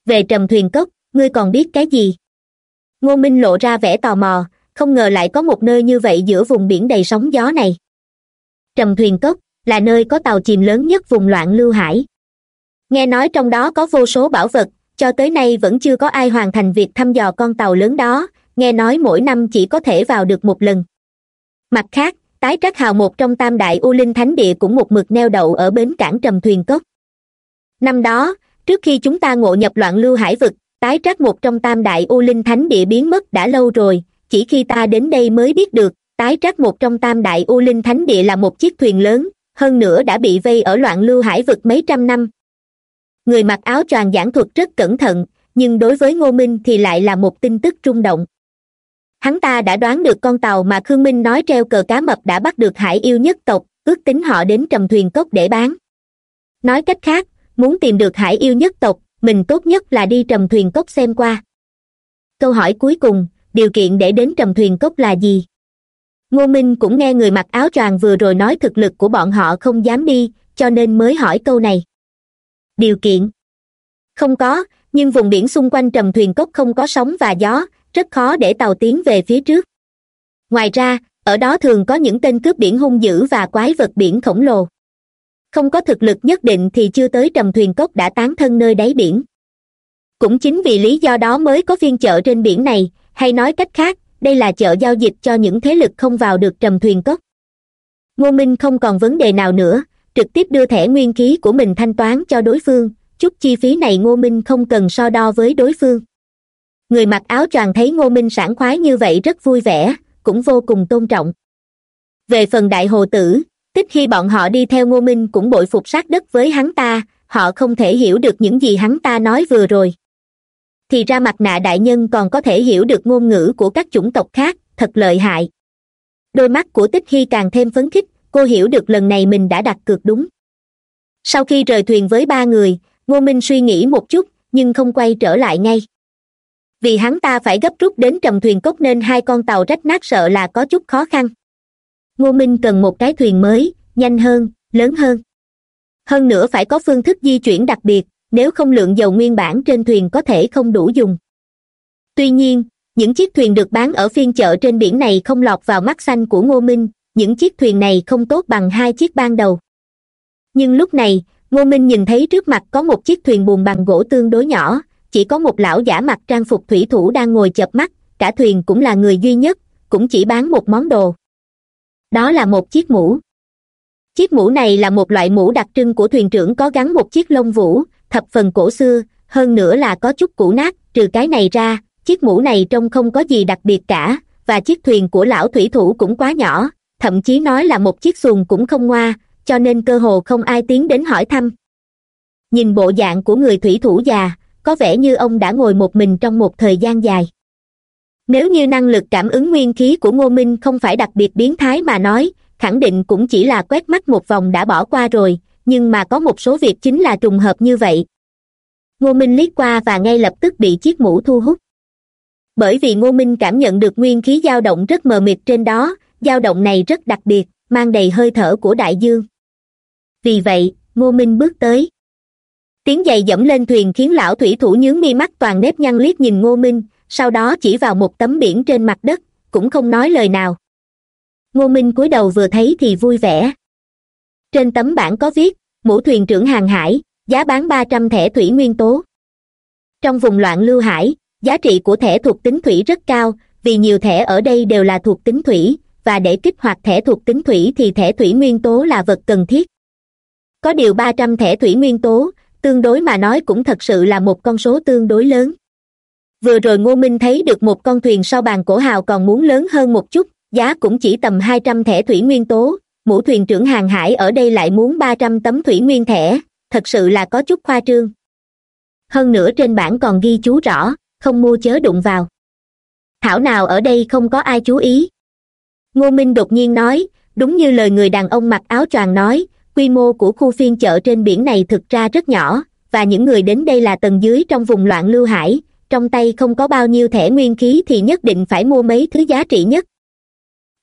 Về trầm thuyền cốc, ngươi còn biết cái gì? Ngô minh lộ ra vẻ tò mò, không ngờ lại có một nơi như vậy giữa vùng biển đầy sóng gió này. Trầm thuyền cốc là nơi có tàu chìm lớn nhất vùng loạn lưu hải. Nghe nói trong đó có vô số bảo vật cho tới nay vẫn chưa có ai hoàn thành việc thăm dò con tàu lớn đó, nghe nói mỗi năm chỉ có thể vào được một lần. Mặt khác, tái trắc hào một trong tam đại u linh thánh địa cũng một mực neo đậu ở bến cảng trầm thuyền cốc. Năm đó, trước khi chúng ta ngộ nhập loạn lưu hải vực, tái trắc một trong tam đại u linh thánh địa biến mất đã lâu rồi, chỉ khi ta đến đây mới biết được, tái trắc một trong tam đại u linh thánh địa là một chiếc thuyền lớn, hơn nữa đã bị vây ở loạn lưu hải vực mấy trăm năm người mặc áo choàng giảng thuật rất cẩn thận, nhưng đối với ngô minh thì lại là một tin tức rung động. Hắn ta đã đoán được con tàu mà khương minh nói treo cờ cá mập đã bắt được hải yêu nhất tộc, ước tính họ đến trầm thuyền cốc để bán. Nói cách khác, muốn tìm được hải yêu nhất tộc, mình tốt nhất là đi trầm thuyền cốc xem qua. Câu hỏi cuối cùng, điều kiện để đến trầm thuyền cốc là gì? Ngô minh cũng nghe người mặc áo choàng vừa rồi nói thực lực của bọn họ không dám đi, cho nên mới hỏi câu này điều kiện. Không có, nhưng vùng biển xung quanh trầm thuyền cốc không có sóng và gió, rất khó để tàu tiến về phía trước. Ngoài ra, ở đó thường có những tên cướp biển hung dữ và quái vật biển khổng lồ. Không có thực lực nhất định thì chưa tới trầm thuyền cốc đã tán thân nơi đáy biển. Cũng chính vì lý do đó mới có phiên chợ trên biển này, hay nói cách khác, đây là chợ giao dịch cho những thế lực không vào được trầm thuyền cốc. Ngô minh không còn vấn đề nào nữa trực tiếp đưa thẻ nguyên khí của mình thanh toán cho đối phương. Chút chi phí này ngô minh không cần so đo với đối phương. Người mặc áo choàng thấy ngô minh sảng khoái như vậy rất vui vẻ, cũng vô cùng tôn trọng. Về phần đại hồ tử, tích khi bọn họ đi theo ngô minh cũng bội phục sát đất với hắn ta, họ không thể hiểu được những gì hắn ta nói vừa rồi. Thì ra mặt nạ đại nhân còn có thể hiểu được ngôn ngữ của các chủng tộc khác, thật lợi hại. Đôi mắt của tích hy càng thêm phấn khích cô hiểu được lần này mình đã đặt cược đúng. Sau khi rời thuyền với ba người, ngô minh suy nghĩ một chút, nhưng không quay trở lại ngay. Vì hắn ta phải gấp rút đến trầm thuyền cốc nên hai con tàu rách nát sợ là có chút khó khăn. Ngô minh cần một cái thuyền mới, nhanh hơn, lớn hơn. Hơn nữa phải có phương thức di chuyển đặc biệt, nếu không lượng dầu nguyên bản trên thuyền có thể không đủ dùng. Tuy nhiên, những chiếc thuyền được bán ở phiên chợ trên biển này không lọt vào mắt xanh của ngô minh những chiếc thuyền này không tốt bằng hai chiếc ban đầu. Nhưng lúc này, ngô minh nhìn thấy trước mặt có một chiếc thuyền buồn bằng gỗ tương đối nhỏ, chỉ có một lão giả mặc trang phục thủy thủ đang ngồi chợp mắt, cả thuyền cũng là người duy nhất, cũng chỉ bán một món đồ. Đó là một chiếc mũ. Chiếc mũ này là một loại mũ đặc trưng của thuyền trưởng có gắn một chiếc lông vũ, thập phần cổ xưa, hơn nữa là có chút cũ nát, trừ cái này ra, chiếc mũ này trông không có gì đặc biệt cả, và chiếc thuyền của lão thủy thủ cũng quá nhỏ thậm chí nói là một chiếc xuồng cũng không ngoa, cho nên cơ hồ không ai tiến đến hỏi thăm. Nhìn bộ dạng của người thủy thủ già, có vẻ như ông đã ngồi một mình trong một thời gian dài. Nếu như năng lực cảm ứng nguyên khí của ngô minh không phải đặc biệt biến thái mà nói, khẳng định cũng chỉ là quét mắt một vòng đã bỏ qua rồi, nhưng mà có một số việc chính là trùng hợp như vậy. Ngô minh liếc qua và ngay lập tức bị chiếc mũ thu hút. Bởi vì ngô minh cảm nhận được nguyên khí dao động rất mờ mịt trên đó dao động này rất đặc biệt, mang đầy hơi thở của đại dương. Vì vậy, ngô minh bước tới. Tiếng giày dẫm lên thuyền khiến lão thủy thủ nhướng mi mắt toàn nếp nhăn liếc nhìn ngô minh, sau đó chỉ vào một tấm biển trên mặt đất, cũng không nói lời nào. Ngô minh cúi đầu vừa thấy thì vui vẻ. Trên tấm bảng có viết, mũ thuyền trưởng hàng hải, giá bán ba trăm thẻ thủy nguyên tố. Trong vùng loạn lưu hải, giá trị của thẻ thuộc tính thủy rất cao, vì nhiều thẻ ở đây đều là thuộc tính thủy và để kích hoạt thẻ thuộc tính thủy thì thẻ thủy nguyên tố là vật cần thiết. Có điều ba trăm thẻ thủy nguyên tố, tương đối mà nói cũng thật sự là một con số tương đối lớn. Vừa rồi ngô minh thấy được một con thuyền sau bàn cổ hào còn muốn lớn hơn một chút, giá cũng chỉ tầm hai trăm thẻ thủy nguyên tố. Mũ thuyền trưởng hàng hải ở đây lại muốn ba trăm tấm thủy nguyên thẻ, thật sự là có chút khoa trương. Hơn nữa trên bảng còn ghi chú rõ, không mua chớ đụng vào. Thảo nào ở đây không có ai chú ý ngô minh đột nhiên nói, đúng như lời người đàn ông mặc áo choàng nói, quy mô của khu phiên chợ trên biển này thực ra rất nhỏ, và những người đến đây là tầng dưới trong vùng loạn lưu hải, trong tay không có bao nhiêu thẻ nguyên khí thì nhất định phải mua mấy thứ giá trị nhất.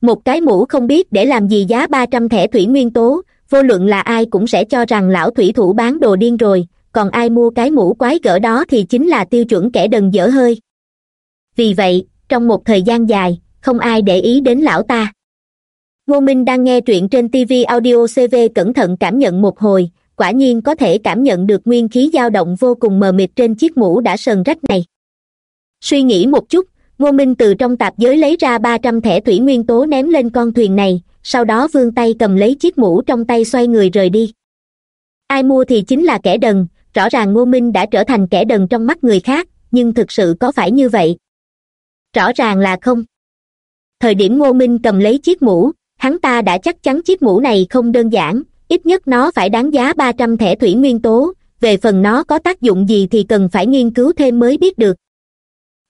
Một cái mũ không biết để làm gì giá ba trăm thẻ thủy nguyên tố, vô luận là ai cũng sẽ cho rằng lão thủy thủ bán đồ điên rồi, còn ai mua cái mũ quái gở đó thì chính là tiêu chuẩn kẻ đần dở hơi. Vì vậy, trong một thời gian dài không ai để ý đến lão ta. Ngô minh đang nghe truyện trên tv audio cv cẩn thận cảm nhận một hồi, quả nhiên có thể cảm nhận được nguyên khí dao động vô cùng mờ mịt trên chiếc mũ đã sờn rách này. Suy nghĩ một chút, ngô minh từ trong tạp giới lấy ra ba trăm thẻ thủy nguyên tố ném lên con thuyền này, sau đó vươn tay cầm lấy chiếc mũ trong tay xoay người rời đi. Ai mua thì chính là kẻ đần, rõ ràng ngô minh đã trở thành kẻ đần trong mắt người khác, nhưng thực sự có phải như vậy? Rõ ràng là không thời điểm ngô minh cầm lấy chiếc mũ, hắn ta đã chắc chắn chiếc mũ này không đơn giản, ít nhất nó phải đáng giá ba trăm thẻ thủy nguyên tố, về phần nó có tác dụng gì thì cần phải nghiên cứu thêm mới biết được.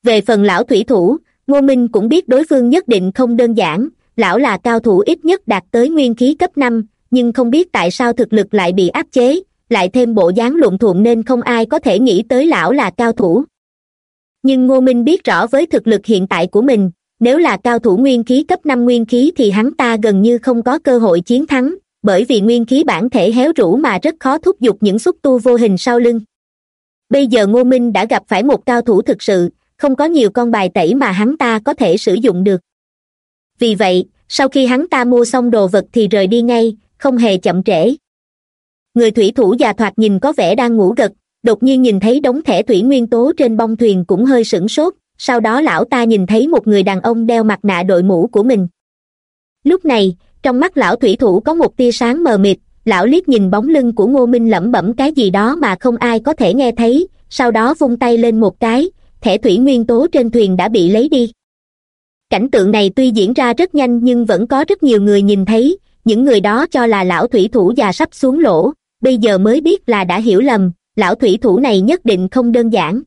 Về phần lão thủy thủ, ngô minh cũng biết đối phương nhất định không đơn giản, lão là cao thủ ít nhất đạt tới nguyên khí cấp năm, nhưng không biết tại sao thực lực lại bị áp chế, lại thêm bộ dáng luộn thuộm nên không ai có thể nghĩ tới lão là cao thủ. Nhưng ngô minh biết rõ với thực lực hiện tại của mình nếu là cao thủ nguyên khí cấp năm nguyên khí thì hắn ta gần như không có cơ hội chiến thắng, bởi vì nguyên khí bản thể héo rũ mà rất khó thúc giục những xúc tu vô hình sau lưng. Bây giờ ngô minh đã gặp phải một cao thủ thực sự, không có nhiều con bài tẩy mà hắn ta có thể sử dụng được. Vì vậy, sau khi hắn ta mua xong đồ vật thì rời đi ngay, không hề chậm trễ. Người thủy thủ già thoạt nhìn có vẻ đang ngủ gật, đột nhiên nhìn thấy đống thẻ thủy nguyên tố trên bông thuyền cũng hơi sửng sốt sau đó lão ta nhìn thấy một người đàn ông đeo mặt nạ đội mũ của mình. Lúc này, trong mắt lão thủy thủ có một tia sáng mờ mịt, lão liếc nhìn bóng lưng của ngô minh lẩm bẩm cái gì đó mà không ai có thể nghe thấy, sau đó vung tay lên một cái, thẻ thủy nguyên tố trên thuyền đã bị lấy đi. Cảnh tượng này tuy diễn ra rất nhanh nhưng vẫn có rất nhiều người nhìn thấy, những người đó cho là lão thủy thủ già sắp xuống lỗ, bây giờ mới biết là đã hiểu lầm, lão thủy thủ này nhất định không đơn giản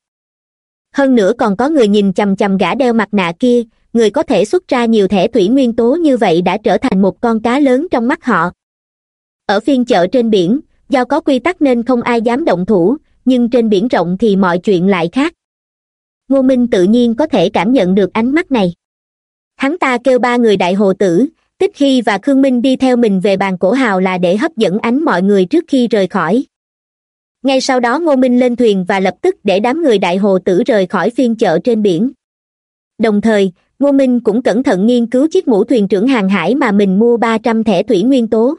hơn nữa còn có người nhìn chằm chằm gã đeo mặt nạ kia, người có thể xuất ra nhiều thẻ thủy nguyên tố như vậy đã trở thành một con cá lớn trong mắt họ. Ở phiên chợ trên biển, do có quy tắc nên không ai dám động thủ, nhưng trên biển rộng thì mọi chuyện lại khác. Ngô minh tự nhiên có thể cảm nhận được ánh mắt này. Hắn ta kêu ba người đại hồ tử, tích khi và khương minh đi theo mình về bàn cổ hào là để hấp dẫn ánh mọi người trước khi rời khỏi ngay sau đó ngô minh lên thuyền và lập tức để đám người đại hồ tử rời khỏi phiên chợ trên biển. Đồng thời, ngô minh cũng cẩn thận nghiên cứu chiếc mũ thuyền trưởng hàng hải mà mình mua ba trăm thẻ thủy nguyên tố.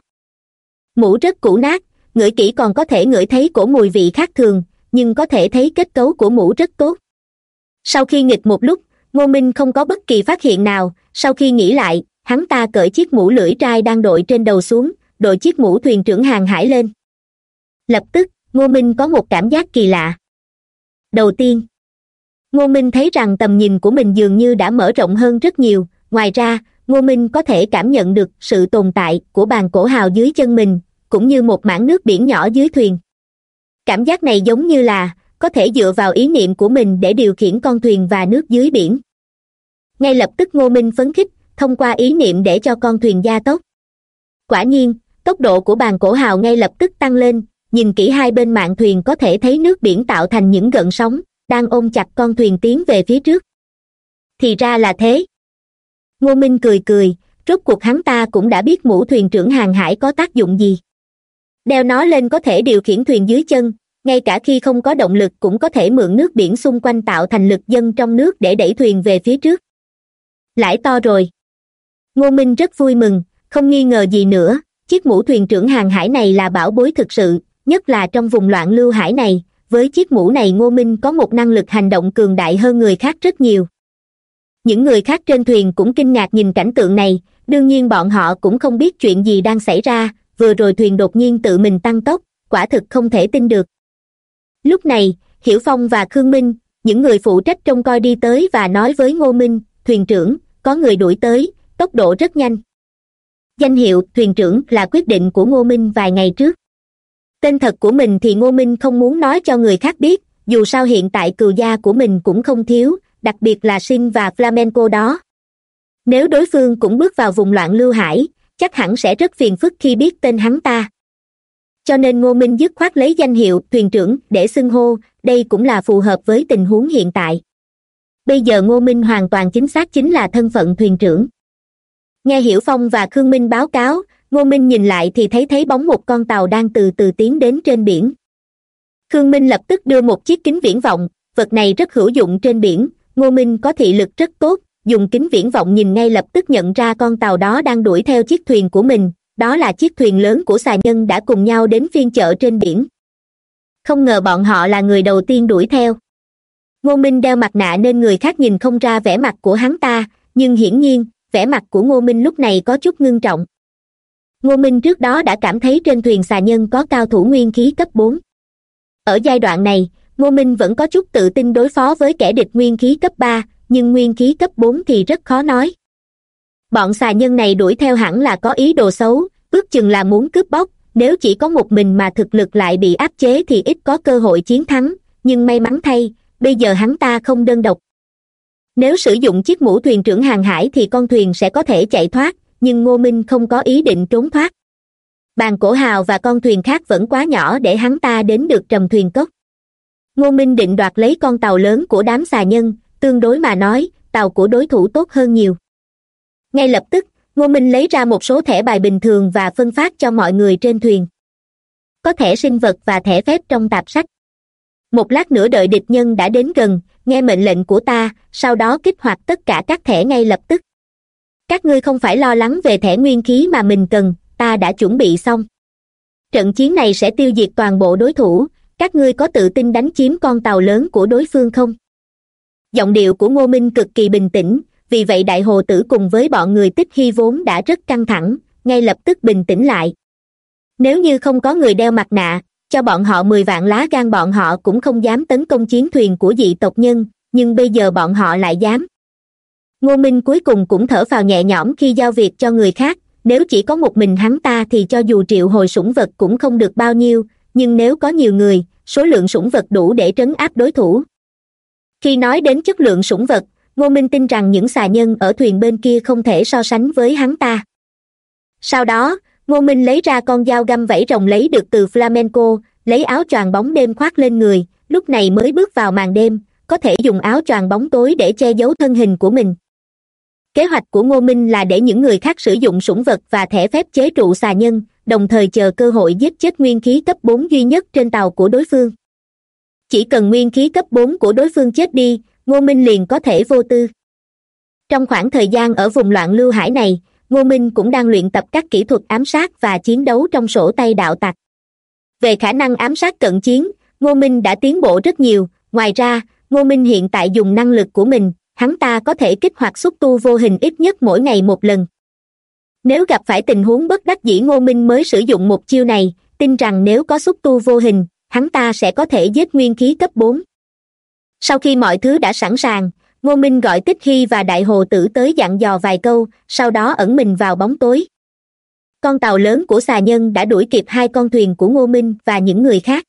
Mũ rất cũ nát, ngửi kỹ còn có thể ngửi thấy cổ mùi vị khác thường, nhưng có thể thấy kết cấu của mũ rất tốt. Sau khi nghịch một lúc, ngô minh không có bất kỳ phát hiện nào, sau khi nghĩ lại, hắn ta cởi chiếc mũ lưỡi trai đang đội trên đầu xuống, đội chiếc mũ thuyền trưởng hàng hải lên. Lập tức ngô minh có một cảm giác kỳ lạ. Đầu tiên, ngô minh thấy rằng tầm nhìn của mình dường như đã mở rộng hơn rất nhiều. Ngoài ra, ngô minh có thể cảm nhận được sự tồn tại của bàn cổ hào dưới chân mình, cũng như một mảng nước biển nhỏ dưới thuyền. Cảm giác này giống như là có thể dựa vào ý niệm của mình để điều khiển con thuyền và nước dưới biển. Ngay lập tức ngô minh phấn khích, thông qua ý niệm để cho con thuyền gia tốc. Quả nhiên, tốc độ của bàn cổ hào ngay lập tức tăng lên nhìn kỹ hai bên mạn thuyền có thể thấy nước biển tạo thành những gợn sóng, đang ôm chặt con thuyền tiến về phía trước. Thì ra là thế. Ngô minh cười cười, rốt cuộc hắn ta cũng đã biết mũ thuyền trưởng hàng hải có tác dụng gì. Đeo nó lên có thể điều khiển thuyền dưới chân, ngay cả khi không có động lực cũng có thể mượn nước biển xung quanh tạo thành lực dân trong nước để đẩy thuyền về phía trước. Lãi to rồi. Ngô minh rất vui mừng, không nghi ngờ gì nữa, chiếc mũ thuyền trưởng hàng hải này là bảo bối thực sự nhất là trong vùng loạn lưu hải này, với chiếc mũ này ngô minh có một năng lực hành động cường đại hơn người khác rất nhiều. Những người khác trên thuyền cũng kinh ngạc nhìn cảnh tượng này, đương nhiên bọn họ cũng không biết chuyện gì đang xảy ra, vừa rồi thuyền đột nhiên tự mình tăng tốc, quả thực không thể tin được. Lúc này, hiểu phong và khương minh, những người phụ trách trông coi đi tới và nói với ngô minh, thuyền trưởng, có người đuổi tới, tốc độ rất nhanh. Danh hiệu thuyền trưởng là quyết định của ngô minh vài ngày trước tên thật của mình thì ngô minh không muốn nói cho người khác biết, dù sao hiện tại cừu gia của mình cũng không thiếu, đặc biệt là sinh và flamenco đó. Nếu đối phương cũng bước vào vùng loạn lưu hải, chắc hẳn sẽ rất phiền phức khi biết tên hắn ta. Cho nên ngô minh dứt khoát lấy danh hiệu thuyền trưởng để xưng hô, đây cũng là phù hợp với tình huống hiện tại. Bây giờ ngô minh hoàn toàn chính xác chính là thân phận thuyền trưởng. Nghe hiểu phong và khương minh báo cáo ngô minh nhìn lại thì thấy thấy bóng một con tàu đang từ từ tiến đến trên biển. Khương minh lập tức đưa một chiếc kính viễn vọng, vật này rất hữu dụng trên biển, ngô minh có thị lực rất tốt, dùng kính viễn vọng nhìn ngay lập tức nhận ra con tàu đó đang đuổi theo chiếc thuyền của mình, đó là chiếc thuyền lớn của xà nhân đã cùng nhau đến phiên chợ trên biển. Không ngờ bọn họ là người đầu tiên đuổi theo. Ngô minh đeo mặt nạ nên người khác nhìn không ra vẻ mặt của hắn ta, nhưng hiển nhiên, vẻ mặt của ngô minh lúc này có chút ngưng trọng ngô minh trước đó đã cảm thấy trên thuyền xà nhân có cao thủ nguyên khí cấp bốn. Ở giai đoạn này, ngô minh vẫn có chút tự tin đối phó với kẻ địch nguyên khí cấp ba, nhưng nguyên khí cấp bốn thì rất khó nói. Bọn xà nhân này đuổi theo hẳn là có ý đồ xấu, ước chừng là muốn cướp bóc, nếu chỉ có một mình mà thực lực lại bị áp chế thì ít có cơ hội chiến thắng, nhưng may mắn thay, bây giờ hắn ta không đơn độc. Nếu sử dụng chiếc mũ thuyền trưởng hàng hải thì con thuyền sẽ có thể chạy thoát nhưng ngô minh không có ý định trốn thoát. Bàn cổ hào và con thuyền khác vẫn quá nhỏ để hắn ta đến được trầm thuyền cốc. Ngô minh định đoạt lấy con tàu lớn của đám xà nhân, tương đối mà nói, tàu của đối thủ tốt hơn nhiều. Ngay lập tức, ngô minh lấy ra một số thẻ bài bình thường và phân phát cho mọi người trên thuyền. Có thẻ sinh vật và thẻ phép trong tạp sách. Một lát nữa đợi địch nhân đã đến gần, nghe mệnh lệnh của ta, sau đó kích hoạt tất cả các thẻ ngay lập tức các ngươi không phải lo lắng về thẻ nguyên khí mà mình cần, ta đã chuẩn bị xong. Trận chiến này sẽ tiêu diệt toàn bộ đối thủ, các ngươi có tự tin đánh chiếm con tàu lớn của đối phương không? Giọng điệu của ngô minh cực kỳ bình tĩnh, vì vậy đại hồ tử cùng với bọn người tích hy vốn đã rất căng thẳng, ngay lập tức bình tĩnh lại. Nếu như không có người đeo mặt nạ, cho bọn họ mười vạn lá gan bọn họ cũng không dám tấn công chiến thuyền của dị tộc nhân, nhưng bây giờ bọn họ lại dám ngô minh cuối cùng cũng thở vào nhẹ nhõm khi giao việc cho người khác, nếu chỉ có một mình hắn ta thì cho dù triệu hồi sủng vật cũng không được bao nhiêu, nhưng nếu có nhiều người, số lượng sủng vật đủ để trấn áp đối thủ. Khi nói đến chất lượng sủng vật, ngô minh tin rằng những xà nhân ở thuyền bên kia không thể so sánh với hắn ta. Sau đó, ngô minh lấy ra con dao găm vẫy rồng lấy được từ flamenco, lấy áo choàng bóng đêm khoác lên người, lúc này mới bước vào màn đêm, có thể dùng áo choàng bóng tối để che giấu thân hình của mình kế hoạch của ngô minh là để những người khác sử dụng sủng vật và thẻ phép chế trụ xà nhân, đồng thời chờ cơ hội giết chết nguyên khí cấp bốn duy nhất trên tàu của đối phương. Chỉ cần nguyên khí cấp bốn của đối phương chết đi, ngô minh liền có thể vô tư. Trong khoảng thời gian ở vùng loạn lưu hải này, ngô minh cũng đang luyện tập các kỹ thuật ám sát và chiến đấu trong sổ tay đạo tặc. Về khả năng ám sát cận chiến, ngô minh đã tiến bộ rất nhiều. Ngoài ra, ngô minh hiện tại dùng năng lực của mình hắn ta có thể kích hoạt xúc tu vô hình ít nhất mỗi ngày một lần. Nếu gặp phải tình huống bất đắc dĩ ngô minh mới sử dụng một chiêu này, tin rằng nếu có xúc tu vô hình, hắn ta sẽ có thể giết nguyên khí cấp bốn. Sau khi mọi thứ đã sẵn sàng, ngô minh gọi tích hy và đại hồ tử tới dặn dò vài câu, sau đó ẩn mình vào bóng tối. Con tàu lớn của xà nhân đã đuổi kịp hai con thuyền của ngô minh và những người khác.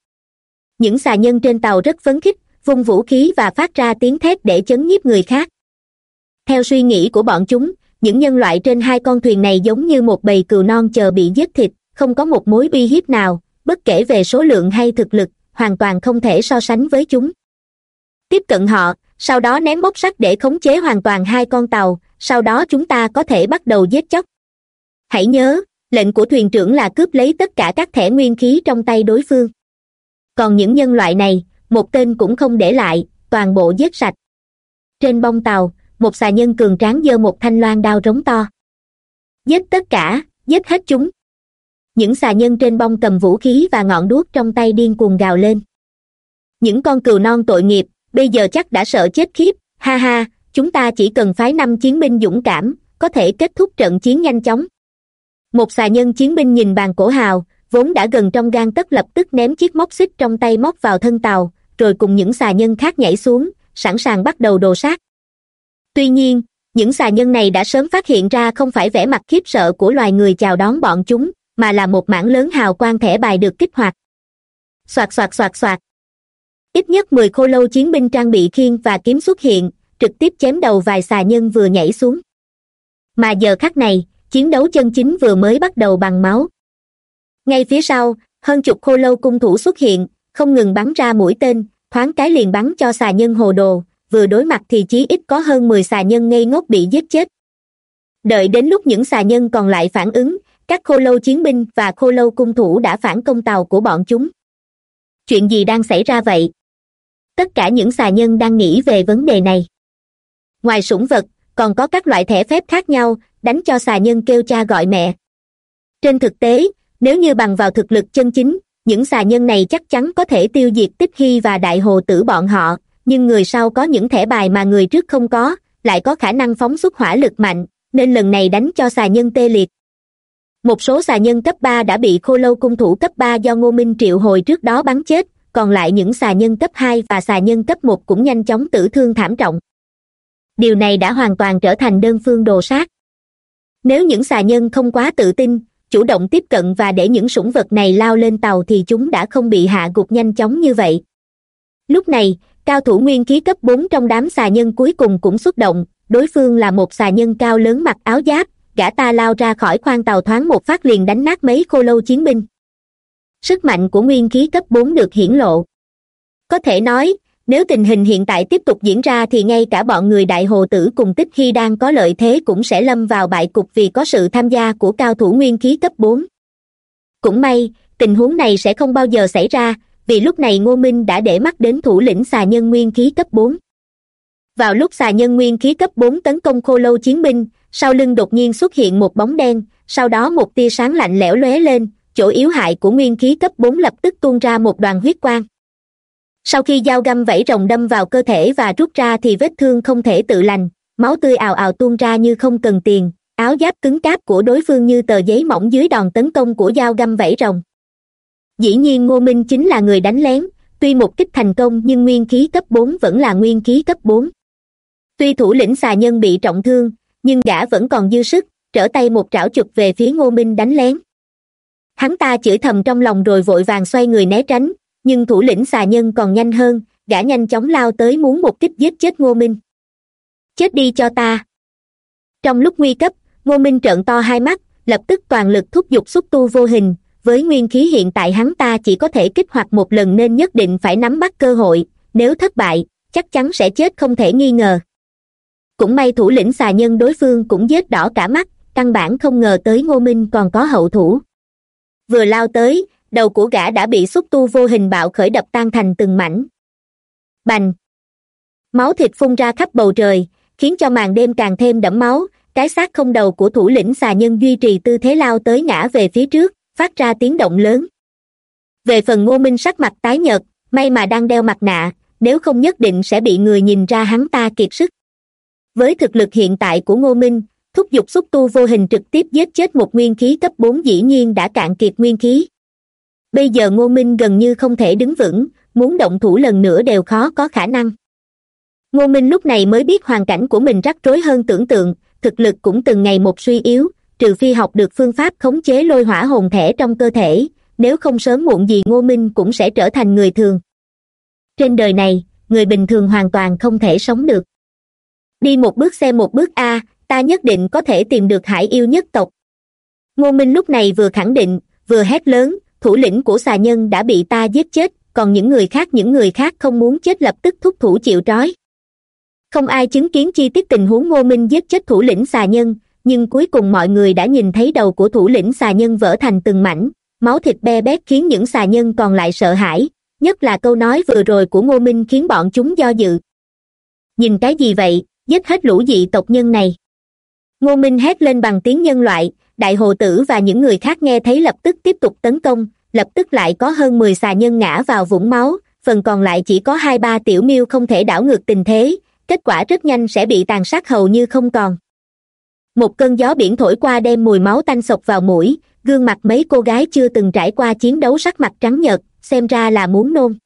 Những xà nhân trên tàu rất phấn khích vung vũ khí và phát ra tiếng thét để chấn nhiếp người khác. Theo suy nghĩ của bọn chúng, những nhân loại trên hai con thuyền này giống như một bầy cừu non chờ bị giết thịt, không có một mối uy hiếp nào, bất kể về số lượng hay thực lực, hoàn toàn không thể so sánh với chúng. Tiếp cận họ, sau đó ném bốc sắt để khống chế hoàn toàn hai con tàu, sau đó chúng ta có thể bắt đầu giết chóc. Hãy nhớ, lệnh của thuyền trưởng là cướp lấy tất cả các thẻ nguyên khí trong tay đối phương. Còn những nhân loại này một tên cũng không để lại, toàn bộ giết sạch. Trên bông tàu, một xà nhân cường tráng giơ một thanh loan đao rống to. Giết tất cả, giết hết chúng. Những xà nhân trên bông cầm vũ khí và ngọn đuốc trong tay điên cuồng gào lên. Những con cừu non tội nghiệp, bây giờ chắc đã sợ chết khiếp, ha ha, chúng ta chỉ cần phái năm chiến binh dũng cảm, có thể kết thúc trận chiến nhanh chóng. Một xà nhân chiến binh nhìn bàn cổ hào, vốn đã gần trong gan tất lập tức ném chiếc móc xích trong tay móc vào thân tàu rồi cùng những xà nhân khác nhảy xuống, sẵn sàng bắt đầu đồ sát. Tuy nhiên, những xà nhân này đã sớm phát hiện ra không phải vẻ mặt khiếp sợ của loài người chào đón bọn chúng, mà là một mảng lớn hào quang thẻ bài được kích hoạt. Xoạt xoạt xoạt xoạt. Ít nhất mười khô lâu chiến binh trang bị khiên và kiếm xuất hiện, trực tiếp chém đầu vài xà nhân vừa nhảy xuống. Mà giờ khắc này, chiến đấu chân chính vừa mới bắt đầu bằng máu. Ngay phía sau, hơn chục khô lâu cung thủ xuất hiện không ngừng bắn ra mũi tên, thoáng cái liền bắn cho xà nhân hồ đồ, vừa đối mặt thì chí ít có hơn mười xà nhân ngây ngốc bị giết chết. Đợi đến lúc những xà nhân còn lại phản ứng, các khô lâu chiến binh và khô lâu cung thủ đã phản công tàu của bọn chúng. Chuyện gì đang xảy ra vậy? Tất cả những xà nhân đang nghĩ về vấn đề này. Ngoài sủng vật, còn có các loại thẻ phép khác nhau, đánh cho xà nhân kêu cha gọi mẹ. Trên thực tế, nếu như bằng vào thực lực chân chính những xà nhân này chắc chắn có thể tiêu diệt tích hy và đại hồ tử bọn họ, nhưng người sau có những thẻ bài mà người trước không có, lại có khả năng phóng xuất hỏa lực mạnh, nên lần này đánh cho xà nhân tê liệt. Một số xà nhân cấp ba đã bị khô lâu cung thủ cấp ba do ngô minh triệu hồi trước đó bắn chết, còn lại những xà nhân cấp hai và xà nhân cấp một cũng nhanh chóng tử thương thảm trọng. Điều này đã hoàn toàn trở thành đơn phương đồ sát. Nếu những xà nhân không quá tự tin chủ động tiếp cận và để những sủng vật này lao lên tàu thì chúng đã không bị hạ gục nhanh chóng như vậy. Lúc này, cao thủ nguyên khí cấp bốn trong đám xà nhân cuối cùng cũng xuất động, đối phương là một xà nhân cao lớn mặc áo giáp, gã ta lao ra khỏi khoang tàu thoáng một phát liền đánh nát mấy khô lâu chiến binh. Sức mạnh của nguyên khí cấp bốn được hiển lộ. Có thể nói nếu tình hình hiện tại tiếp tục diễn ra thì ngay cả bọn người đại hồ tử cùng tích khi đang có lợi thế cũng sẽ lâm vào bại cục vì có sự tham gia của cao thủ nguyên khí cấp bốn. Cũng may, tình huống này sẽ không bao giờ xảy ra, vì lúc này ngô minh đã để mắt đến thủ lĩnh xà nhân nguyên khí cấp bốn. Vào lúc xà nhân nguyên khí cấp bốn tấn công khô lâu chiến binh, sau lưng đột nhiên xuất hiện một bóng đen, sau đó một tia sáng lạnh lẽo lóe lên, chỗ yếu hại của nguyên khí cấp bốn lập tức tuôn ra một đoàn huyết quang sau khi dao găm vẫy rồng đâm vào cơ thể và rút ra thì vết thương không thể tự lành, máu tươi ào ào tuôn ra như không cần tiền, áo giáp cứng cáp của đối phương như tờ giấy mỏng dưới đòn tấn công của dao găm vẫy rồng. Dĩ nhiên ngô minh chính là người đánh lén, tuy một kích thành công nhưng nguyên khí cấp bốn vẫn là nguyên khí cấp bốn. Tuy thủ lĩnh xà nhân bị trọng thương, nhưng gã vẫn còn dư sức, trở tay một trảo chụp về phía ngô minh đánh lén. Hắn ta chửi thầm trong lòng rồi vội vàng xoay người né tránh nhưng thủ lĩnh xà nhân còn nhanh hơn gã nhanh chóng lao tới muốn một kích giết chết ngô minh. Chết đi cho ta. Trong lúc nguy cấp, ngô minh trợn to hai mắt, lập tức toàn lực thúc giục xúc tu vô hình. Với nguyên khí hiện tại hắn ta chỉ có thể kích hoạt một lần nên nhất định phải nắm bắt cơ hội, nếu thất bại, chắc chắn sẽ chết không thể nghi ngờ. Cũng may thủ lĩnh xà nhân đối phương cũng vết đỏ cả mắt, căn bản không ngờ tới ngô minh còn có hậu thủ. Vừa lao tới đầu của gã đã bị xúc tu vô hình bạo khởi đập tan thành từng mảnh. Bành! Máu thịt phun ra khắp bầu trời, khiến cho màn đêm càng thêm đẫm máu. Cái xác không đầu của thủ lĩnh xà nhân duy trì tư thế lao tới ngã về phía trước, phát ra tiếng động lớn. Về phần ngô minh sắc mặt tái nhợt, may mà đang đeo mặt nạ, nếu không nhất định sẽ bị người nhìn ra hắn ta kiệt sức. Với thực lực hiện tại của ngô minh, thúc giục xúc tu vô hình trực tiếp giết chết một nguyên khí cấp bốn dĩ nhiên đã cạn kiệt nguyên khí bây giờ ngô minh gần như không thể đứng vững, muốn động thủ lần nữa đều khó có khả năng. Ngô minh lúc này mới biết hoàn cảnh của mình rắc rối hơn tưởng tượng, thực lực cũng từng ngày một suy yếu, trừ phi học được phương pháp khống chế lôi hỏa hồn thể trong cơ thể, nếu không sớm muộn gì ngô minh cũng sẽ trở thành người thường. Trên đời này, người bình thường hoàn toàn không thể sống được. Đi một bước xem một bước a, ta nhất định có thể tìm được hải yêu nhất tộc. Ngô minh lúc này vừa khẳng định, vừa hét lớn thủ lĩnh của xà nhân đã bị ta giết chết, còn những người khác, những người khác không muốn chết lập tức thúc thủ chịu trói. Không ai chứng kiến chi tiết tình huống ngô minh giết chết thủ lĩnh xà nhân, nhưng cuối cùng mọi người đã nhìn thấy đầu của thủ lĩnh xà nhân vỡ thành từng mảnh, máu thịt be bét khiến những xà nhân còn lại sợ hãi, nhất là câu nói vừa rồi của ngô minh khiến bọn chúng do dự. Nhìn cái gì vậy, giết hết lũ dị tộc nhân này. Ngô minh hét lên bằng tiếng nhân loại đại hồ tử và những người khác nghe thấy lập tức tiếp tục tấn công, lập tức lại có hơn mười xà nhân ngã vào vũng máu, phần còn lại chỉ có hai ba tiểu miêu không thể đảo ngược tình thế, kết quả rất nhanh sẽ bị tàn sát hầu như không còn. Một cơn gió biển thổi qua đem mùi máu tanh sộc vào mũi, gương mặt mấy cô gái chưa từng trải qua chiến đấu sắc mặt trắng nhợt, xem ra là muốn nôn.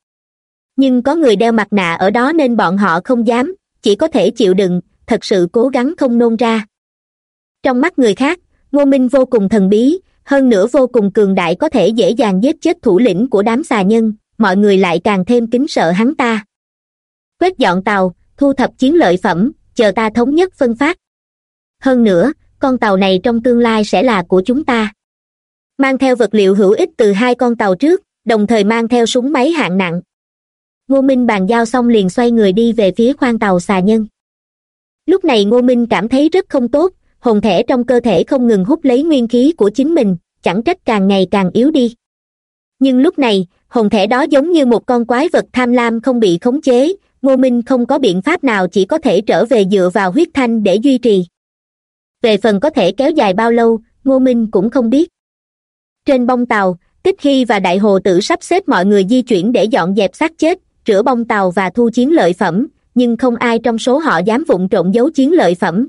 Nhưng có người đeo mặt nạ ở đó nên bọn họ không dám, chỉ có thể chịu đựng, thật sự cố gắng không nôn ra. Trong mắt người khác ngô minh vô cùng thần bí, hơn nữa vô cùng cường đại có thể dễ dàng giết chết thủ lĩnh của đám xà nhân, mọi người lại càng thêm kính sợ hắn ta. Quét dọn tàu, thu thập chiến lợi phẩm, chờ ta thống nhất phân phát. Hơn nữa, con tàu này trong tương lai sẽ là của chúng ta. Mang theo vật liệu hữu ích từ hai con tàu trước, đồng thời mang theo súng máy hạng nặng. Ngô minh bàn giao xong liền xoay người đi về phía khoang tàu xà nhân. Lúc này ngô minh cảm thấy rất không tốt hồn thể trong cơ thể không ngừng hút lấy nguyên khí của chính mình, chẳng trách càng ngày càng yếu đi. Nhưng lúc này, hồn thể đó giống như một con quái vật tham lam không bị khống chế, ngô minh không có biện pháp nào chỉ có thể trở về dựa vào huyết thanh để duy trì. Về phần có thể kéo dài bao lâu, ngô minh cũng không biết. Trên bông tàu, tích hy và đại hồ tử sắp xếp mọi người di chuyển để dọn dẹp xác chết, rửa bông tàu và thu chiến lợi phẩm, nhưng không ai trong số họ dám vụng trộn giấu chiến lợi phẩm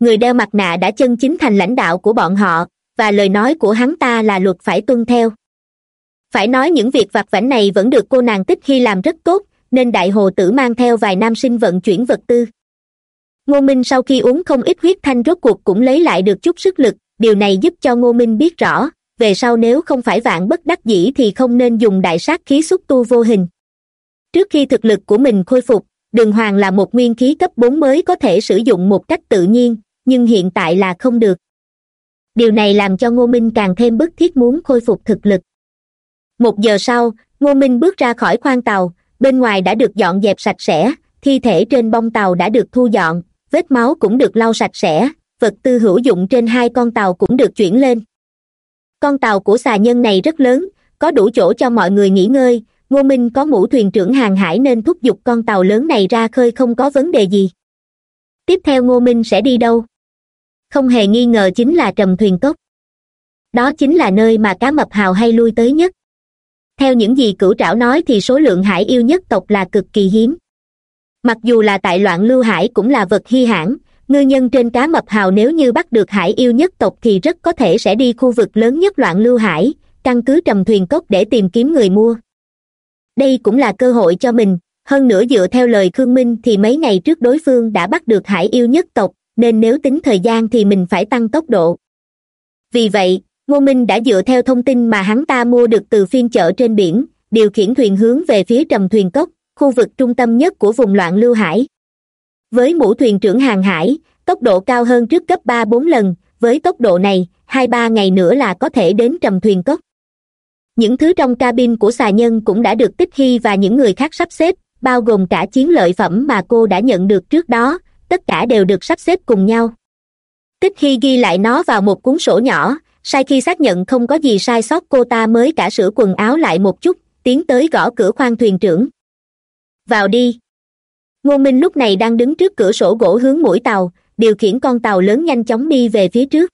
người đeo mặt nạ đã chân chính thành lãnh đạo của bọn họ, và lời nói của hắn ta là luật phải tuân theo. Phải nói những việc vặt vãnh này vẫn được cô nàng tích hy làm rất tốt, nên đại hồ tử mang theo vài nam sinh vận chuyển vật tư. Ngô minh sau khi uống không ít huyết thanh rốt cuộc cũng lấy lại được chút sức lực, điều này giúp cho ngô minh biết rõ, về sau nếu không phải vạn bất đắc dĩ thì không nên dùng đại sát khí xúc tu vô hình. Trước khi thực lực của mình khôi phục đường hoàng là một nguyên khí cấp bốn mới có thể sử dụng một cách tự nhiên, nhưng hiện tại là không được. Điều này làm cho ngô minh càng thêm bức thiết muốn khôi phục thực lực. Một giờ sau, ngô minh bước ra khỏi khoang tàu, bên ngoài đã được dọn dẹp sạch sẽ, thi thể trên bông tàu đã được thu dọn, vết máu cũng được lau sạch sẽ, vật tư hữu dụng trên hai con tàu cũng được chuyển lên. Con tàu của xà nhân này rất lớn, có đủ chỗ cho mọi người nghỉ ngơi ngô minh có mũ thuyền trưởng hàng hải nên thúc giục con tàu lớn này ra khơi không có vấn đề gì. Tiếp theo ngô minh sẽ đi đâu? Không hề nghi ngờ chính là trầm thuyền cốc. Đó chính là nơi mà cá mập hào hay lui tới nhất. Theo những gì cửu trảo nói thì số lượng hải yêu nhất tộc là cực kỳ hiếm. Mặc dù là tại loạn lưu hải cũng là vật hy hãn ngư nhân trên cá mập hào nếu như bắt được hải yêu nhất tộc thì rất có thể sẽ đi khu vực lớn nhất loạn lưu hải, căn cứ trầm thuyền cốc để tìm kiếm người mua đây cũng là cơ hội cho mình. Hơn nữa dựa theo lời khương minh thì mấy ngày trước đối phương đã bắt được hải yêu nhất tộc, nên nếu tính thời gian thì mình phải tăng tốc độ. Vì vậy, ngô minh đã dựa theo thông tin mà hắn ta mua được từ phiên chợ trên biển, điều khiển thuyền hướng về phía trầm thuyền cốc, khu vực trung tâm nhất của vùng loạn lưu hải. Với mũ thuyền trưởng hàng hải, tốc độ cao hơn trước gấp ba bốn lần, với tốc độ này, hai ba ngày nữa là có thể đến trầm thuyền cốc những thứ trong cabin của xà nhân cũng đã được tích hy và những người khác sắp xếp, bao gồm cả chiến lợi phẩm mà cô đã nhận được trước đó, tất cả đều được sắp xếp cùng nhau. Tích hy ghi lại nó vào một cuốn sổ nhỏ, sai khi xác nhận không có gì sai sót cô ta mới cả sửa quần áo lại một chút, tiến tới gõ cửa khoang thuyền trưởng. Vào đi. Ngô minh lúc này đang đứng trước cửa sổ gỗ hướng mũi tàu, điều khiển con tàu lớn nhanh chóng đi về phía trước.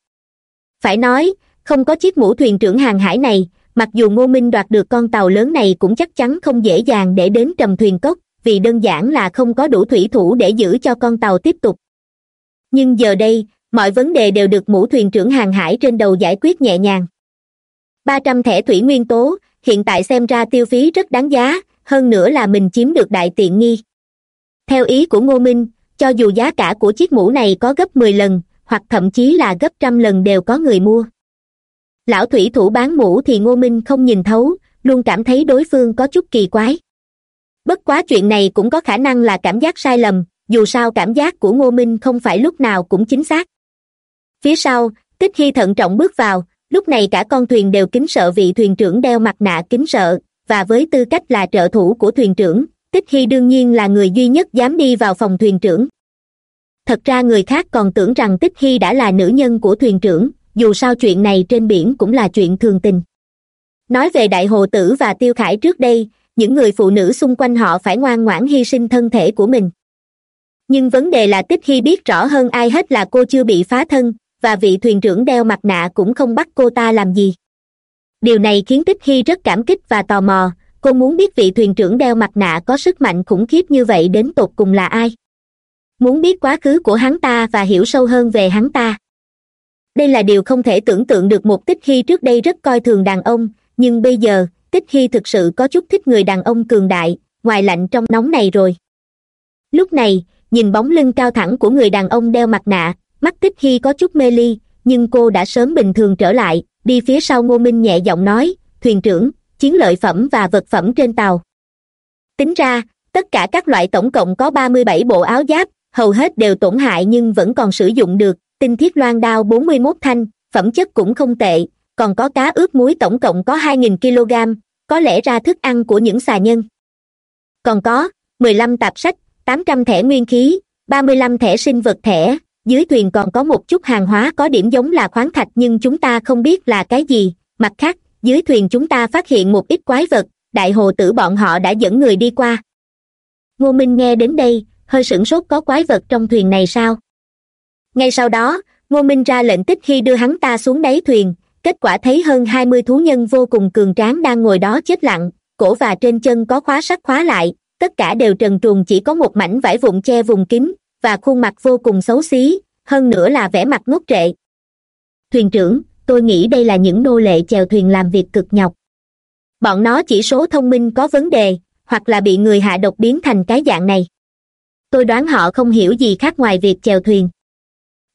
Phải nói, không có chiếc mũ thuyền trưởng hàng hải này mặc dù ngô minh đoạt được con tàu lớn này cũng chắc chắn không dễ dàng để đến trầm thuyền cốc, vì đơn giản là không có đủ thủy thủ để giữ cho con tàu tiếp tục. Nhưng giờ đây, mọi vấn đề đều được mũ thuyền trưởng hàng hải trên đầu giải quyết nhẹ nhàng. Ba trăm thẻ thủy nguyên tố, hiện tại xem ra tiêu phí rất đáng giá, hơn nữa là mình chiếm được đại tiện nghi. Theo ý của ngô minh, cho dù giá cả của chiếc mũ này có gấp mười lần, hoặc thậm chí là gấp trăm lần đều có người mua lão thủy thủ bán mũ thì ngô minh không nhìn thấu, luôn cảm thấy đối phương có chút kỳ quái. Bất quá chuyện này cũng có khả năng là cảm giác sai lầm, dù sao cảm giác của ngô minh không phải lúc nào cũng chính xác. Phía sau, tích khi thận trọng bước vào, lúc này cả con thuyền đều kính sợ vị thuyền trưởng đeo mặt nạ kính sợ, và với tư cách là trợ thủ của thuyền trưởng, tích khi đương nhiên là người duy nhất dám đi vào phòng thuyền trưởng. Thật ra người khác còn tưởng rằng tích Hy đã là nữ nhân của thuyền trưởng dù sao chuyện này trên biển cũng là chuyện thường tình. Nói về đại hồ tử và tiêu khải trước đây, những người phụ nữ xung quanh họ phải ngoan ngoãn hy sinh thân thể của mình. Nhưng vấn đề là tích khi biết rõ hơn ai hết là cô chưa bị phá thân, và vị thuyền trưởng đeo mặt nạ cũng không bắt cô ta làm gì. Điều này khiến tích khi rất cảm kích và tò mò, cô muốn biết vị thuyền trưởng đeo mặt nạ có sức mạnh khủng khiếp như vậy đến tột cùng là ai? Muốn biết quá khứ của hắn ta và hiểu sâu hơn về hắn ta đây là điều không thể tưởng tượng được một tích khi trước đây rất coi thường đàn ông, nhưng bây giờ, tích khi thực sự có chút thích người đàn ông cường đại, ngoài lạnh trong nóng này rồi. Lúc này, nhìn bóng lưng cao thẳng của người đàn ông đeo mặt nạ, mắt tích khi có chút mê ly, nhưng cô đã sớm bình thường trở lại, đi phía sau ngô minh nhẹ giọng nói, thuyền trưởng, chiến lợi phẩm và vật phẩm trên tàu. Tính ra, tất cả các loại tổng cộng có ba mươi bảy bộ áo giáp, hầu hết đều tổn hại nhưng vẫn còn sử dụng được tinh thiết loan đao bốn mươi mốt thanh, phẩm chất cũng không tệ, còn có cá ướp muối tổng cộng có hai nghìn kg, có lẽ ra thức ăn của những xà nhân. Còn có, mười lăm tạp sách, tám trăm thẻ nguyên khí, ba mươi lăm thẻ sinh vật thẻ dưới thuyền còn có một chút hàng hóa có điểm giống là khoáng thạch nhưng chúng ta không biết là cái gì. Mặt khác, dưới thuyền chúng ta phát hiện một ít quái vật, đại hồ tử bọn họ đã dẫn người đi qua. Ngô minh nghe đến đây, hơi sửng sốt có quái vật trong thuyền này sao? Ngay sau đó, ngô minh ra lệnh tích khi đưa hắn ta xuống đáy thuyền. Kết quả thấy hơn hai mươi thú nhân vô cùng cường tráng đang ngồi đó chết lặng, cổ và trên chân có khóa sắt khóa lại, tất cả đều trần truồng chỉ có một mảnh vải vụn che vùng kín và khuôn mặt vô cùng xấu xí, hơn nữa là vẻ mặt ngốc trệ. Thuyền trưởng, tôi nghĩ đây là những nô lệ chèo thuyền làm việc cực nhọc. Bọn nó chỉ số thông minh có vấn đề, hoặc là bị người hạ độc biến thành cái dạng này. Tôi đoán họ không hiểu gì khác ngoài việc chèo thuyền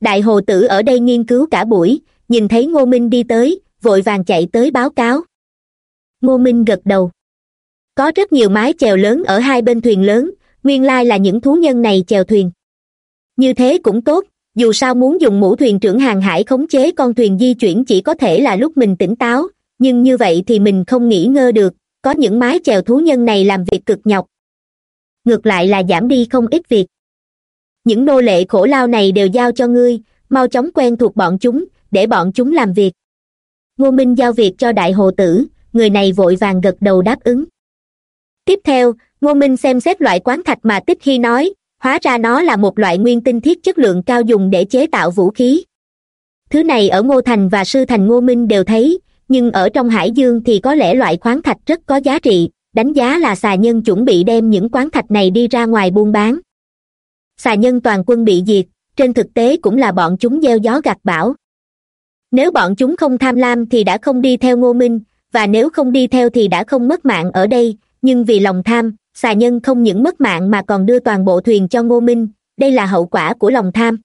đại hồ tử ở đây nghiên cứu cả buổi, nhìn thấy ngô minh đi tới, vội vàng chạy tới báo cáo. Ngô minh gật đầu. Có rất nhiều mái chèo lớn ở hai bên thuyền lớn, nguyên lai là những thú nhân này chèo thuyền. Như thế cũng tốt, dù sao muốn dùng mũ thuyền trưởng hàng hải khống chế con thuyền di chuyển chỉ có thể là lúc mình tỉnh táo, nhưng như vậy thì mình không nghĩ ngơ được, có những mái chèo thú nhân này làm việc cực nhọc. Ngược lại là giảm đi không ít việc những nô lệ khổ lao này đều giao cho ngươi, mau chóng quen thuộc bọn chúng, để bọn chúng làm việc. Ngô minh giao việc cho đại hồ tử, người này vội vàng gật đầu đáp ứng. Tiếp theo, ngô minh xem xét loại quán thạch mà tích khi nói, hóa ra nó là một loại nguyên tinh thiết chất lượng cao dùng để chế tạo vũ khí. Thứ này ở ngô thành và sư thành ngô minh đều thấy, nhưng ở trong hải dương thì có lẽ loại khoáng thạch rất có giá trị, đánh giá là xà nhân chuẩn bị đem những quán thạch này đi ra ngoài buôn bán xà nhân toàn quân bị diệt, trên thực tế cũng là bọn chúng gieo gió gặt bão. Nếu bọn chúng không tham lam thì đã không đi theo ngô minh, và nếu không đi theo thì đã không mất mạng ở đây, nhưng vì lòng tham, xà nhân không những mất mạng mà còn đưa toàn bộ thuyền cho ngô minh, đây là hậu quả của lòng tham.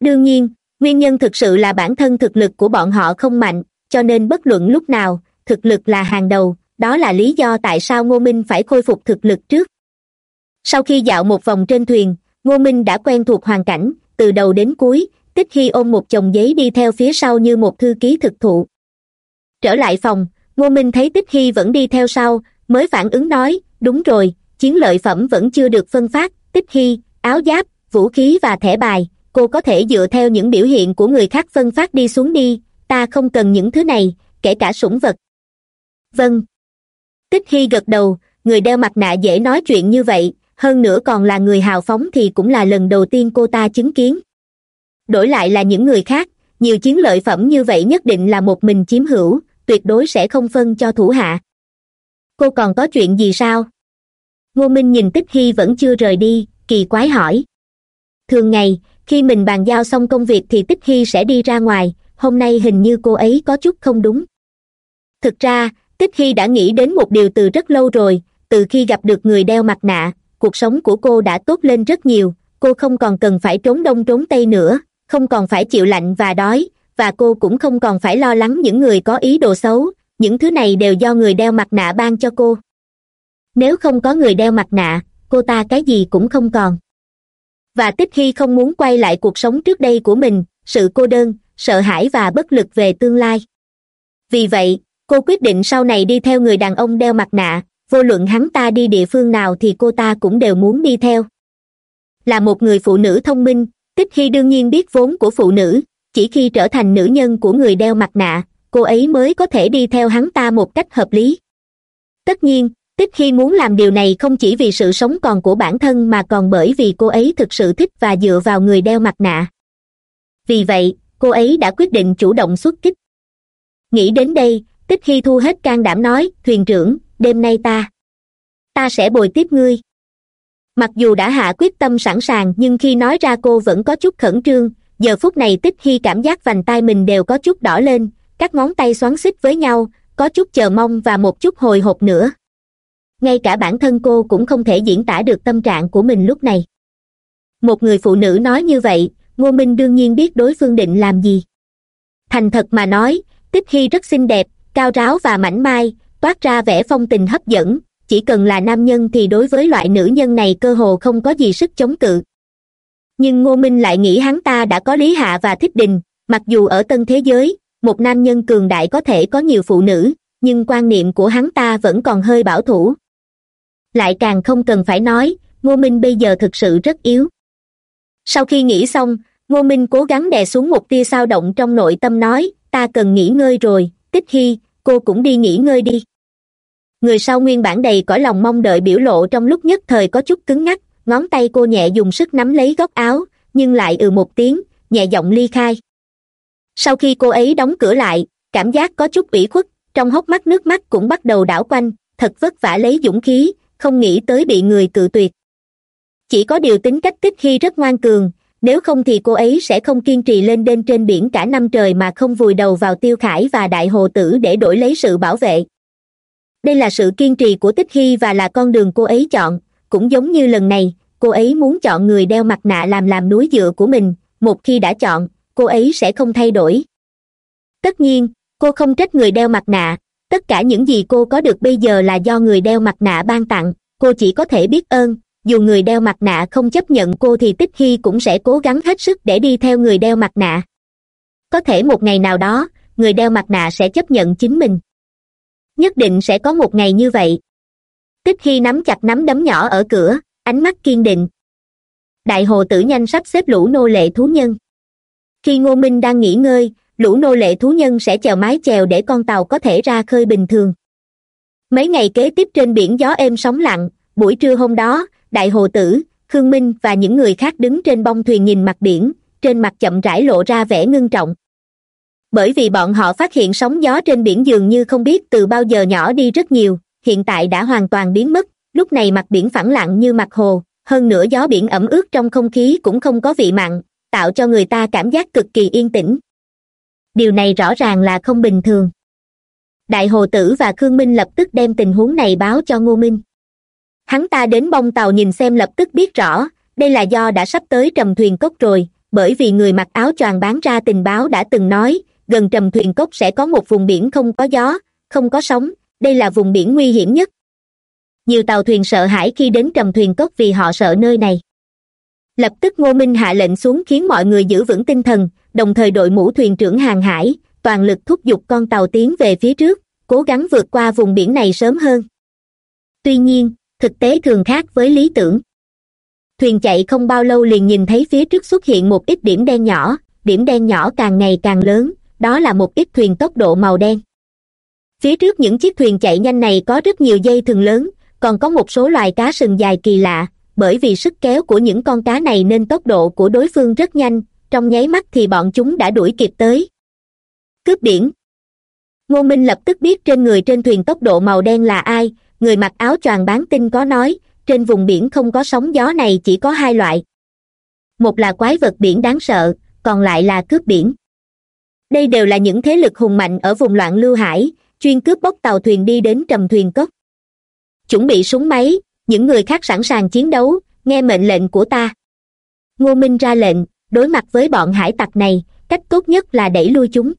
Đương nhiên, nguyên nhân thực sự là bản thân thực lực của bọn họ không mạnh, cho nên bất luận lúc nào, thực lực là hàng đầu, đó là lý do tại sao ngô minh phải khôi phục thực lực trước. Sau khi dạo một vòng trên thuyền ngô minh đã quen thuộc hoàn cảnh, từ đầu đến cuối, tích khi ôm một chồng giấy đi theo phía sau như một thư ký thực thụ. Trở lại phòng, ngô minh thấy tích khi vẫn đi theo sau, mới phản ứng nói, đúng rồi, chiến lợi phẩm vẫn chưa được phân phát, tích khi áo giáp, vũ khí và thẻ bài, cô có thể dựa theo những biểu hiện của người khác phân phát đi xuống đi, ta không cần những thứ này, kể cả sủng vật. Vâng. Tích khi gật đầu, người đeo mặt nạ dễ nói chuyện như vậy hơn nữa còn là người hào phóng thì cũng là lần đầu tiên cô ta chứng kiến. Đổi lại là những người khác, nhiều chiến lợi phẩm như vậy nhất định là một mình chiếm hữu, tuyệt đối sẽ không phân cho thủ hạ. Cô còn có chuyện gì sao? Ngô minh nhìn tích hy vẫn chưa rời đi, kỳ quái hỏi. Thường ngày, khi mình bàn giao xong công việc thì tích hy sẽ đi ra ngoài, hôm nay hình như cô ấy có chút không đúng. Thực ra, tích hy đã nghĩ đến một điều từ rất lâu rồi, từ khi gặp được người đeo mặt nạ cuộc sống của cô đã tốt lên rất nhiều. Cô không còn cần phải trốn đông trốn tây nữa, không còn phải chịu lạnh và đói, và cô cũng không còn phải lo lắng những người có ý đồ xấu. Những thứ này đều do người đeo mặt nạ ban cho cô. Nếu không có người đeo mặt nạ, cô ta cái gì cũng không còn. Và tích khi không muốn quay lại cuộc sống trước đây của mình, sự cô đơn, sợ hãi và bất lực về tương lai. Vì vậy, cô quyết định sau này đi theo người đàn ông đeo mặt nạ vô luận hắn ta đi địa phương nào thì cô ta cũng đều muốn đi theo. Là một người phụ nữ thông minh, tích khi đương nhiên biết vốn của phụ nữ, chỉ khi trở thành nữ nhân của người đeo mặt nạ, cô ấy mới có thể đi theo hắn ta một cách hợp lý. Tất nhiên, tích khi muốn làm điều này không chỉ vì sự sống còn của bản thân mà còn bởi vì cô ấy thực sự thích và dựa vào người đeo mặt nạ. Vì vậy, cô ấy đã quyết định chủ động xuất kích. Nghĩ đến đây, tích khi thu hết can đảm nói, thuyền trưởng đêm nay ta ta sẽ bồi tiếp ngươi. Mặc dù đã hạ quyết tâm sẵn sàng, nhưng khi nói ra cô vẫn có chút khẩn trương. Giờ phút này tích khi cảm giác vành tay mình đều có chút đỏ lên, các ngón tay xoắn xích với nhau, có chút chờ mong và một chút hồi hộp nữa. Ngay cả bản thân cô cũng không thể diễn tả được tâm trạng của mình lúc này. Một người phụ nữ nói như vậy, ngô minh đương nhiên biết đối phương định làm gì. Thành thật mà nói, tích khi rất xinh đẹp, cao ráo và mảnh mai toát ra vẻ phong tình hấp dẫn, chỉ cần là nam nhân thì đối với loại nữ nhân này cơ hồ không có gì sức chống cự. Nhưng ngô minh lại nghĩ hắn ta đã có lý hạ và thích đình, mặc dù ở tân thế giới, một nam nhân cường đại có thể có nhiều phụ nữ, nhưng quan niệm của hắn ta vẫn còn hơi bảo thủ. Lại càng không cần phải nói, ngô minh bây giờ thực sự rất yếu. Sau khi nghĩ xong, ngô minh cố gắng đè xuống một tia sao động trong nội tâm nói, ta cần nghỉ ngơi rồi, tích hy cô cũng đi nghỉ ngơi đi. Người sau nguyên bản đầy cõi lòng mong đợi biểu lộ trong lúc nhất thời có chút cứng ngắc, ngón tay cô nhẹ dùng sức nắm lấy góc áo, nhưng lại ừ một tiếng, nhẹ giọng ly khai. Sau khi cô ấy đóng cửa lại, cảm giác có chút ủy khuất, trong hốc mắt nước mắt cũng bắt đầu đảo quanh, thật vất vả lấy dũng khí, không nghĩ tới bị người cự tuyệt. Chỉ có điều tính cách tích khi rất ngoan cường nếu không thì cô ấy sẽ không kiên trì lên đên trên biển cả năm trời mà không vùi đầu vào tiêu khải và đại hồ tử để đổi lấy sự bảo vệ. Đây là sự kiên trì của tích hy và là con đường cô ấy chọn. Cũng giống như lần này, cô ấy muốn chọn người đeo mặt nạ làm làm núi dựa của mình. Một khi đã chọn, cô ấy sẽ không thay đổi. Tất nhiên, cô không trách người đeo mặt nạ. Tất cả những gì cô có được bây giờ là do người đeo mặt nạ ban tặng. Cô chỉ có thể biết ơn dù người đeo mặt nạ không chấp nhận cô thì tích hy cũng sẽ cố gắng hết sức để đi theo người đeo mặt nạ. Có thể một ngày nào đó, người đeo mặt nạ sẽ chấp nhận chính mình. Nhất định sẽ có một ngày như vậy. Tích hy nắm chặt nắm đấm nhỏ ở cửa, ánh mắt kiên định. Đại hồ tử nhanh sắp xếp lũ nô lệ thú nhân. Khi ngô minh đang nghỉ ngơi, lũ nô lệ thú nhân sẽ chèo mái chèo để con tàu có thể ra khơi bình thường. Mấy ngày kế tiếp trên biển gió êm sóng lặng, buổi trưa hôm đó đại hồ tử, khương minh và những người khác đứng trên bông thuyền nhìn mặt biển, trên mặt chậm rãi lộ ra vẻ ngưng trọng. Bởi vì bọn họ phát hiện sóng gió trên biển dường như không biết từ bao giờ nhỏ đi rất nhiều, hiện tại đã hoàn toàn biến mất, lúc này mặt biển phẳng lặng như mặt hồ, hơn nữa gió biển ẩm ướt trong không khí cũng không có vị mặn, tạo cho người ta cảm giác cực kỳ yên tĩnh. Điều này rõ ràng là không bình thường. Đại hồ tử và khương minh lập tức đem tình huống này báo cho ngô minh hắn ta đến bông tàu nhìn xem lập tức biết rõ, đây là do đã sắp tới trầm thuyền cốc rồi, bởi vì người mặc áo choàng bán ra tình báo đã từng nói, gần trầm thuyền cốc sẽ có một vùng biển không có gió, không có sóng, đây là vùng biển nguy hiểm nhất. Nhiều tàu thuyền sợ hãi khi đến trầm thuyền cốc vì họ sợ nơi này. Lập tức ngô minh hạ lệnh xuống khiến mọi người giữ vững tinh thần, đồng thời đội mũ thuyền trưởng hàng hải, toàn lực thúc giục con tàu tiến về phía trước, cố gắng vượt qua vùng biển này sớm hơn. Tuy nhiên thực tế thường khác với lý tưởng. Thuyền chạy không bao lâu liền nhìn thấy phía trước xuất hiện một ít điểm đen nhỏ, điểm đen nhỏ càng ngày càng lớn, đó là một ít thuyền tốc độ màu đen. Phía trước những chiếc thuyền chạy nhanh này có rất nhiều dây thừng lớn, còn có một số loài cá sừng dài kỳ lạ, bởi vì sức kéo của những con cá này nên tốc độ của đối phương rất nhanh, trong nháy mắt thì bọn chúng đã đuổi kịp tới. Cướp biển. Ngô minh lập tức biết trên người trên thuyền tốc độ màu đen là ai người mặc áo choàng bán tin có nói, trên vùng biển không có sóng gió này, chỉ có hai loại. Một là quái vật biển đáng sợ, còn lại là cướp biển. Đây đều là những thế lực hùng mạnh ở vùng loạn lưu hải, chuyên cướp bóc tàu thuyền đi đến trầm thuyền cốc. Chuẩn bị súng máy, những người khác sẵn sàng chiến đấu, nghe mệnh lệnh của ta. Ngô minh ra lệnh, đối mặt với bọn hải tặc này, cách tốt nhất là đẩy lui chúng.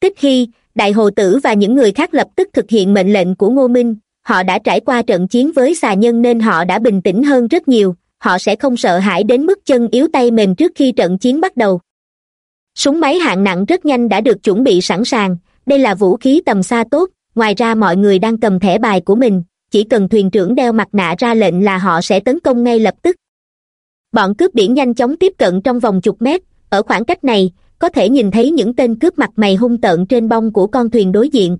Tích hy, đại hồ tử và những người khác lập tức thực hiện mệnh lệnh của ngô minh họ đã trải qua trận chiến với xà nhân nên họ đã bình tĩnh hơn rất nhiều. Họ sẽ không sợ hãi đến mức chân yếu tay mềm trước khi trận chiến bắt đầu. Súng máy hạng nặng rất nhanh đã được chuẩn bị sẵn sàng. Đây là vũ khí tầm xa tốt. Ngoài ra mọi người đang cầm thẻ bài của mình. Chỉ cần thuyền trưởng đeo mặt nạ ra lệnh là họ sẽ tấn công ngay lập tức. Bọn cướp biển nhanh chóng tiếp cận trong vòng chục mét. Ở khoảng cách này, có thể nhìn thấy những tên cướp mặt mày hung tợn trên bông của con thuyền đối diện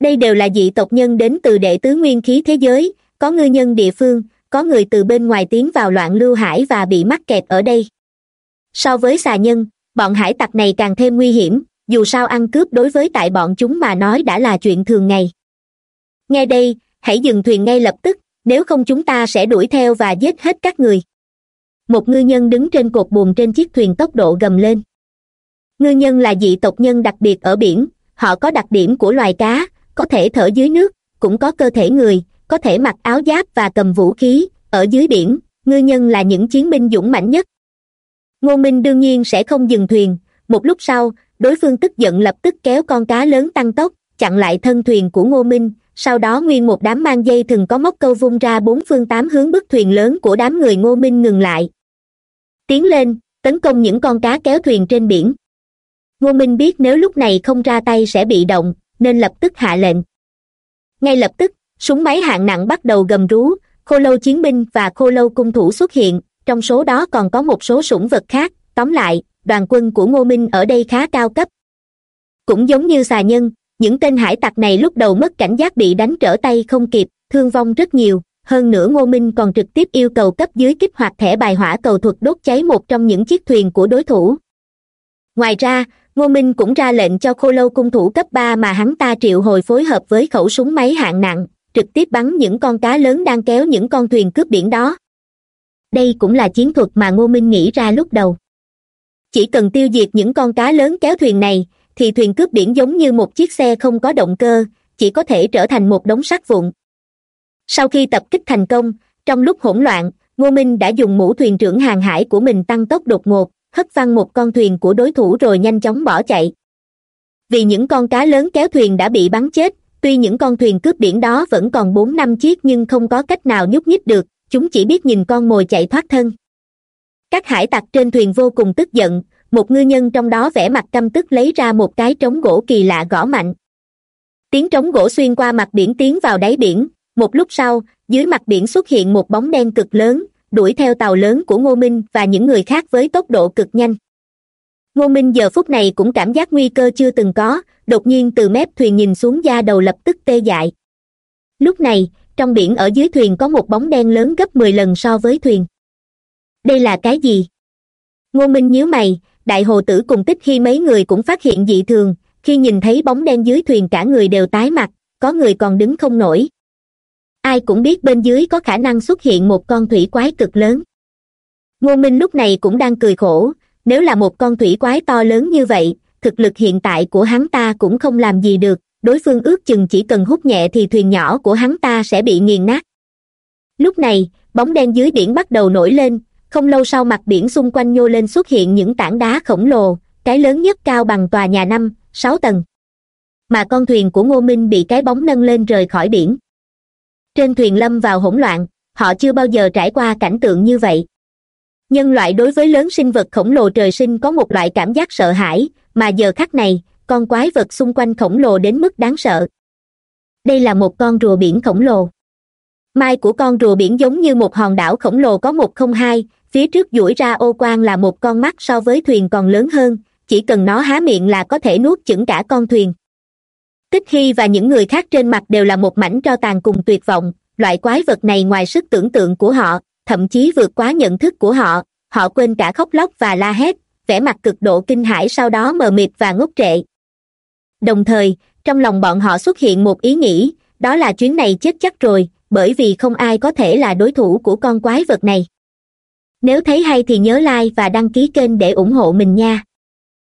đây đều là dị tộc nhân đến từ đệ tứ nguyên khí thế giới, có ngư nhân địa phương, có người từ bên ngoài tiến vào loạn lưu hải và bị mắc kẹt ở đây. So với xà nhân, bọn hải tặc này càng thêm nguy hiểm, dù sao ăn cướp đối với tại bọn chúng mà nói đã là chuyện thường ngày. Nghe đây, hãy dừng thuyền ngay lập tức, nếu không chúng ta sẽ đuổi theo và giết hết các người. Một ngư nhân đứng trên cột buồm trên chiếc thuyền tốc độ gầm lên. Ngư nhân là dị tộc nhân đặc biệt ở biển, họ có đặc điểm của loài cá có thể thở dưới nước, cũng có cơ thể người, có thể mặc áo giáp và cầm vũ khí, ở dưới biển, ngư nhân là những chiến binh dũng mãnh nhất. Ngô minh đương nhiên sẽ không dừng thuyền. Một lúc sau, đối phương tức giận lập tức kéo con cá lớn tăng tốc, chặn lại thân thuyền của ngô minh. Sau đó nguyên một đám mang dây thừng có móc câu vung ra bốn phương tám hướng bức thuyền lớn của đám người ngô minh ngừng lại. Tiến lên, tấn công những con cá kéo thuyền trên biển. Ngô minh biết nếu lúc này không ra tay sẽ bị động nên lập tức hạ lệnh. Ngay lập tức, súng máy hạng nặng bắt đầu gầm rú, khô lâu chiến binh và khô lâu cung thủ xuất hiện, trong số đó còn có một số sủng vật khác, tóm lại, đoàn quân của ngô minh ở đây khá cao cấp. Cũng giống như xà nhân, những tên hải tặc này lúc đầu mất cảnh giác bị đánh trở tay không kịp, thương vong rất nhiều, hơn nữa ngô minh còn trực tiếp yêu cầu cấp dưới kích hoạt thẻ bài hỏa cầu thuật đốt cháy một trong những chiếc thuyền của đối thủ. Ngoài ra ngô minh cũng ra lệnh cho khô lâu cung thủ cấp ba mà hắn ta triệu hồi phối hợp với khẩu súng máy hạng nặng, trực tiếp bắn những con cá lớn đang kéo những con thuyền cướp biển đó. Đây cũng là chiến thuật mà ngô minh nghĩ ra lúc đầu. Chỉ cần tiêu diệt những con cá lớn kéo thuyền này, thì thuyền cướp biển giống như một chiếc xe không có động cơ, chỉ có thể trở thành một đống sắt vụn. Sau khi tập kích thành công, trong lúc hỗn loạn, ngô minh đã dùng mũ thuyền trưởng hàng hải của mình tăng tốc đột ngột hất văng một con thuyền của đối thủ rồi nhanh chóng bỏ chạy. Vì những con cá lớn kéo thuyền đã bị bắn chết, tuy những con thuyền cướp biển đó vẫn còn bốn năm chiếc nhưng không có cách nào nhúc nhích được, chúng chỉ biết nhìn con mồi chạy thoát thân. Các hải tặc trên thuyền vô cùng tức giận, một ngư nhân trong đó vẽ mặt căm tức lấy ra một cái trống gỗ kỳ lạ gõ mạnh. Tiếng trống gỗ xuyên qua mặt biển tiến vào đáy biển, một lúc sau, dưới mặt biển xuất hiện một bóng đen cực lớn đuổi theo tàu lớn của ngô minh và những người khác với tốc độ cực nhanh. Ngô minh giờ phút này cũng cảm giác nguy cơ chưa từng có, đột nhiên từ mép thuyền nhìn xuống da đầu lập tức tê dại. Lúc này, trong biển ở dưới thuyền có một bóng đen lớn gấp mười lần so với thuyền. Đây là cái gì? Ngô minh nhíu mày, đại hồ tử cùng tích khi mấy người cũng phát hiện dị thường, khi nhìn thấy bóng đen dưới thuyền cả người đều tái mặt, có người còn đứng không nổi ai cũng biết bên dưới có khả năng xuất hiện một con thủy quái cực lớn. Ngô minh lúc này cũng đang cười khổ, nếu là một con thủy quái to lớn như vậy, thực lực hiện tại của hắn ta cũng không làm gì được, đối phương ước chừng chỉ cần hút nhẹ thì thuyền nhỏ của hắn ta sẽ bị nghiền nát. Lúc này, bóng đen dưới biển bắt đầu nổi lên, không lâu sau mặt biển xung quanh nhô lên xuất hiện những tảng đá khổng lồ, cái lớn nhất cao bằng tòa nhà năm, sáu tầng. Mà con thuyền của ngô minh bị cái bóng nâng lên rời khỏi biển trên thuyền lâm vào hỗn loạn, họ chưa bao giờ trải qua cảnh tượng như vậy. Nhân loại đối với lớn sinh vật khổng lồ trời sinh có một loại cảm giác sợ hãi, mà giờ khắc này, con quái vật xung quanh khổng lồ đến mức đáng sợ. Đây là một con rùa biển khổng lồ. Mai của con rùa biển giống như một hòn đảo khổng lồ có một không hai, phía trước duỗi ra ô quan là một con mắt so với thuyền còn lớn hơn, chỉ cần nó há miệng là có thể nuốt chửng cả con thuyền tích hy và những người khác trên mặt đều là một mảnh tro tàn cùng tuyệt vọng. Loại quái vật này ngoài sức tưởng tượng của họ, thậm chí vượt quá nhận thức của họ họ quên cả khóc lóc và la hét, vẻ mặt cực độ kinh hãi sau đó mờ mịt và ngốc trệ. Đồng thời, trong lòng bọn họ xuất hiện một ý nghĩ, đó là chuyến này chết chắc rồi, bởi vì không ai có thể là đối thủ của con quái vật này. Nếu thấy hay thì nhớ like và đăng ký kênh để ủng hộ mình nha.